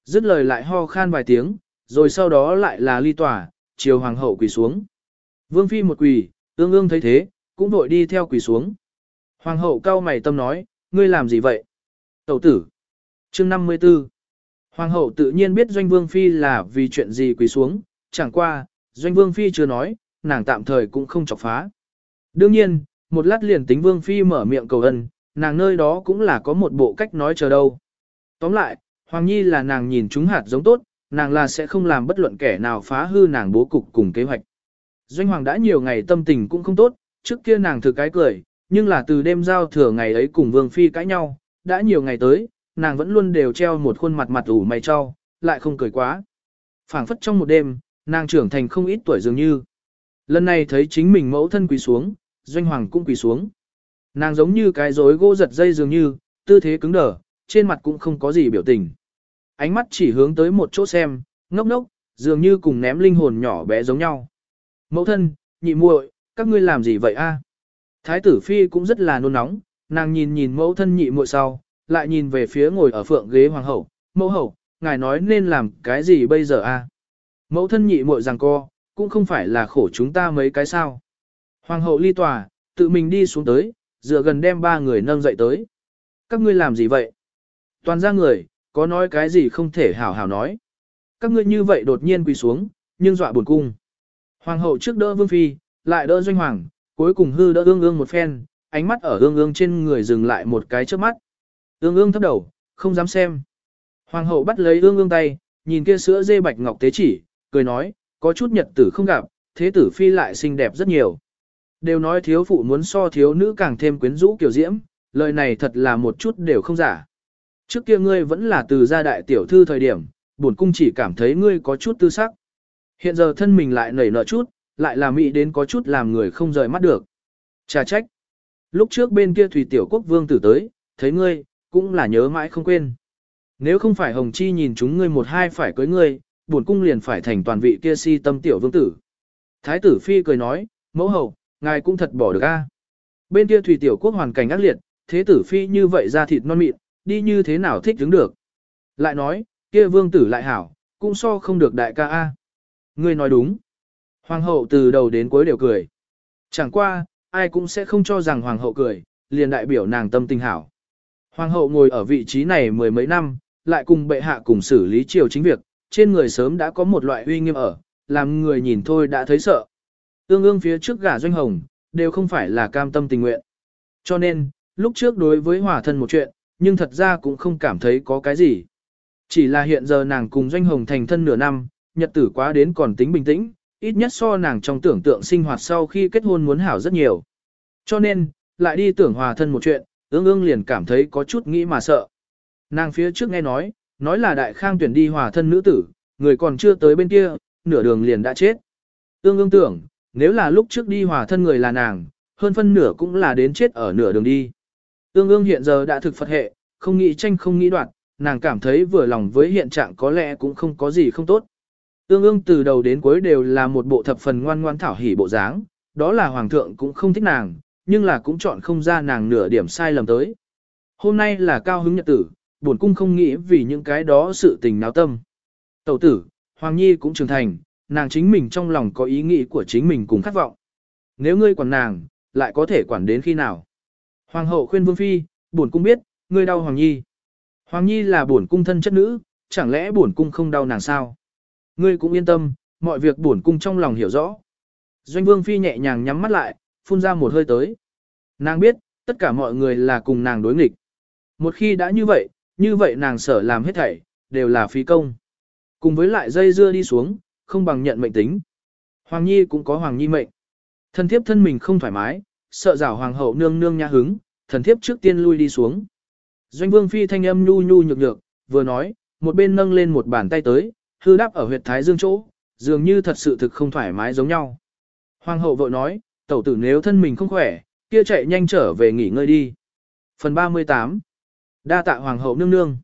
Dứt lời lại ho khan vài tiếng, rồi sau đó lại là ly tỏa, chiều hoàng hậu quỳ xuống. Vương phi một quỳ, ương ương thấy thế, cũng vội đi theo quỳ xuống. Hoàng hậu cao mày tâm nói, ngươi làm gì vậy? Tẩu tử. Chương 54. Hoàng hậu tự nhiên biết doanh vương phi là vì chuyện gì quỳ xuống, chẳng qua, doanh vương phi chưa nói, nàng tạm thời cũng không chọc phá. Đương nhiên, một lát liền tính Vương Phi mở miệng cầu ân, nàng nơi đó cũng là có một bộ cách nói chờ đâu. Tóm lại, Hoàng Nhi là nàng nhìn chúng hạt giống tốt, nàng là sẽ không làm bất luận kẻ nào phá hư nàng bố cục cùng kế hoạch. Doanh Hoàng đã nhiều ngày tâm tình cũng không tốt, trước kia nàng thử cái cười, nhưng là từ đêm giao thừa ngày ấy cùng Vương Phi cãi nhau, đã nhiều ngày tới, nàng vẫn luôn đều treo một khuôn mặt mặt ủ mày cho, lại không cười quá. phảng phất trong một đêm, nàng trưởng thành không ít tuổi dường như. Lần này thấy chính mình mẫu thân quỳ xuống, doanh hoàng cũng quỳ xuống. Nàng giống như cái rối gỗ giật dây dường như, tư thế cứng đờ, trên mặt cũng không có gì biểu tình. Ánh mắt chỉ hướng tới một chỗ xem, ngốc ngốc, dường như cùng ném linh hồn nhỏ bé giống nhau. Mẫu thân, nhị muội, các ngươi làm gì vậy a? Thái tử phi cũng rất là nôn nóng, nàng nhìn nhìn mẫu thân nhị muội sau, lại nhìn về phía ngồi ở phượng ghế hoàng hậu, mẫu hậu, ngài nói nên làm cái gì bây giờ a? Mẫu thân nhị muội rằng co, cũng không phải là khổ chúng ta mấy cái sao. Hoàng hậu ly tòa, tự mình đi xuống tới, dựa gần đem ba người nâng dậy tới. Các ngươi làm gì vậy? Toàn ra người, có nói cái gì không thể hảo hảo nói. Các ngươi như vậy đột nhiên quỳ xuống, nhưng dọa buồn cung. Hoàng hậu trước đỡ vương phi, lại đỡ doanh hoàng, cuối cùng hư đỡ ương ương một phen, ánh mắt ở ương ương trên người dừng lại một cái trước mắt. Ương ương thấp đầu, không dám xem. Hoàng hậu bắt lấy ương ương tay, nhìn kia sữa dê bạch ngọc tế chỉ, cười nói, có chút nhật tử không gặp, thế tử phi lại xinh đẹp rất nhiều. Đều nói thiếu phụ muốn so thiếu nữ càng thêm quyến rũ kiểu diễm, lời này thật là một chút đều không giả. Trước kia ngươi vẫn là từ gia đại tiểu thư thời điểm, bổn cung chỉ cảm thấy ngươi có chút tư sắc. Hiện giờ thân mình lại nảy nở chút, lại là mỹ đến có chút làm người không rời mắt được. Chà trách. Lúc trước bên kia Thủy Tiểu Quốc Vương tử tới, thấy ngươi, cũng là nhớ mãi không quên. Nếu không phải Hồng Chi nhìn chúng ngươi một hai phải cưới ngươi, bổn cung liền phải thành toàn vị kia si tâm tiểu vương tử. Thái tử Phi cười nói, mẫu hậu, ngài cũng thật bỏ được a. Bên kia Thủy Tiểu Quốc hoàn cảnh ác liệt, thế tử Phi như vậy ra thịt non mịn, đi như thế nào thích đứng được. Lại nói, kia vương tử lại hảo, cũng so không được đại ca a. Ngươi nói đúng. Hoàng hậu từ đầu đến cuối đều cười. Chẳng qua, ai cũng sẽ không cho rằng hoàng hậu cười, liền đại biểu nàng tâm tình hảo. Hoàng hậu ngồi ở vị trí này mười mấy năm, lại cùng bệ hạ cùng xử lý triều chính việc, trên người sớm đã có một loại uy nghiêm ở, làm người nhìn thôi đã thấy sợ. Ương ương phía trước gả doanh hồng, đều không phải là cam tâm tình nguyện. Cho nên, lúc trước đối với hòa thân một chuyện, nhưng thật ra cũng không cảm thấy có cái gì. Chỉ là hiện giờ nàng cùng doanh hồng thành thân nửa năm, nhật tử quá đến còn tính bình tĩnh, ít nhất so nàng trong tưởng tượng sinh hoạt sau khi kết hôn muốn hảo rất nhiều. Cho nên, lại đi tưởng hòa thân một chuyện, ương ương liền cảm thấy có chút nghĩ mà sợ. Nàng phía trước nghe nói, nói là đại khang tuyển đi hòa thân nữ tử, người còn chưa tới bên kia, nửa đường liền đã chết. tương ương tưởng, nếu là lúc trước đi hòa thân người là nàng, hơn phân nửa cũng là đến chết ở nửa đường đi. tương ương hiện giờ đã thực Phật hệ, không nghĩ tranh không nghĩ đoạn, nàng cảm thấy vừa lòng với hiện trạng có lẽ cũng không có gì không tốt. tương ương từ đầu đến cuối đều là một bộ thập phần ngoan ngoan thảo hỉ bộ dáng, đó là hoàng thượng cũng không thích nàng, nhưng là cũng chọn không ra nàng nửa điểm sai lầm tới. Hôm nay là cao hứng nhật tử, bổn cung không nghĩ vì những cái đó sự tình náo tâm. Tẩu tử, Hoàng Nhi cũng trưởng thành, nàng chính mình trong lòng có ý nghĩ của chính mình cùng khát vọng. Nếu ngươi quản nàng, lại có thể quản đến khi nào? Hoàng hậu khuyên Vương Phi, bổn cung biết, ngươi đau Hoàng Nhi. Hoàng Nhi là bổn cung thân chất nữ, chẳng lẽ bổn cung không đau nàng sao? Ngươi cũng yên tâm, mọi việc bổn cung trong lòng hiểu rõ. Doanh Vương Phi nhẹ nhàng nhắm mắt lại, phun ra một hơi tới. Nàng biết, tất cả mọi người là cùng nàng đối nghịch. Một khi đã như vậy, như vậy nàng sở làm hết thảy, đều là phí công. Cùng với lại dây dưa đi xuống, không bằng nhận mệnh tính. Hoàng Nhi cũng có Hoàng Nhi mệnh. Thần thiếp thân mình không thoải mái, sợ rảo Hoàng hậu nương nương nha hứng, thần thiếp trước tiên lui đi xuống. Doanh Vương Phi thanh âm nhu nhu nhược nhược, vừa nói, một bên nâng lên một bàn tay tới, hư đáp ở huyệt thái dương chỗ, dường như thật sự thực không thoải mái giống nhau. Hoàng hậu vội nói, tẩu tử nếu thân mình không khỏe, kia chạy nhanh trở về nghỉ ngơi đi. Phần 38 Đa tạ hoàng hậu nương nương.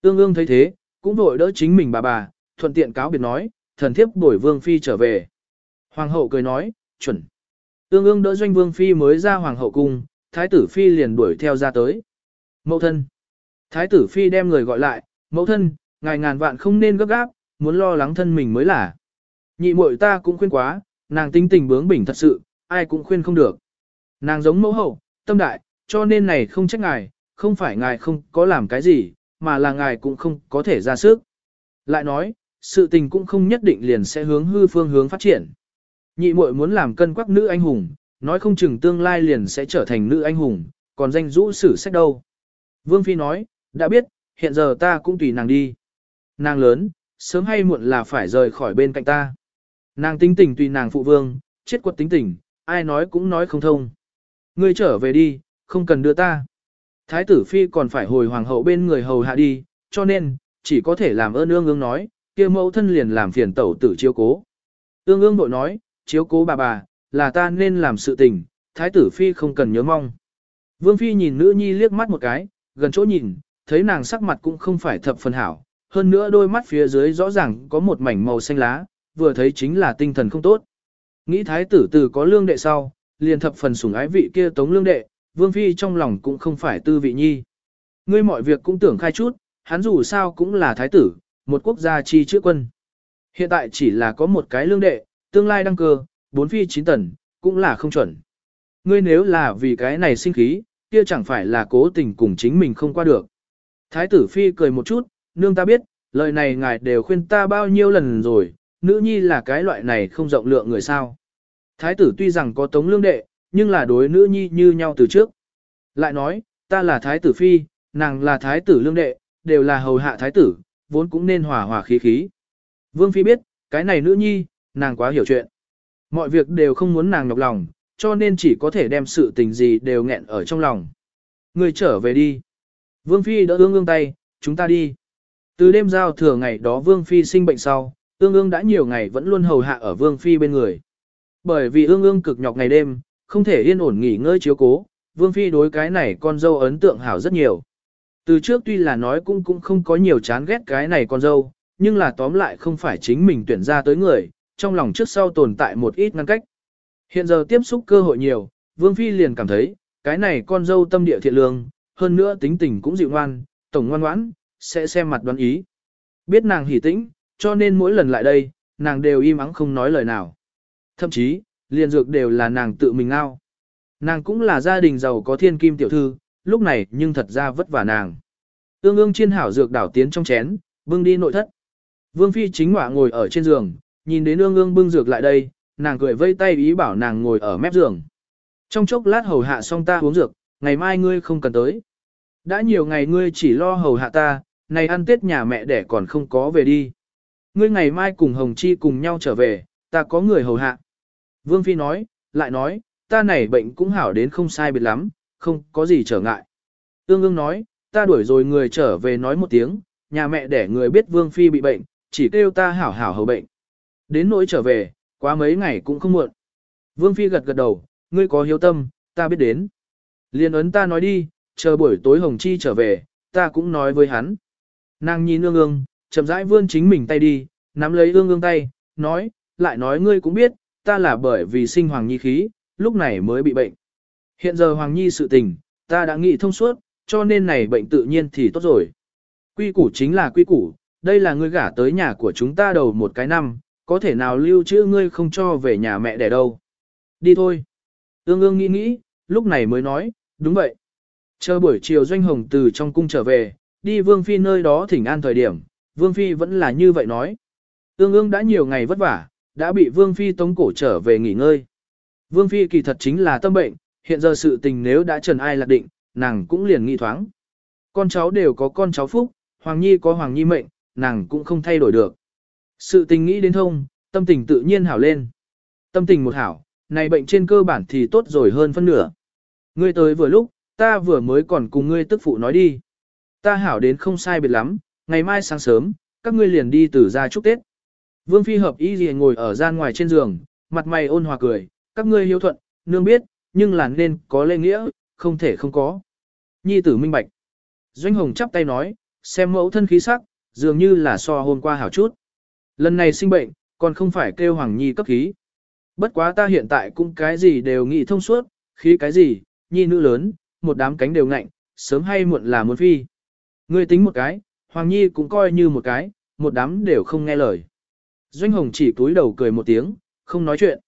Tương ương thấy thế, cũng vội đỡ chính mình bà bà, thuận tiện cáo biệt nói, thần thiếp đổi vương phi trở về. Hoàng hậu cười nói, chuẩn. Tương ương đỡ doanh vương phi mới ra hoàng hậu cung, thái tử phi liền đuổi theo ra tới. Mẫu thân. Thái tử phi đem người gọi lại, mẫu thân, ngài ngàn vạn không nên gấp gáp, muốn lo lắng thân mình mới là. Nhị muội ta cũng khuyên quá, nàng tinh tình bướng bỉnh thật sự, ai cũng khuyên không được. Nàng giống mẫu hậu, tâm đại, cho nên này không trách ngài, không phải ngài không có làm cái gì, mà là ngài cũng không có thể ra sức. Lại nói, sự tình cũng không nhất định liền sẽ hướng hư phương hướng phát triển. Nhị muội muốn làm cân quắc nữ anh hùng, nói không chừng tương lai liền sẽ trở thành nữ anh hùng, còn danh rũ sử sách đâu. Vương Phi nói, đã biết, hiện giờ ta cũng tùy nàng đi. Nàng lớn, sớm hay muộn là phải rời khỏi bên cạnh ta. Nàng tính tình tùy nàng phụ vương, chết quật tính tình, ai nói cũng nói không thông. Ngươi trở về đi, không cần đưa ta. Thái tử phi còn phải hồi hoàng hậu bên người hầu hạ đi, cho nên, chỉ có thể làm ơn ương ương nói, kia mẫu thân liền làm phiền tẩu tử chiếu cố. Ương ương bội nói, chiếu cố bà bà, là ta nên làm sự tình, thái tử phi không cần nhớ mong. Vương phi nhìn nữ nhi liếc mắt một cái, gần chỗ nhìn, thấy nàng sắc mặt cũng không phải thập phần hảo, hơn nữa đôi mắt phía dưới rõ ràng có một mảnh màu xanh lá, vừa thấy chính là tinh thần không tốt. Nghĩ thái tử từ có lương đệ sau, liền thập phần sủng ái vị kia tống lương đệ, vương phi trong lòng cũng không phải tư vị nhi. Ngươi mọi việc cũng tưởng khai chút, hắn dù sao cũng là thái tử, một quốc gia chi chữ quân. Hiện tại chỉ là có một cái lương đệ, tương lai đăng cơ, bốn phi chín tần, cũng là không chuẩn. Ngươi nếu là vì cái này sinh khí, kia chẳng phải là cố tình cùng chính mình không qua được. Thái tử phi cười một chút, nương ta biết, lời này ngài đều khuyên ta bao nhiêu lần rồi, nữ nhi là cái loại này không rộng lượng người sao. Thái tử tuy rằng có tống lương đệ, nhưng là đối nữ nhi như nhau từ trước. Lại nói, ta là thái tử phi, nàng là thái tử lương đệ, đều là hầu hạ thái tử, vốn cũng nên hòa hòa khí khí. Vương phi biết, cái này nữ nhi, nàng quá hiểu chuyện. Mọi việc đều không muốn nàng nhọc lòng, cho nên chỉ có thể đem sự tình gì đều nghẹn ở trong lòng. Người trở về đi. Vương phi đỡ ương ương tay, chúng ta đi. Từ đêm giao thừa ngày đó Vương phi sinh bệnh sau, ương ương đã nhiều ngày vẫn luôn hầu hạ ở Vương phi bên người. Bởi vì ương ương cực nhọc ngày đêm, không thể yên ổn nghỉ ngơi chiếu cố, Vương Phi đối cái này con dâu ấn tượng hảo rất nhiều. Từ trước tuy là nói cũng cũng không có nhiều chán ghét cái này con dâu, nhưng là tóm lại không phải chính mình tuyển ra tới người, trong lòng trước sau tồn tại một ít ngăn cách. Hiện giờ tiếp xúc cơ hội nhiều, Vương Phi liền cảm thấy, cái này con dâu tâm địa thiện lương, hơn nữa tính tình cũng dịu ngoan, tổng ngoan ngoãn, sẽ xem mặt đoán ý. Biết nàng hỉ tĩnh, cho nên mỗi lần lại đây, nàng đều im ắng không nói lời nào. Thậm chí, liền dược đều là nàng tự mình ngao. Nàng cũng là gia đình giàu có thiên kim tiểu thư, lúc này nhưng thật ra vất vả nàng. Ương ương chiên hảo dược đảo tiến trong chén, bưng đi nội thất. Vương Phi chính ngọa ngồi ở trên giường, nhìn đến ương ương bưng dược lại đây, nàng cười vây tay ý bảo nàng ngồi ở mép giường. Trong chốc lát hầu hạ xong ta uống dược, ngày mai ngươi không cần tới. Đã nhiều ngày ngươi chỉ lo hầu hạ ta, này ăn tết nhà mẹ đẻ còn không có về đi. Ngươi ngày mai cùng Hồng Chi cùng nhau trở về, ta có người hầu hạ. Vương Phi nói, lại nói, ta này bệnh cũng hảo đến không sai biệt lắm, không có gì trở ngại. Ương ương nói, ta đuổi rồi người trở về nói một tiếng, nhà mẹ để người biết Vương Phi bị bệnh, chỉ kêu ta hảo hảo hầu bệnh. Đến nỗi trở về, quá mấy ngày cũng không muộn. Vương Phi gật gật đầu, ngươi có hiếu tâm, ta biết đến. Liên ấn ta nói đi, chờ buổi tối Hồng Chi trở về, ta cũng nói với hắn. Nàng nhìn ương ương, chậm rãi vươn chính mình tay đi, nắm lấy ương ương tay, nói, lại nói ngươi cũng biết, ta là bởi vì sinh hoàng nhi khí, lúc này mới bị bệnh. Hiện giờ hoàng nhi sự tình, ta đã nghĩ thông suốt, cho nên này bệnh tự nhiên thì tốt rồi. Quy củ chính là quy củ, đây là ngươi gả tới nhà của chúng ta đầu một cái năm, có thể nào lưu trữ ngươi không cho về nhà mẹ đẻ đâu. Đi thôi. Ương ương nghĩ nghĩ, lúc này mới nói, đúng vậy. Chờ buổi chiều doanh hồng từ trong cung trở về, đi vương phi nơi đó thỉnh an thời điểm, vương phi vẫn là như vậy nói. Ương ương đã nhiều ngày vất vả, đã bị Vương Phi tống cổ trở về nghỉ ngơi. Vương Phi kỳ thật chính là tâm bệnh, hiện giờ sự tình nếu đã trần ai lạc định, nàng cũng liền nghi thoáng. Con cháu đều có con cháu phúc, Hoàng Nhi có Hoàng Nhi mệnh, nàng cũng không thay đổi được. Sự tình nghĩ đến thông, tâm tình tự nhiên hảo lên. Tâm tình một hảo, này bệnh trên cơ bản thì tốt rồi hơn phân nửa. Ngươi tới vừa lúc, ta vừa mới còn cùng ngươi tức phụ nói đi. Ta hảo đến không sai biệt lắm, ngày mai sáng sớm, các ngươi liền đi từ ra chúc Tết. Vương Phi hợp ý gì ngồi ở gian ngoài trên giường, mặt mày ôn hòa cười, các ngươi hiếu thuận, nương biết, nhưng là nên có lê nghĩa, không thể không có. Nhi tử minh bạch. Doanh Hồng chắp tay nói, xem mẫu thân khí sắc, dường như là so hôm qua hảo chút. Lần này sinh bệnh, còn không phải kêu Hoàng Nhi cấp khí. Bất quá ta hiện tại cũng cái gì đều nghĩ thông suốt, khí cái gì, Nhi nữ lớn, một đám cánh đều ngạnh, sớm hay muộn là muốn phi. Ngươi tính một cái, Hoàng Nhi cũng coi như một cái, một đám đều không nghe lời. Doanh Hồng chỉ cúi đầu cười một tiếng, không nói chuyện.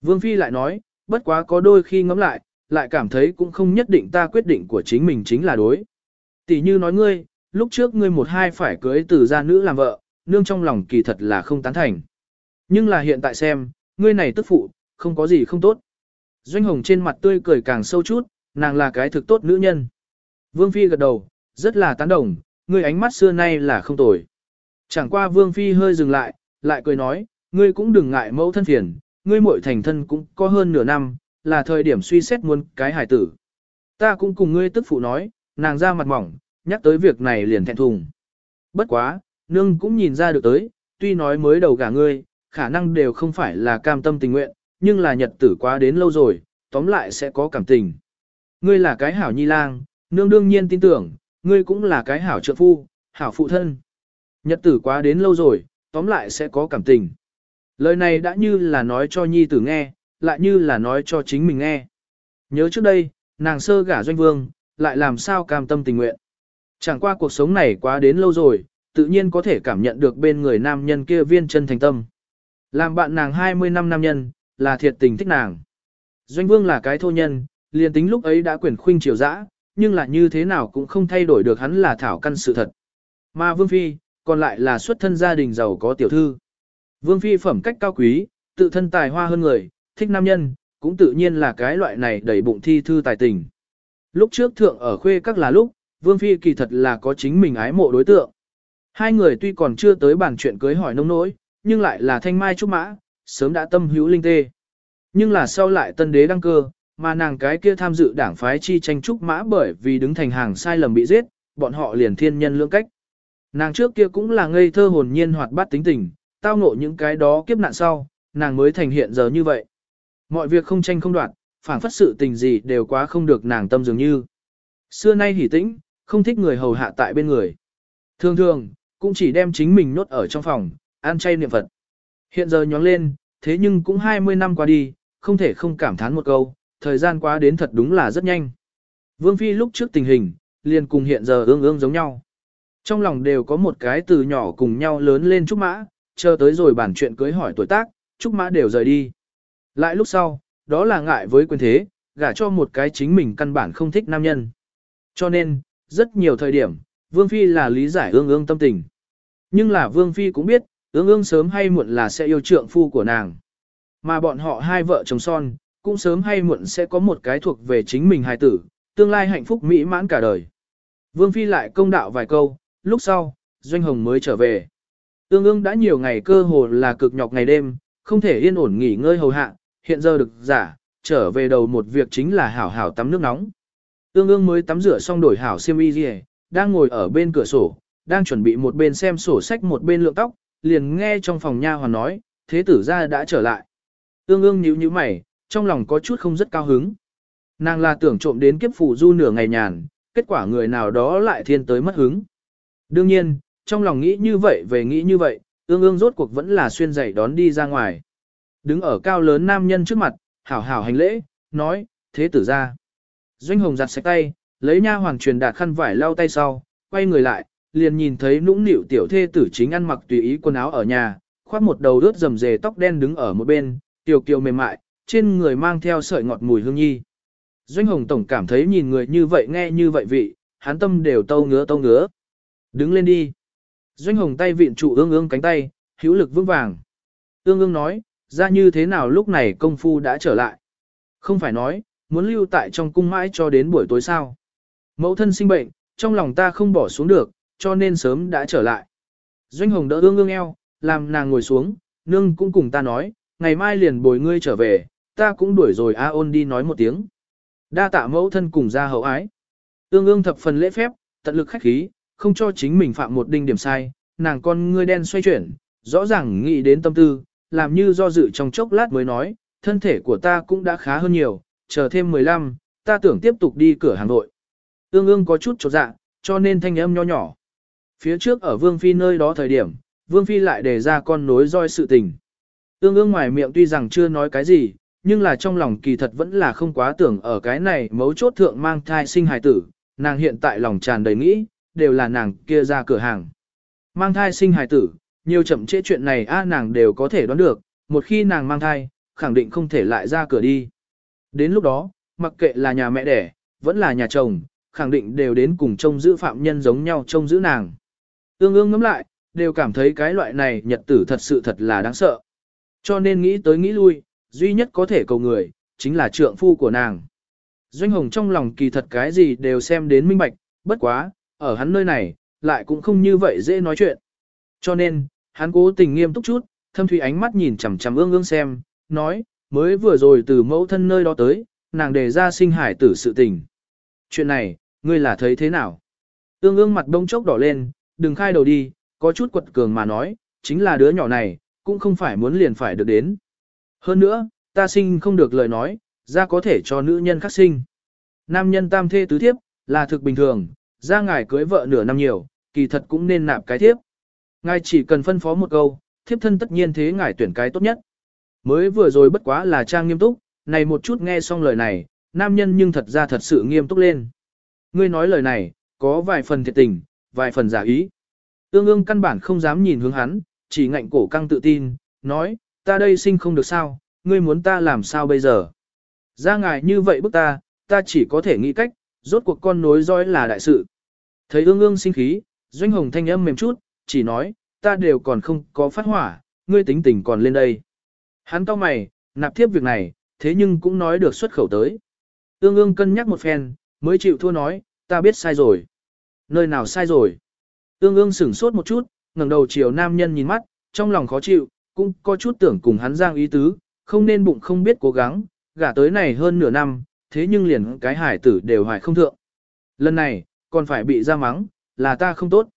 Vương Phi lại nói, bất quá có đôi khi ngẫm lại, lại cảm thấy cũng không nhất định ta quyết định của chính mình chính là đối. Tỷ như nói ngươi, lúc trước ngươi một hai phải cưới từ gia nữ làm vợ, nương trong lòng kỳ thật là không tán thành. Nhưng là hiện tại xem, ngươi này tức phụ, không có gì không tốt. Doanh Hồng trên mặt tươi cười càng sâu chút, nàng là cái thực tốt nữ nhân. Vương Phi gật đầu, rất là tán đồng, ngươi ánh mắt xưa nay là không tồi. Chẳng qua Vương Phi hơi dừng lại, lại cười nói, ngươi cũng đừng ngại mẫu thân phiền, ngươi muội thành thân cũng có hơn nửa năm, là thời điểm suy xét muốn cái hài tử. Ta cũng cùng ngươi tức phụ nói, nàng ra mặt mỏng, nhắc tới việc này liền thẹn thùng. Bất quá, nương cũng nhìn ra được tới, tuy nói mới đầu gả ngươi, khả năng đều không phải là cam tâm tình nguyện, nhưng là nhật tử quá đến lâu rồi, tóm lại sẽ có cảm tình. Ngươi là cái hảo nhi lang, nương đương nhiên tin tưởng, ngươi cũng là cái hảo trợ phu, hảo phụ thân. Nhật tử quá đến lâu rồi, tóm lại sẽ có cảm tình. Lời này đã như là nói cho nhi tử nghe, lại như là nói cho chính mình nghe. Nhớ trước đây, nàng sơ gả doanh vương, lại làm sao cam tâm tình nguyện. Chẳng qua cuộc sống này quá đến lâu rồi, tự nhiên có thể cảm nhận được bên người nam nhân kia viên chân thành tâm. Làm bạn nàng 20 năm nam nhân, là thiệt tình thích nàng. Doanh vương là cái thô nhân, liền tính lúc ấy đã quyển khuynh triều dã, nhưng là như thế nào cũng không thay đổi được hắn là thảo căn sự thật. Mà vương phi, còn lại là xuất thân gia đình giàu có tiểu thư. Vương phi phẩm cách cao quý, tự thân tài hoa hơn người, thích nam nhân, cũng tự nhiên là cái loại này đầy bụng thi thư tài tình. Lúc trước thượng ở khuê các là lúc, Vương Phi kỳ thật là có chính mình ái mộ đối tượng. Hai người tuy còn chưa tới bàn chuyện cưới hỏi nông nỗi, nhưng lại là thanh mai trúc mã, sớm đã tâm hữu linh tê. Nhưng là sau lại tân đế đăng cơ, mà nàng cái kia tham dự đảng phái chi tranh trúc mã bởi vì đứng thành hàng sai lầm bị giết, bọn họ liền thiên nhân lưỡng cách. Nàng trước kia cũng là ngây thơ hồn nhiên hoạt bát tính tình, tao ngộ những cái đó kiếp nạn sau, nàng mới thành hiện giờ như vậy. Mọi việc không tranh không đoạn, phản phất sự tình gì đều quá không được nàng tâm dường như. Xưa nay hỉ tĩnh, không thích người hầu hạ tại bên người. Thường thường, cũng chỉ đem chính mình nốt ở trong phòng, ăn chay niệm Phật. Hiện giờ nhóng lên, thế nhưng cũng 20 năm qua đi, không thể không cảm thán một câu, thời gian quá đến thật đúng là rất nhanh. Vương Phi lúc trước tình hình, liền cùng hiện giờ ương ương giống nhau. Trong lòng đều có một cái từ nhỏ cùng nhau lớn lên Trúc Mã, chờ tới rồi bản chuyện cưới hỏi tuổi tác, Trúc Mã đều rời đi. Lại lúc sau, đó là ngại với quyền thế, gả cho một cái chính mình căn bản không thích nam nhân. Cho nên, rất nhiều thời điểm, Vương Phi là lý giải ương ương tâm tình. Nhưng là Vương Phi cũng biết, ương ương sớm hay muộn là sẽ yêu trượng phu của nàng. Mà bọn họ hai vợ chồng son, cũng sớm hay muộn sẽ có một cái thuộc về chính mình hài tử, tương lai hạnh phúc mỹ mãn cả đời. Vương Phi lại công đạo vài câu, lúc sau, Doanh Hồng mới trở về. tương ương đã nhiều ngày cơ hồ là cực nhọc ngày đêm, không thể yên ổn nghỉ ngơi hầu hạ, hiện giờ được giả, trở về đầu một việc chính là hảo hảo tắm nước nóng. tương ương mới tắm rửa xong đổi hảo xiêm y gì, đang ngồi ở bên cửa sổ, đang chuẩn bị một bên xem sổ sách một bên lượng tóc, liền nghe trong phòng nha hoàn nói, thế tử gia đã trở lại. tương ương nhíu nhíu mày, trong lòng có chút không rất cao hứng. Nàng là tưởng trộm đến kiếp phủ du nửa ngày nhàn, kết quả người nào đó lại thiên tới mất hứng. Đương nhiên, trong lòng nghĩ như vậy về nghĩ như vậy, ương ương rốt cuộc vẫn là xuyên giày đón đi ra ngoài. Đứng ở cao lớn nam nhân trước mặt, hảo hảo hành lễ, nói, thế tử ra. Doanh hồng giặt sạch tay, lấy nha hoàng truyền đạt khăn vải lau tay sau, quay người lại, liền nhìn thấy nũng nịu tiểu thê tử chính ăn mặc tùy ý quần áo ở nhà, khoác một đầu đớt rầm rề tóc đen đứng ở một bên, tiểu kiều mềm mại, trên người mang theo sợi ngọt mùi hương nhi. Doanh hồng tổng cảm thấy nhìn người như vậy nghe như vậy vị, hắn tâm đều tâu ngứa tâu ngứa. Đứng lên đi. Doanh hồng tay viện trụ ương ương cánh tay, hữu lực vững vàng. Ương ương nói, ra như thế nào lúc này công phu đã trở lại. Không phải nói, muốn lưu tại trong cung mãi cho đến buổi tối sao. Mẫu thân sinh bệnh, trong lòng ta không bỏ xuống được, cho nên sớm đã trở lại. Doanh hồng đỡ ương ương eo, làm nàng ngồi xuống, nương cũng cùng ta nói, ngày mai liền bồi ngươi trở về, ta cũng đuổi rồi A ôn đi nói một tiếng. Đa tạ mẫu thân cùng ra hậu ái. Ương ương thập phần lễ phép, tận lực khách khí, không cho chính mình phạm một đinh điểm sai, nàng con ngươi đen xoay chuyển, rõ ràng nghĩ đến tâm tư, làm như do dự trong chốc lát mới nói, thân thể của ta cũng đã khá hơn nhiều, chờ thêm 15, ta tưởng tiếp tục đi cửa hàng nội. Ương ương có chút chột dạ, cho nên thanh âm nho nhỏ. Phía trước ở Vương Phi nơi đó thời điểm, Vương Phi lại đề ra con nối roi sự tình. Ương ương ngoài miệng tuy rằng chưa nói cái gì, nhưng là trong lòng kỳ thật vẫn là không quá tưởng ở cái này mấu chốt thượng mang thai sinh hài tử, nàng hiện tại lòng tràn đầy nghĩ, đều là nàng kia ra cửa hàng. Mang thai sinh hài tử, nhiều chậm trễ chuyện này a nàng đều có thể đoán được, một khi nàng mang thai, khẳng định không thể lại ra cửa đi. Đến lúc đó, mặc kệ là nhà mẹ đẻ, vẫn là nhà chồng, khẳng định đều đến cùng trông giữ phạm nhân giống nhau trông giữ nàng. Ương ương ngắm lại, đều cảm thấy cái loại này nhật tử thật sự thật là đáng sợ. Cho nên nghĩ tới nghĩ lui, duy nhất có thể cầu người, chính là trượng phu của nàng. Doanh hồng trong lòng kỳ thật cái gì đều xem đến minh bạch, bất quá, ở hắn nơi này, lại cũng không như vậy dễ nói chuyện. Cho nên, hắn cố tình nghiêm túc chút, thâm thủy ánh mắt nhìn chằm chằm ương ương xem, nói, mới vừa rồi từ mẫu thân nơi đó tới, nàng đề ra sinh hải tử sự tình. Chuyện này, ngươi là thấy thế nào? Ương ương mặt đông chốc đỏ lên, đừng khai đầu đi, có chút quật cường mà nói, chính là đứa nhỏ này, cũng không phải muốn liền phải được đến. Hơn nữa, ta sinh không được lời nói, ra có thể cho nữ nhân khác sinh. Nam nhân tam thê tứ thiếp, là thực bình thường, ra ngài cưới vợ nửa năm nhiều, kỳ thật cũng nên nạp cái thiếp. Ngài chỉ cần phân phó một câu, thiếp thân tất nhiên thế ngài tuyển cái tốt nhất. Mới vừa rồi bất quá là trang nghiêm túc, này một chút nghe xong lời này, nam nhân nhưng thật ra thật sự nghiêm túc lên. Ngươi nói lời này, có vài phần thiệt tình, vài phần giả ý. tương ương căn bản không dám nhìn hướng hắn, chỉ ngạnh cổ căng tự tin, nói, ta đây sinh không được sao, ngươi muốn ta làm sao bây giờ. Ra ngài như vậy bức ta, ta chỉ có thể nghĩ cách, rốt cuộc con nối dõi là đại sự. Thấy ương ương sinh khí, doanh hồng thanh âm mềm chút, chỉ nói, ta đều còn không có phát hỏa, ngươi tính tình còn lên đây. Hắn to mày, nạp thiếp việc này, thế nhưng cũng nói được xuất khẩu tới. Ương ương cân nhắc một phen, mới chịu thua nói, ta biết sai rồi. Nơi nào sai rồi? Ương ương sửng sốt một chút, ngẩng đầu chiều nam nhân nhìn mắt, trong lòng khó chịu, cũng có chút tưởng cùng hắn giang ý tứ, không nên bụng không biết cố gắng, gả tới này hơn nửa năm, thế nhưng liền cái hải tử đều hoài không thượng. Lần này, còn phải bị ra mắng, là ta không tốt.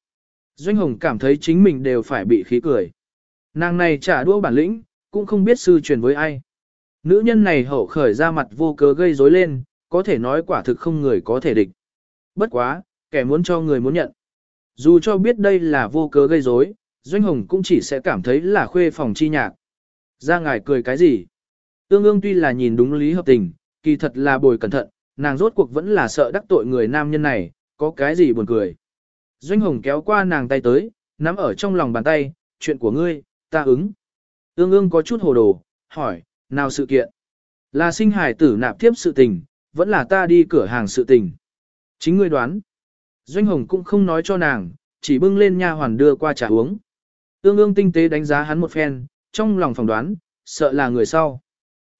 Doanh Hồng cảm thấy chính mình đều phải bị khí cười. Nàng này trả đũa bản lĩnh, cũng không biết sư truyền với ai. Nữ nhân này hậu khởi ra mặt vô cớ gây rối lên, có thể nói quả thực không người có thể địch. Bất quá, kẻ muốn cho người muốn nhận. Dù cho biết đây là vô cớ gây rối, Doanh Hồng cũng chỉ sẽ cảm thấy là khuê phòng chi nhạc. Ra ngài cười cái gì? Ương ương tuy là nhìn đúng lý hợp tình, kỳ thật là bồi cẩn thận, nàng rốt cuộc vẫn là sợ đắc tội người nam nhân này, có cái gì buồn cười. Doanh Hồng kéo qua nàng tay tới, nắm ở trong lòng bàn tay, chuyện của ngươi, ta ứng. Ương ương có chút hồ đồ, hỏi, nào sự kiện? Là sinh hải tử nạp tiếp sự tình, vẫn là ta đi cửa hàng sự tình. Chính ngươi đoán. Doanh Hồng cũng không nói cho nàng, chỉ bưng lên nha hoàn đưa qua trà uống. Ương ương tinh tế đánh giá hắn một phen, trong lòng phỏng đoán, sợ là người sau.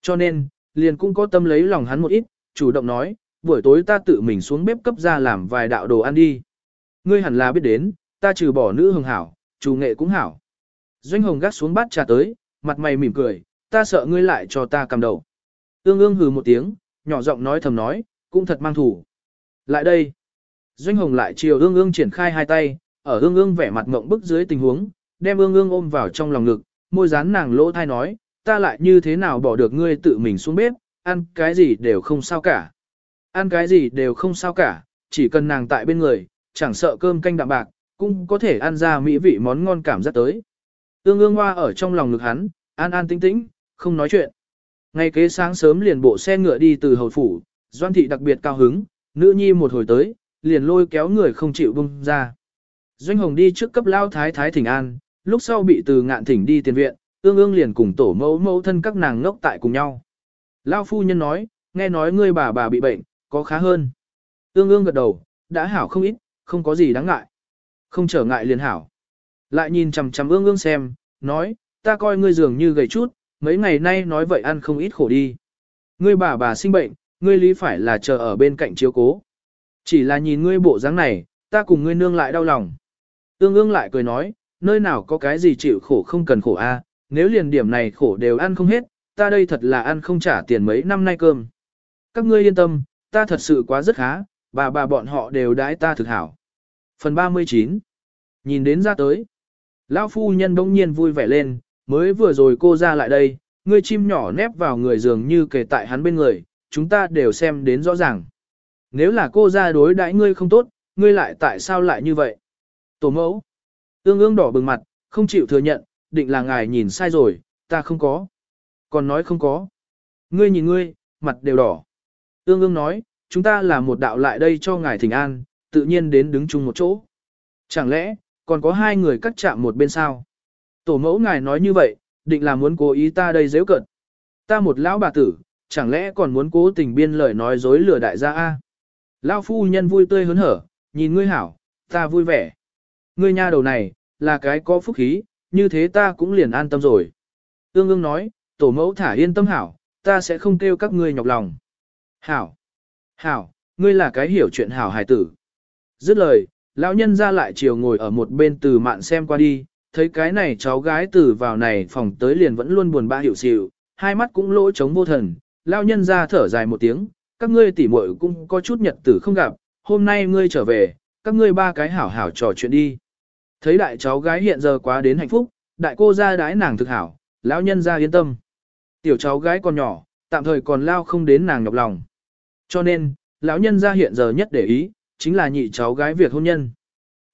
Cho nên, liền cũng có tâm lấy lòng hắn một ít, chủ động nói, buổi tối ta tự mình xuống bếp cấp ra làm vài đạo đồ ăn đi. Ngươi hẳn là biết đến, ta trừ bỏ nữ hồng hảo, chủ nghệ cũng hảo. Doanh hồng gắt xuống bát trà tới, mặt mày mỉm cười, ta sợ ngươi lại cho ta cầm đầu. Ương ương hừ một tiếng, nhỏ giọng nói thầm nói, cũng thật mang thủ. Lại đây. Doanh hồng lại chiều ương ương triển khai hai tay, ở ương ương vẻ mặt ngộng bức dưới tình huống, đem ương ương ôm vào trong lòng ngực, môi dán nàng lỗ thai nói, ta lại như thế nào bỏ được ngươi tự mình xuống bếp, ăn cái gì đều không sao cả. Ăn cái gì đều không sao cả, chỉ cần nàng tại bên người, chẳng sợ cơm canh đạm bạc, cũng có thể ăn ra mỹ vị món ngon cảm giác tới. Tương ương hoa ở trong lòng ngực hắn, an an tĩnh tĩnh, không nói chuyện. Ngay kế sáng sớm liền bộ xe ngựa đi từ hầu phủ, doan thị đặc biệt cao hứng, nữ nhi một hồi tới, liền lôi kéo người không chịu bung ra. Doanh hồng đi trước cấp lao thái thái thỉnh an, lúc sau bị từ ngạn thỉnh đi tiền viện, ương ương liền cùng tổ mẫu mẫu thân các nàng ngốc tại cùng nhau. Lao phu nhân nói, nghe nói ngươi bà bà bị bệnh, có khá hơn. Ương ương gật đầu, đã hảo không ít, không có gì đáng ngại. Không trở ngại liền hảo. Lại nhìn chằm chằm ương ương xem, nói, ta coi ngươi dường như gầy chút, mấy ngày nay nói vậy ăn không ít khổ đi. Ngươi bà bà sinh bệnh, ngươi lý phải là chờ ở bên cạnh chiếu cố. Chỉ là nhìn ngươi bộ dáng này, ta cùng ngươi nương lại đau lòng. Ương ương lại cười nói, nơi nào có cái gì chịu khổ không cần khổ a, nếu liền điểm này khổ đều ăn không hết, ta đây thật là ăn không trả tiền mấy năm nay cơm. Các ngươi yên tâm, ta thật sự quá rất khá, bà bà bọn họ đều đãi ta thực hảo. Phần 39 Nhìn đến ra tới. Lão phu nhân bỗng nhiên vui vẻ lên, mới vừa rồi cô ra lại đây, ngươi chim nhỏ nép vào người giường như kề tại hắn bên người, chúng ta đều xem đến rõ ràng. Nếu là cô ra đối đãi ngươi không tốt, ngươi lại tại sao lại như vậy? Tổ mẫu. Ương ương đỏ bừng mặt, không chịu thừa nhận, định là ngài nhìn sai rồi, ta không có. Còn nói không có. Ngươi nhìn ngươi, mặt đều đỏ. Ương ương nói, chúng ta là một đạo lại đây cho ngài thỉnh an, tự nhiên đến đứng chung một chỗ. Chẳng lẽ, còn có hai người cắt chạm một bên sao? Tổ mẫu ngài nói như vậy, định là muốn cố ý ta đây dễ cận. Ta một lão bà tử, chẳng lẽ còn muốn cố tình biên lời nói dối lừa đại gia a? Lão phu nhân vui tươi hớn hở, nhìn ngươi hảo, ta vui vẻ. Ngươi nha đầu này, là cái có phúc khí, như thế ta cũng liền an tâm rồi. Ương ương nói, tổ mẫu thả yên tâm hảo, ta sẽ không kêu các ngươi nhọc lòng. Hảo, hảo, ngươi là cái hiểu chuyện hảo hài tử. Dứt lời, lão nhân ra lại chiều ngồi ở một bên từ mạn xem qua đi, thấy cái này cháu gái từ vào này phòng tới liền vẫn luôn buồn bã hiểu xịu, hai mắt cũng lỗ trống vô thần, lão nhân ra thở dài một tiếng, các ngươi tỉ muội cũng có chút nhật tử không gặp, hôm nay ngươi trở về, các ngươi ba cái hảo hảo trò chuyện đi. Thấy đại cháu gái hiện giờ quá đến hạnh phúc, đại cô ra đái nàng thực hảo, lão nhân ra yên tâm. Tiểu cháu gái còn nhỏ, tạm thời còn lao không đến nàng nhọc lòng. Cho nên, lão nhân ra hiện giờ nhất để ý, chính là nhị cháu gái việc hôn nhân.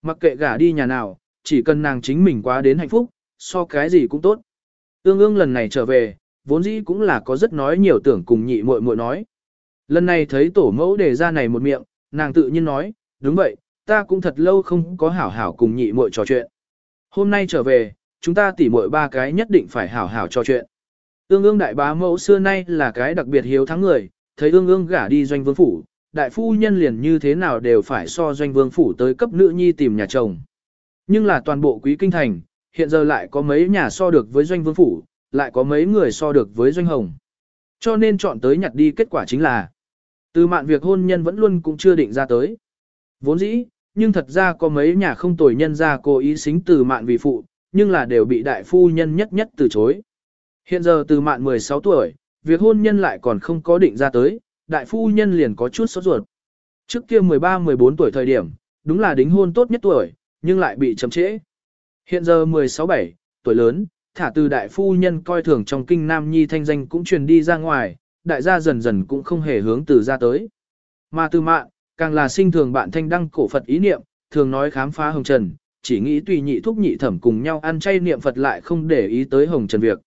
Mặc kệ gả đi nhà nào, chỉ cần nàng chính mình quá đến hạnh phúc, so cái gì cũng tốt. Ương ương lần này trở về, vốn dĩ cũng là có rất nói nhiều tưởng cùng nhị muội muội nói. Lần này thấy tổ mẫu đề ra này một miệng, nàng tự nhiên nói, đúng vậy, ta cũng thật lâu không có hảo hảo cùng nhị muội trò chuyện. Hôm nay trở về, chúng ta tỉ muội ba cái nhất định phải hảo hảo trò chuyện. Ương ương đại bá mẫu xưa nay là cái đặc biệt hiếu thắng người, thấy ương ương gả đi doanh vương phủ, đại phu nhân liền như thế nào đều phải so doanh vương phủ tới cấp nữ nhi tìm nhà chồng. Nhưng là toàn bộ quý kinh thành, hiện giờ lại có mấy nhà so được với doanh vương phủ, lại có mấy người so được với doanh hồng. Cho nên chọn tới nhặt đi kết quả chính là từ mạn việc hôn nhân vẫn luôn cũng chưa định ra tới. Vốn dĩ, nhưng thật ra có mấy nhà không tồi nhân ra cố ý xính từ mạn vì phụ, nhưng là đều bị đại phu nhân nhất nhất từ chối. Hiện giờ từ mạn 16 tuổi, việc hôn nhân lại còn không có định ra tới, đại phu nhân liền có chút sốt ruột. Trước kia 13-14 tuổi thời điểm, đúng là đính hôn tốt nhất tuổi, nhưng lại bị chậm trễ. Hiện giờ 16-7, tuổi lớn, thả từ đại phu nhân coi thường trong kinh Nam Nhi thanh danh cũng truyền đi ra ngoài, đại gia dần dần cũng không hề hướng từ ra tới. Mà từ mạng, càng là sinh thường bạn thanh đăng cổ Phật ý niệm, thường nói khám phá hồng trần, chỉ nghĩ tùy nhị thúc nhị thẩm cùng nhau ăn chay niệm Phật lại không để ý tới hồng trần việc.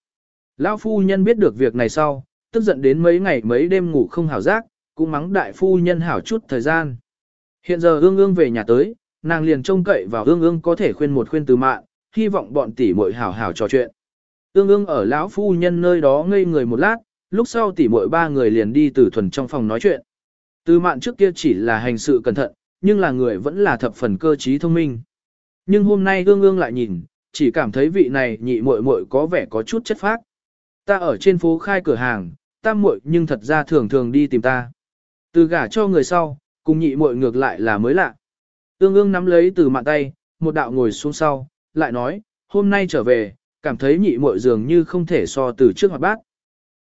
Lão phu nhân biết được việc này sau, tức giận đến mấy ngày mấy đêm ngủ không hảo giác, cũng mắng đại phu nhân hảo chút thời gian. Hiện giờ ương ương về nhà tới, nàng liền trông cậy vào ương ương có thể khuyên một khuyên từ mạng, hy vọng bọn tỷ muội hảo hảo trò chuyện. Ương ương ở lão phu nhân nơi đó ngây người một lát, lúc sau tỷ muội ba người liền đi từ thuần trong phòng nói chuyện. Từ mạn trước kia chỉ là hành sự cẩn thận, nhưng là người vẫn là thập phần cơ trí thông minh. Nhưng hôm nay ương ương lại nhìn, chỉ cảm thấy vị này nhị muội muội có vẻ có chút chất phác. Ta ở trên phố khai cửa hàng, tam muội nhưng thật ra thường thường đi tìm ta. Từ gả cho người sau, cùng nhị muội ngược lại là mới lạ. Ương ương nắm lấy từ mạn tay, một đạo ngồi xuống sau, lại nói, hôm nay trở về, cảm thấy nhị muội dường như không thể so từ trước mặt bác.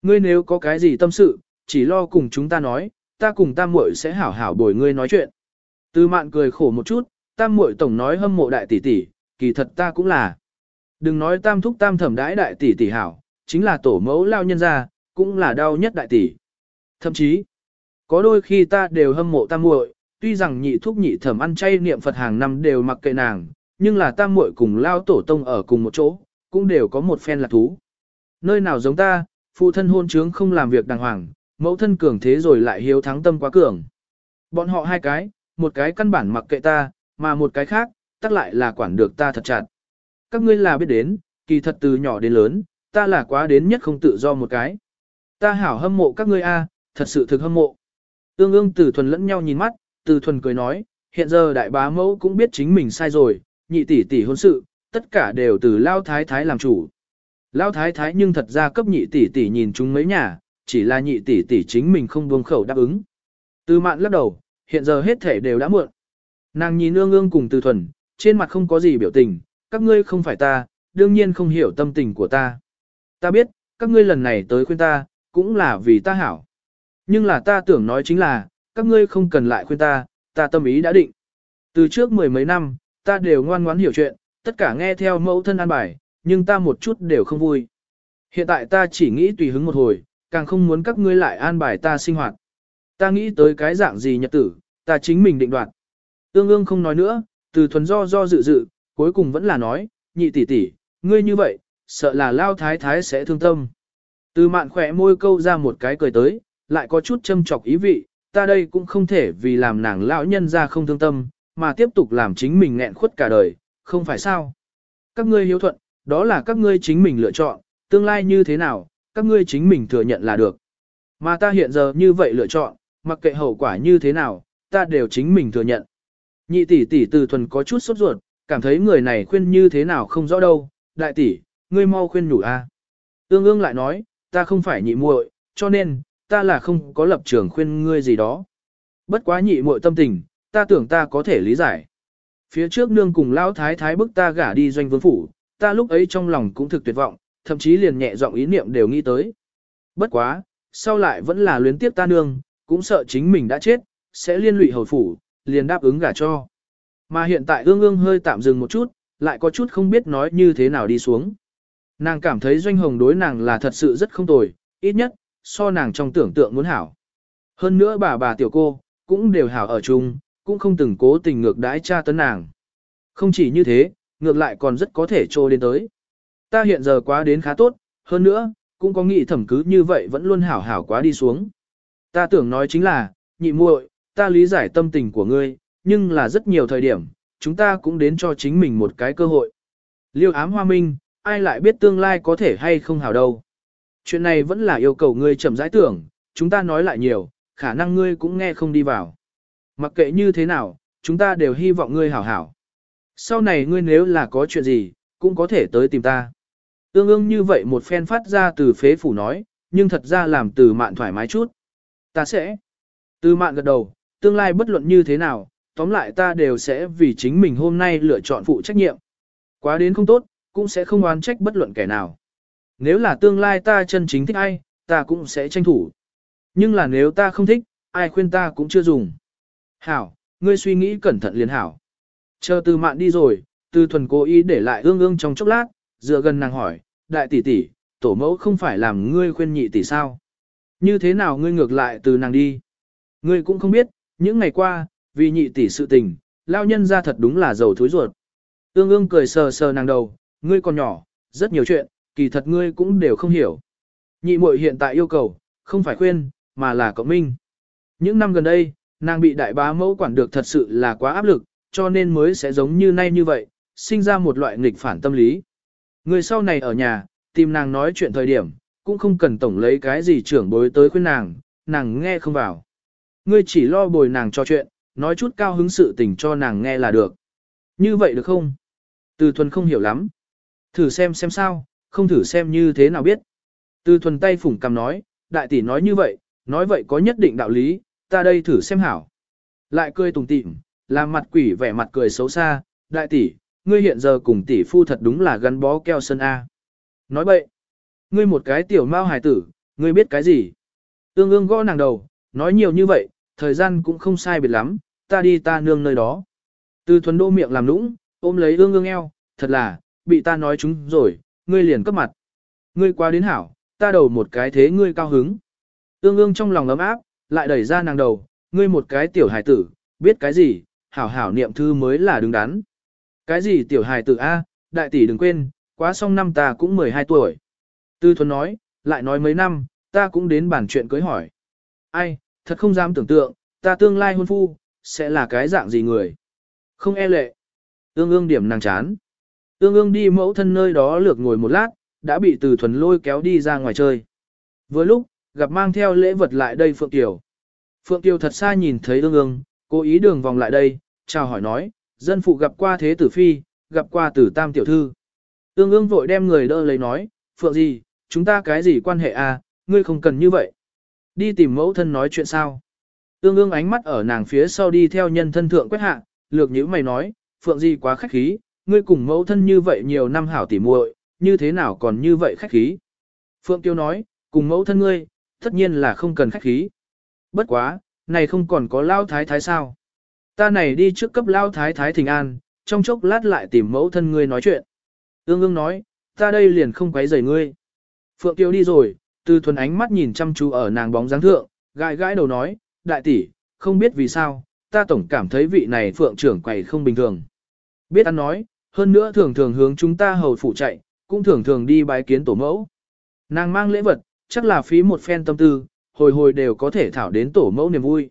Ngươi nếu có cái gì tâm sự, chỉ lo cùng chúng ta nói, ta cùng tam muội sẽ hảo hảo bồi ngươi nói chuyện. Từ mạn cười khổ một chút, tam muội tổng nói hâm mộ đại tỷ tỷ, kỳ thật ta cũng là. Đừng nói tam thúc tam thẩm đãi đại tỷ tỷ hảo, chính là tổ mẫu lao nhân ra, cũng là đau nhất đại tỷ. Thậm chí, có đôi khi ta đều hâm mộ tam muội, tuy rằng nhị thúc nhị thẩm ăn chay niệm Phật hàng năm đều mặc kệ nàng, nhưng là tam muội cùng lao tổ tông ở cùng một chỗ, cũng đều có một phen là thú. Nơi nào giống ta, phụ thân hôn trướng không làm việc đàng hoàng, mẫu thân cường thế rồi lại hiếu thắng tâm quá cường. Bọn họ hai cái, một cái căn bản mặc kệ ta, mà một cái khác, tắc lại là quản được ta thật chặt. Các ngươi là biết đến, kỳ thật từ nhỏ đến lớn, ta là quá đến nhất không tự do một cái. Ta hảo hâm mộ các ngươi a, thật sự thực hâm mộ. Ương ương từ thuần lẫn nhau nhìn mắt, từ thuần cười nói, hiện giờ đại bá mẫu cũng biết chính mình sai rồi, nhị tỷ tỷ hôn sự, tất cả đều từ lao thái thái làm chủ. Lao thái thái nhưng thật ra cấp nhị tỷ tỷ nhìn chúng mấy nhà, chỉ là nhị tỷ tỷ chính mình không buông khẩu đáp ứng. Từ mạn lắc đầu, hiện giờ hết thể đều đã muộn. Nàng nhìn ương ương cùng từ thuần, trên mặt không có gì biểu tình, các ngươi không phải ta, đương nhiên không hiểu tâm tình của ta. Ta biết, các ngươi lần này tới khuyên ta, cũng là vì ta hảo. Nhưng là ta tưởng nói chính là, các ngươi không cần lại khuyên ta, ta tâm ý đã định. Từ trước mười mấy năm, ta đều ngoan ngoãn hiểu chuyện, tất cả nghe theo mẫu thân an bài, nhưng ta một chút đều không vui. Hiện tại ta chỉ nghĩ tùy hứng một hồi, càng không muốn các ngươi lại an bài ta sinh hoạt. Ta nghĩ tới cái dạng gì nhật tử, ta chính mình định đoạt. tương ương không nói nữa, từ thuần do do dự dự, cuối cùng vẫn là nói, nhị tỷ tỷ, ngươi như vậy, sợ là lao thái thái sẽ thương tâm. Từ mạn khỏe môi câu ra một cái cười tới, lại có chút châm chọc ý vị, ta đây cũng không thể vì làm nàng lão nhân ra không thương tâm, mà tiếp tục làm chính mình nghẹn khuất cả đời, không phải sao. Các ngươi hiếu thuận, đó là các ngươi chính mình lựa chọn, tương lai như thế nào, các ngươi chính mình thừa nhận là được. Mà ta hiện giờ như vậy lựa chọn, mặc kệ hậu quả như thế nào, ta đều chính mình thừa nhận. Nhị tỷ tỷ từ thuần có chút sốt ruột, cảm thấy người này khuyên như thế nào không rõ đâu, đại tỷ, ngươi mau khuyên nhủ a. Ương ương lại nói, ta không phải nhị muội, cho nên, ta là không có lập trường khuyên ngươi gì đó. Bất quá nhị muội tâm tình, ta tưởng ta có thể lý giải. Phía trước nương cùng lão thái thái bức ta gả đi doanh vương phủ, ta lúc ấy trong lòng cũng thực tuyệt vọng, thậm chí liền nhẹ giọng ý niệm đều nghĩ tới. Bất quá, sau lại vẫn là luyến tiếp ta nương, cũng sợ chính mình đã chết, sẽ liên lụy hầu phủ, liền đáp ứng gả cho. Mà hiện tại ương ương hơi tạm dừng một chút, lại có chút không biết nói như thế nào đi xuống. Nàng cảm thấy doanh hồng đối nàng là thật sự rất không tồi, ít nhất, so nàng trong tưởng tượng muốn hảo. Hơn nữa bà bà tiểu cô, cũng đều hảo ở chung, cũng không từng cố tình ngược đãi cha tấn nàng. Không chỉ như thế, ngược lại còn rất có thể trô đến tới. Ta hiện giờ quá đến khá tốt, hơn nữa, cũng có nghĩ thẩm cứ như vậy vẫn luôn hảo hảo quá đi xuống. Ta tưởng nói chính là, nhị muội, ta lý giải tâm tình của ngươi, nhưng là rất nhiều thời điểm, chúng ta cũng đến cho chính mình một cái cơ hội. Liêu ám hoa minh, ai lại biết tương lai có thể hay không hảo đâu. Chuyện này vẫn là yêu cầu ngươi chậm rãi tưởng, chúng ta nói lại nhiều, khả năng ngươi cũng nghe không đi vào. Mặc kệ như thế nào, chúng ta đều hy vọng ngươi hảo hảo. Sau này ngươi nếu là có chuyện gì, cũng có thể tới tìm ta tương ương như vậy một phen phát ra từ phế phủ nói, nhưng thật ra làm từ mạn thoải mái chút. Ta sẽ. Từ mạn gật đầu, tương lai bất luận như thế nào, tóm lại ta đều sẽ vì chính mình hôm nay lựa chọn phụ trách nhiệm. Quá đến không tốt, cũng sẽ không oán trách bất luận kẻ nào. Nếu là tương lai ta chân chính thích ai, ta cũng sẽ tranh thủ. Nhưng là nếu ta không thích, ai khuyên ta cũng chưa dùng. Hảo, ngươi suy nghĩ cẩn thận liền hảo. Chờ từ mạn đi rồi, từ thuần cố ý để lại ương ương trong chốc lát, dựa gần nàng hỏi, đại tỷ tỷ, tổ mẫu không phải làm ngươi khuyên nhị tỷ sao? Như thế nào ngươi ngược lại từ nàng đi? Ngươi cũng không biết, những ngày qua, vì nhị tỷ sự tình, lao nhân ra thật đúng là giàu thối ruột. Ương ương cười sờ sờ nàng đầu, ngươi còn nhỏ, rất nhiều chuyện, kỳ thật ngươi cũng đều không hiểu. Nhị muội hiện tại yêu cầu, không phải khuyên, mà là cộng minh. Những năm gần đây, nàng bị đại bá mẫu quản được thật sự là quá áp lực, cho nên mới sẽ giống như nay như vậy, sinh ra một loại nghịch phản tâm lý. Người sau này ở nhà, tìm nàng nói chuyện thời điểm, cũng không cần tổng lấy cái gì trưởng bối tới khuyên nàng, nàng nghe không vào. Ngươi chỉ lo bồi nàng cho chuyện, nói chút cao hứng sự tình cho nàng nghe là được. Như vậy được không? Từ thuần không hiểu lắm. Thử xem xem sao, không thử xem như thế nào biết. Từ thuần tay phủng cầm nói, đại tỷ nói như vậy, nói vậy có nhất định đạo lý, ta đây thử xem hảo. Lại cười tùng tịm, làm mặt quỷ vẻ mặt cười xấu xa, đại tỷ, ngươi hiện giờ cùng tỷ phu thật đúng là gắn bó keo sơn A. Nói bậy, ngươi một cái tiểu mao hài tử, ngươi biết cái gì? Tương ương gõ nàng đầu, nói nhiều như vậy, thời gian cũng không sai biệt lắm, ta đi ta nương nơi đó. Từ thuần đô miệng làm nũng, ôm lấy ương ương eo, thật là, bị ta nói chúng rồi, ngươi liền cấp mặt. Ngươi qua đến hảo, ta đầu một cái thế ngươi cao hứng. Tương ương trong lòng ấm áp, lại đẩy ra nàng đầu, ngươi một cái tiểu hài tử, biết cái gì, hảo hảo niệm thư mới là đứng đắn. Cái gì tiểu hài tử A, đại tỷ đừng quên, quá xong năm ta cũng 12 tuổi. Tư thuần nói, lại nói mấy năm, ta cũng đến bản chuyện cưới hỏi. Ai, thật không dám tưởng tượng, ta tương lai hôn phu, sẽ là cái dạng gì người. Không e lệ. Ương ương điểm nàng chán. Ương ương đi mẫu thân nơi đó lược ngồi một lát, đã bị từ thuần lôi kéo đi ra ngoài chơi. Vừa lúc, gặp mang theo lễ vật lại đây Phượng Kiều. Phượng Kiều thật xa nhìn thấy ương ương, cố ý đường vòng lại đây, chào hỏi nói, dân phụ gặp qua thế tử phi, gặp qua tử tam tiểu thư. Ương ương vội đem người đỡ lấy nói, Phượng gì, chúng ta cái gì quan hệ à, ngươi không cần như vậy. Đi tìm mẫu thân nói chuyện sao. Ương ương ánh mắt ở nàng phía sau đi theo nhân thân thượng quét hạ, lược nhữ mày nói, Phượng gì quá khách khí, ngươi cùng mẫu thân như vậy nhiều năm hảo tỉ muội, như thế nào còn như vậy khách khí. Phượng Tiêu nói, cùng mẫu thân ngươi, tất nhiên là không cần khách khí. Bất quá, này không còn có lao thái thái sao. Ta này đi trước cấp lao thái thái thỉnh an, trong chốc lát lại tìm mẫu thân ngươi nói chuyện. Ương ương nói, ta đây liền không quấy rầy ngươi. Phượng Tiêu đi rồi, từ thuần ánh mắt nhìn chăm chú ở nàng bóng dáng thượng, gãi gãi đầu nói, đại tỷ, không biết vì sao, ta tổng cảm thấy vị này Phượng trưởng quầy không bình thường. Biết ăn nói, hơn nữa thường thường hướng chúng ta hầu phụ chạy, cũng thường thường đi bái kiến tổ mẫu. Nàng mang lễ vật, chắc là phí một phen tâm tư, hồi hồi đều có thể thảo đến tổ mẫu niềm vui.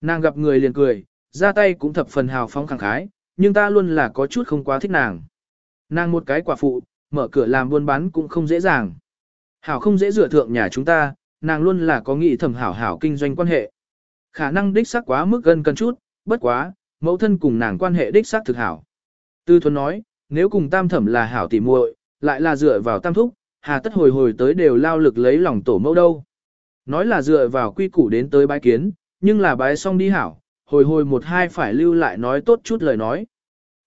Nàng gặp người liền cười, ra tay cũng thập phần hào phóng khẳng khái, nhưng ta luôn là có chút không quá thích nàng. Nàng một cái quả phụ, mở cửa làm buôn bán cũng không dễ dàng. Hảo không dễ dựa thượng nhà chúng ta, nàng luôn là có nghị thẩm hảo hảo kinh doanh quan hệ. Khả năng đích xác quá mức gần cần chút, bất quá, mẫu thân cùng nàng quan hệ đích xác thực hảo. Tư thuần nói, nếu cùng tam thẩm là hảo tỉ muội, lại là dựa vào tam thúc, hà tất hồi hồi tới đều lao lực lấy lòng tổ mẫu đâu. Nói là dựa vào quy củ đến tới bái kiến, nhưng là bái xong đi hảo, hồi hồi một hai phải lưu lại nói tốt chút lời nói.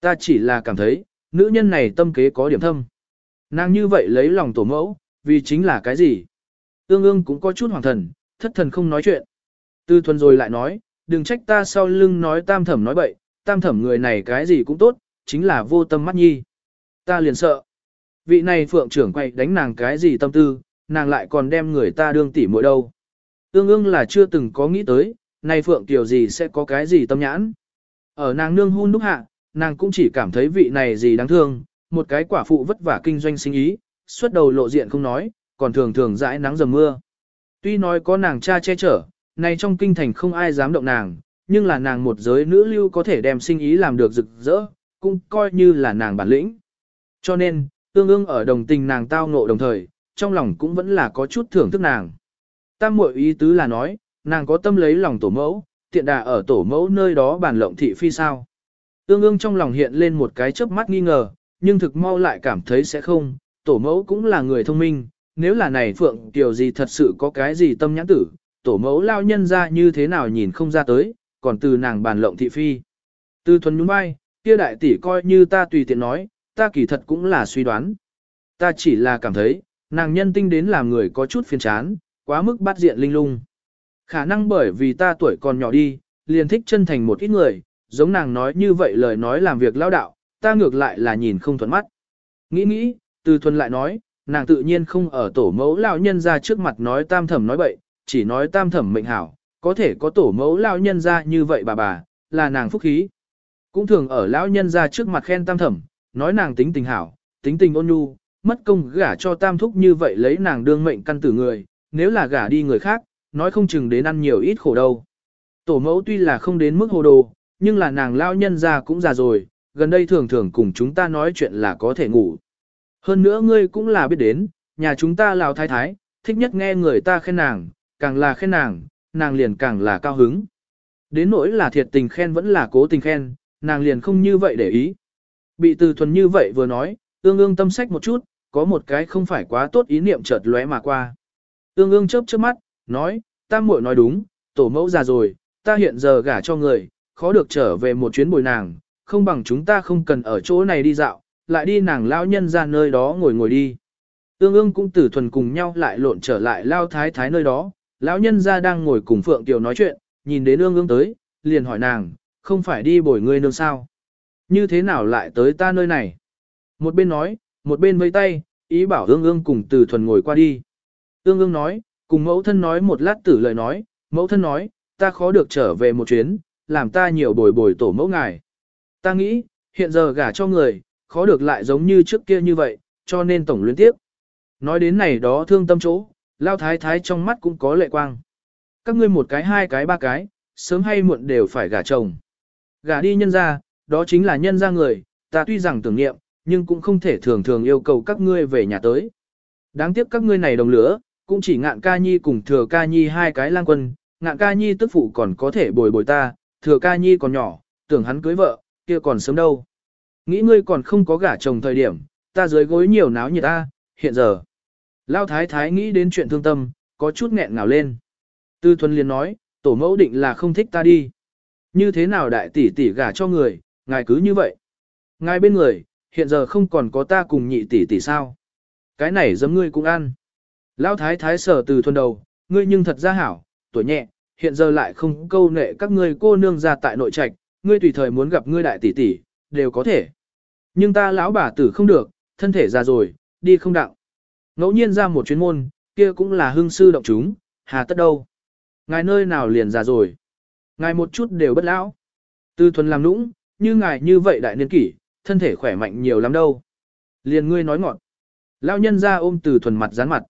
Ta chỉ là cảm thấy, nữ nhân này tâm kế có điểm thâm. Nàng như vậy lấy lòng tổ mẫu, vì chính là cái gì? Ương ương cũng có chút hoàng thần, thất thần không nói chuyện. Tư thuần rồi lại nói, đừng trách ta sau lưng nói tam thẩm nói bậy, tam thẩm người này cái gì cũng tốt, chính là vô tâm mắt nhi. Ta liền sợ. Vị này phượng trưởng quay đánh nàng cái gì tâm tư, nàng lại còn đem người ta đương tỉ mỗi đâu. Ương ương là chưa từng có nghĩ tới, này phượng tiểu gì sẽ có cái gì tâm nhãn. Ở nàng nương hôn đúc hạ, nàng cũng chỉ cảm thấy vị này gì đáng thương, một cái quả phụ vất vả kinh doanh sinh ý, suốt đầu lộ diện không nói, còn thường thường dãi nắng dầm mưa. Tuy nói có nàng cha che chở, này trong kinh thành không ai dám động nàng, nhưng là nàng một giới nữ lưu có thể đem sinh ý làm được rực rỡ, cũng coi như là nàng bản lĩnh. Cho nên, tương ương ở đồng tình nàng tao ngộ đồng thời, trong lòng cũng vẫn là có chút thưởng thức nàng. Tam muội ý tứ là nói, nàng có tâm lấy lòng tổ mẫu, tiện đà ở tổ mẫu nơi đó bàn lộng thị phi sao. Tương ương trong lòng hiện lên một cái chớp mắt nghi ngờ, nhưng thực mau lại cảm thấy sẽ không, tổ mẫu cũng là người thông minh, nếu là này Phượng Tiểu gì thật sự có cái gì tâm nhãn tử, tổ mẫu lao nhân ra như thế nào nhìn không ra tới, còn từ nàng bàn lộng thị phi. Từ thuần nhún vai, kia đại tỷ coi như ta tùy tiện nói, ta kỳ thật cũng là suy đoán. Ta chỉ là cảm thấy, nàng nhân tinh đến làm người có chút phiền chán, quá mức bắt diện linh lung. Khả năng bởi vì ta tuổi còn nhỏ đi, liền thích chân thành một ít người, giống nàng nói như vậy lời nói làm việc lao đạo, ta ngược lại là nhìn không thuận mắt. Nghĩ nghĩ, từ thuần lại nói, nàng tự nhiên không ở tổ mẫu lao nhân ra trước mặt nói tam thẩm nói bậy, chỉ nói tam thẩm mệnh hảo, có thể có tổ mẫu lao nhân ra như vậy bà bà, là nàng phúc khí. Cũng thường ở lão nhân ra trước mặt khen tam thẩm, nói nàng tính tình hảo, tính tình ôn nhu, mất công gả cho tam thúc như vậy lấy nàng đương mệnh căn tử người, nếu là gả đi người khác, nói không chừng đến ăn nhiều ít khổ đâu. Tổ mẫu tuy là không đến mức hồ đồ, nhưng là nàng lao nhân già cũng già rồi, gần đây thường thường cùng chúng ta nói chuyện là có thể ngủ. Hơn nữa ngươi cũng là biết đến, nhà chúng ta lào thái thái, thích nhất nghe người ta khen nàng, càng là khen nàng, nàng liền càng là cao hứng. Đến nỗi là thiệt tình khen vẫn là cố tình khen, nàng liền không như vậy để ý. Bị từ thuần như vậy vừa nói, ương ương tâm sách một chút, có một cái không phải quá tốt ý niệm chợt lóe mà qua. Ương ương chớp chớp mắt, nói, ta muội nói đúng, tổ mẫu già rồi, ta hiện giờ gả cho người, khó được trở về một chuyến bồi nàng, không bằng chúng ta không cần ở chỗ này đi dạo, lại đi nàng lao nhân ra nơi đó ngồi ngồi đi. tương ương cũng tử thuần cùng nhau lại lộn trở lại lao thái thái nơi đó, lão nhân ra đang ngồi cùng Phượng Tiểu nói chuyện, nhìn đến ương ương tới, liền hỏi nàng, không phải đi bồi ngươi nương sao? Như thế nào lại tới ta nơi này? Một bên nói, một bên vây tay, ý bảo ương ương cùng tử thuần ngồi qua đi. Ương ương nói, cùng mẫu thân nói một lát tử lời nói, mẫu thân nói, ta khó được trở về một chuyến, làm ta nhiều bồi bồi tổ mẫu ngài. Ta nghĩ, hiện giờ gả cho người, khó được lại giống như trước kia như vậy, cho nên tổng luyến tiếp. Nói đến này đó thương tâm chỗ, lao thái thái trong mắt cũng có lệ quang. Các ngươi một cái hai cái ba cái, sớm hay muộn đều phải gả chồng. Gả đi nhân ra, đó chính là nhân ra người, ta tuy rằng tưởng niệm, nhưng cũng không thể thường thường yêu cầu các ngươi về nhà tới. Đáng tiếc các ngươi này đồng lửa, cũng chỉ ngạn ca nhi cùng thừa ca nhi hai cái lang quân, ngạn ca nhi tức phụ còn có thể bồi bồi ta, thừa ca nhi còn nhỏ, tưởng hắn cưới vợ, kia còn sớm đâu. Nghĩ ngươi còn không có gả chồng thời điểm, ta dưới gối nhiều náo nhiệt ta, hiện giờ. Lao thái thái nghĩ đến chuyện thương tâm, có chút nghẹn ngào lên. Tư thuần liền nói, tổ mẫu định là không thích ta đi. Như thế nào đại tỷ tỷ gả cho người, ngài cứ như vậy. Ngài bên người, hiện giờ không còn có ta cùng nhị tỷ tỷ sao. Cái này giấm ngươi cũng ăn. Lão thái thái sở từ thuần đầu, ngươi nhưng thật ra hảo, tuổi nhẹ, hiện giờ lại không câu nệ các ngươi cô nương ra tại nội trạch, ngươi tùy thời muốn gặp ngươi đại tỷ tỷ, đều có thể. Nhưng ta lão bà tử không được, thân thể già rồi, đi không đặng. Ngẫu nhiên ra một chuyến môn, kia cũng là hưng sư động chúng, hà tất đâu. Ngài nơi nào liền già rồi. Ngài một chút đều bất lão. Tư thuần làm nũng, như ngài như vậy đại niên kỷ, thân thể khỏe mạnh nhiều lắm đâu. Liền ngươi nói ngọn. Lão nhân ra ôm từ thuần mặt dán mặt.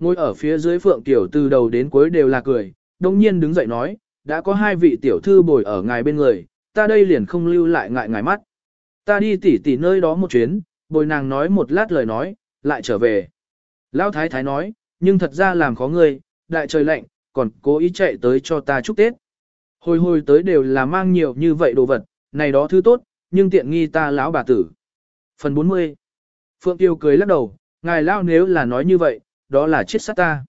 Ngồi ở phía dưới phượng tiểu từ đầu đến cuối đều là cười, đồng nhiên đứng dậy nói, đã có hai vị tiểu thư bồi ở ngài bên người, ta đây liền không lưu lại ngại ngài mắt. Ta đi tỉ tỉ nơi đó một chuyến, bồi nàng nói một lát lời nói, lại trở về. Lão thái thái nói, nhưng thật ra làm khó ngươi, đại trời lạnh, còn cố ý chạy tới cho ta chúc Tết. Hồi hồi tới đều là mang nhiều như vậy đồ vật, này đó thứ tốt, nhưng tiện nghi ta lão bà tử. Phần 40 Phượng Tiêu cười lắc đầu, ngài lão nếu là nói như vậy, đó là chết sát ta.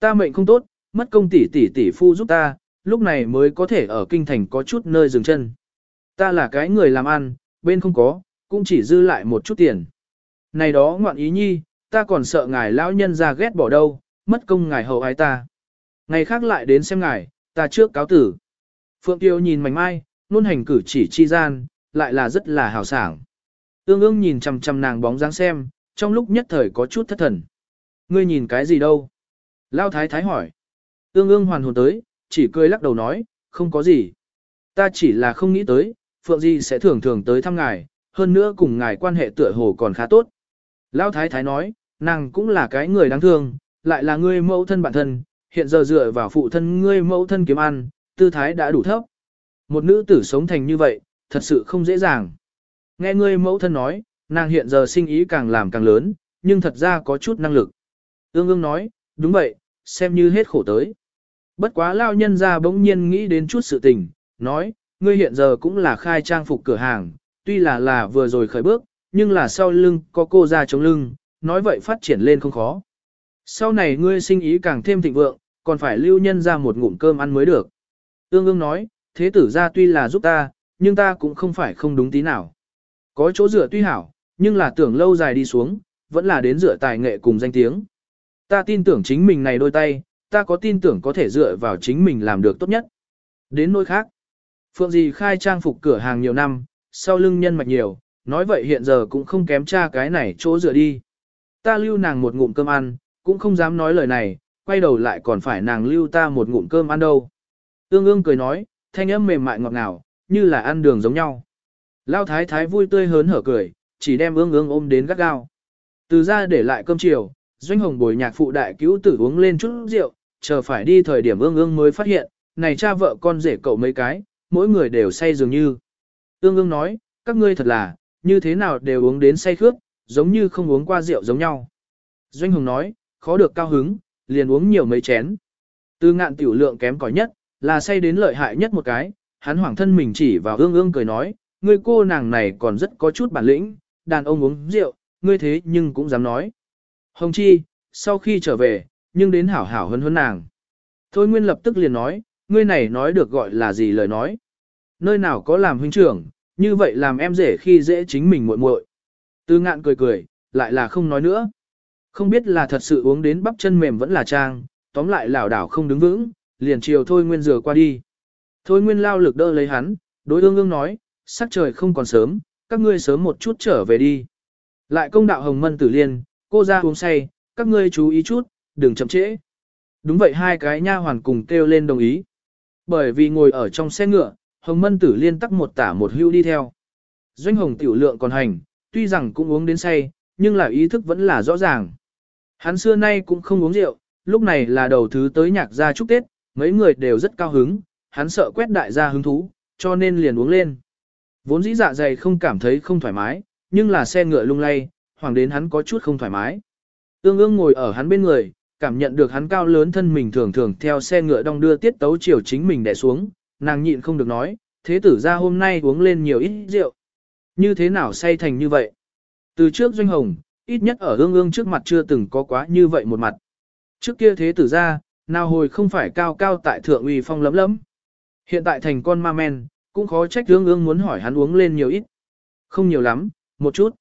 Ta mệnh không tốt, mất công tỷ tỷ tỷ phu giúp ta, lúc này mới có thể ở kinh thành có chút nơi dừng chân. Ta là cái người làm ăn, bên không có, cũng chỉ dư lại một chút tiền. Này đó ngoạn ý nhi, ta còn sợ ngài lão nhân ra ghét bỏ đâu, mất công ngài hậu ái ta. Ngày khác lại đến xem ngài, ta trước cáo tử. Phượng Tiêu nhìn mảnh mai, luôn hành cử chỉ chi gian, lại là rất là hào sảng. tương ương nhìn chằm chằm nàng bóng dáng xem, trong lúc nhất thời có chút thất thần. Ngươi nhìn cái gì đâu? Lao thái thái hỏi. Ương ương hoàn hồn tới, chỉ cười lắc đầu nói, không có gì. Ta chỉ là không nghĩ tới, Phượng Di sẽ thường thường tới thăm ngài, hơn nữa cùng ngài quan hệ tựa hồ còn khá tốt. Lão Thái Thái nói, nàng cũng là cái người đáng thương, lại là ngươi mẫu thân bản thân, hiện giờ dựa vào phụ thân ngươi mẫu thân kiếm ăn, tư thái đã đủ thấp. Một nữ tử sống thành như vậy, thật sự không dễ dàng. Nghe ngươi mẫu thân nói, nàng hiện giờ sinh ý càng làm càng lớn, nhưng thật ra có chút năng lực. Ương ương nói, đúng vậy, xem như hết khổ tới. Bất quá lao nhân ra bỗng nhiên nghĩ đến chút sự tình, nói, ngươi hiện giờ cũng là khai trang phục cửa hàng, tuy là là vừa rồi khởi bước, nhưng là sau lưng có cô ra chống lưng, nói vậy phát triển lên không khó. Sau này ngươi sinh ý càng thêm thịnh vượng, còn phải lưu nhân ra một ngụm cơm ăn mới được. Ương ương nói, thế tử ra tuy là giúp ta, nhưng ta cũng không phải không đúng tí nào. Có chỗ dựa tuy hảo, nhưng là tưởng lâu dài đi xuống, vẫn là đến dựa tài nghệ cùng danh tiếng. Ta tin tưởng chính mình này đôi tay, ta có tin tưởng có thể dựa vào chính mình làm được tốt nhất. Đến nơi khác, Phượng Dì khai trang phục cửa hàng nhiều năm, sau lưng nhân mạch nhiều, nói vậy hiện giờ cũng không kém cha cái này chỗ dựa đi. Ta lưu nàng một ngụm cơm ăn, cũng không dám nói lời này, quay đầu lại còn phải nàng lưu ta một ngụm cơm ăn đâu. Ương ương cười nói, thanh âm mềm mại ngọt ngào, như là ăn đường giống nhau. Lao thái thái vui tươi hớn hở cười, chỉ đem ương ương ôm đến gắt gao. Từ ra để lại cơm chiều, doanh hồng bồi nhạc phụ đại cứu tử uống lên chút rượu, chờ phải đi thời điểm ương ương mới phát hiện, này cha vợ con rể cậu mấy cái, mỗi người đều say dường như. Ương ương nói, các ngươi thật là, như thế nào đều uống đến say khướt, giống như không uống qua rượu giống nhau. Doanh hồng nói, khó được cao hứng, liền uống nhiều mấy chén. Từ ngạn tiểu lượng kém cỏi nhất, là say đến lợi hại nhất một cái, hắn hoảng thân mình chỉ vào ương ương cười nói, ngươi cô nàng này còn rất có chút bản lĩnh, đàn ông uống rượu, ngươi thế nhưng cũng dám nói. Hồng Chi, sau khi trở về, nhưng đến hảo hảo hấn hấn nàng. Thôi Nguyên lập tức liền nói, ngươi này nói được gọi là gì lời nói. Nơi nào có làm huynh trưởng, như vậy làm em rể khi dễ chính mình muội muội. Tư ngạn cười cười, lại là không nói nữa. Không biết là thật sự uống đến bắp chân mềm vẫn là trang, tóm lại lảo đảo không đứng vững, liền chiều Thôi Nguyên rửa qua đi. Thôi Nguyên lao lực đỡ lấy hắn, đối ương ương nói, sắc trời không còn sớm, các ngươi sớm một chút trở về đi. Lại công đạo hồng mân tử liên, cô ra uống say, các ngươi chú ý chút, đừng chậm trễ. Đúng vậy hai cái nha hoàn cùng kêu lên đồng ý. Bởi vì ngồi ở trong xe ngựa, hồng mân tử liên tắc một tả một hưu đi theo. Doanh hồng tiểu lượng còn hành, tuy rằng cũng uống đến say, nhưng là ý thức vẫn là rõ ràng. Hắn xưa nay cũng không uống rượu, lúc này là đầu thứ tới nhạc gia chúc Tết, mấy người đều rất cao hứng, hắn sợ quét đại gia hứng thú, cho nên liền uống lên. Vốn dĩ dạ dày không cảm thấy không thoải mái, nhưng là xe ngựa lung lay, hoàng đến hắn có chút không thoải mái. Ương ương ngồi ở hắn bên người, cảm nhận được hắn cao lớn thân mình thường thường theo xe ngựa đong đưa tiết tấu chiều chính mình đè xuống, nàng nhịn không được nói, thế tử ra hôm nay uống lên nhiều ít rượu. Như thế nào say thành như vậy? Từ trước doanh hồng, ít nhất ở ương ương trước mặt chưa từng có quá như vậy một mặt. Trước kia thế tử ra, nào hồi không phải cao cao tại thượng uy phong lấm lấm. Hiện tại thành con ma men, cũng khó trách ương ương muốn hỏi hắn uống lên nhiều ít. Không nhiều lắm, một chút.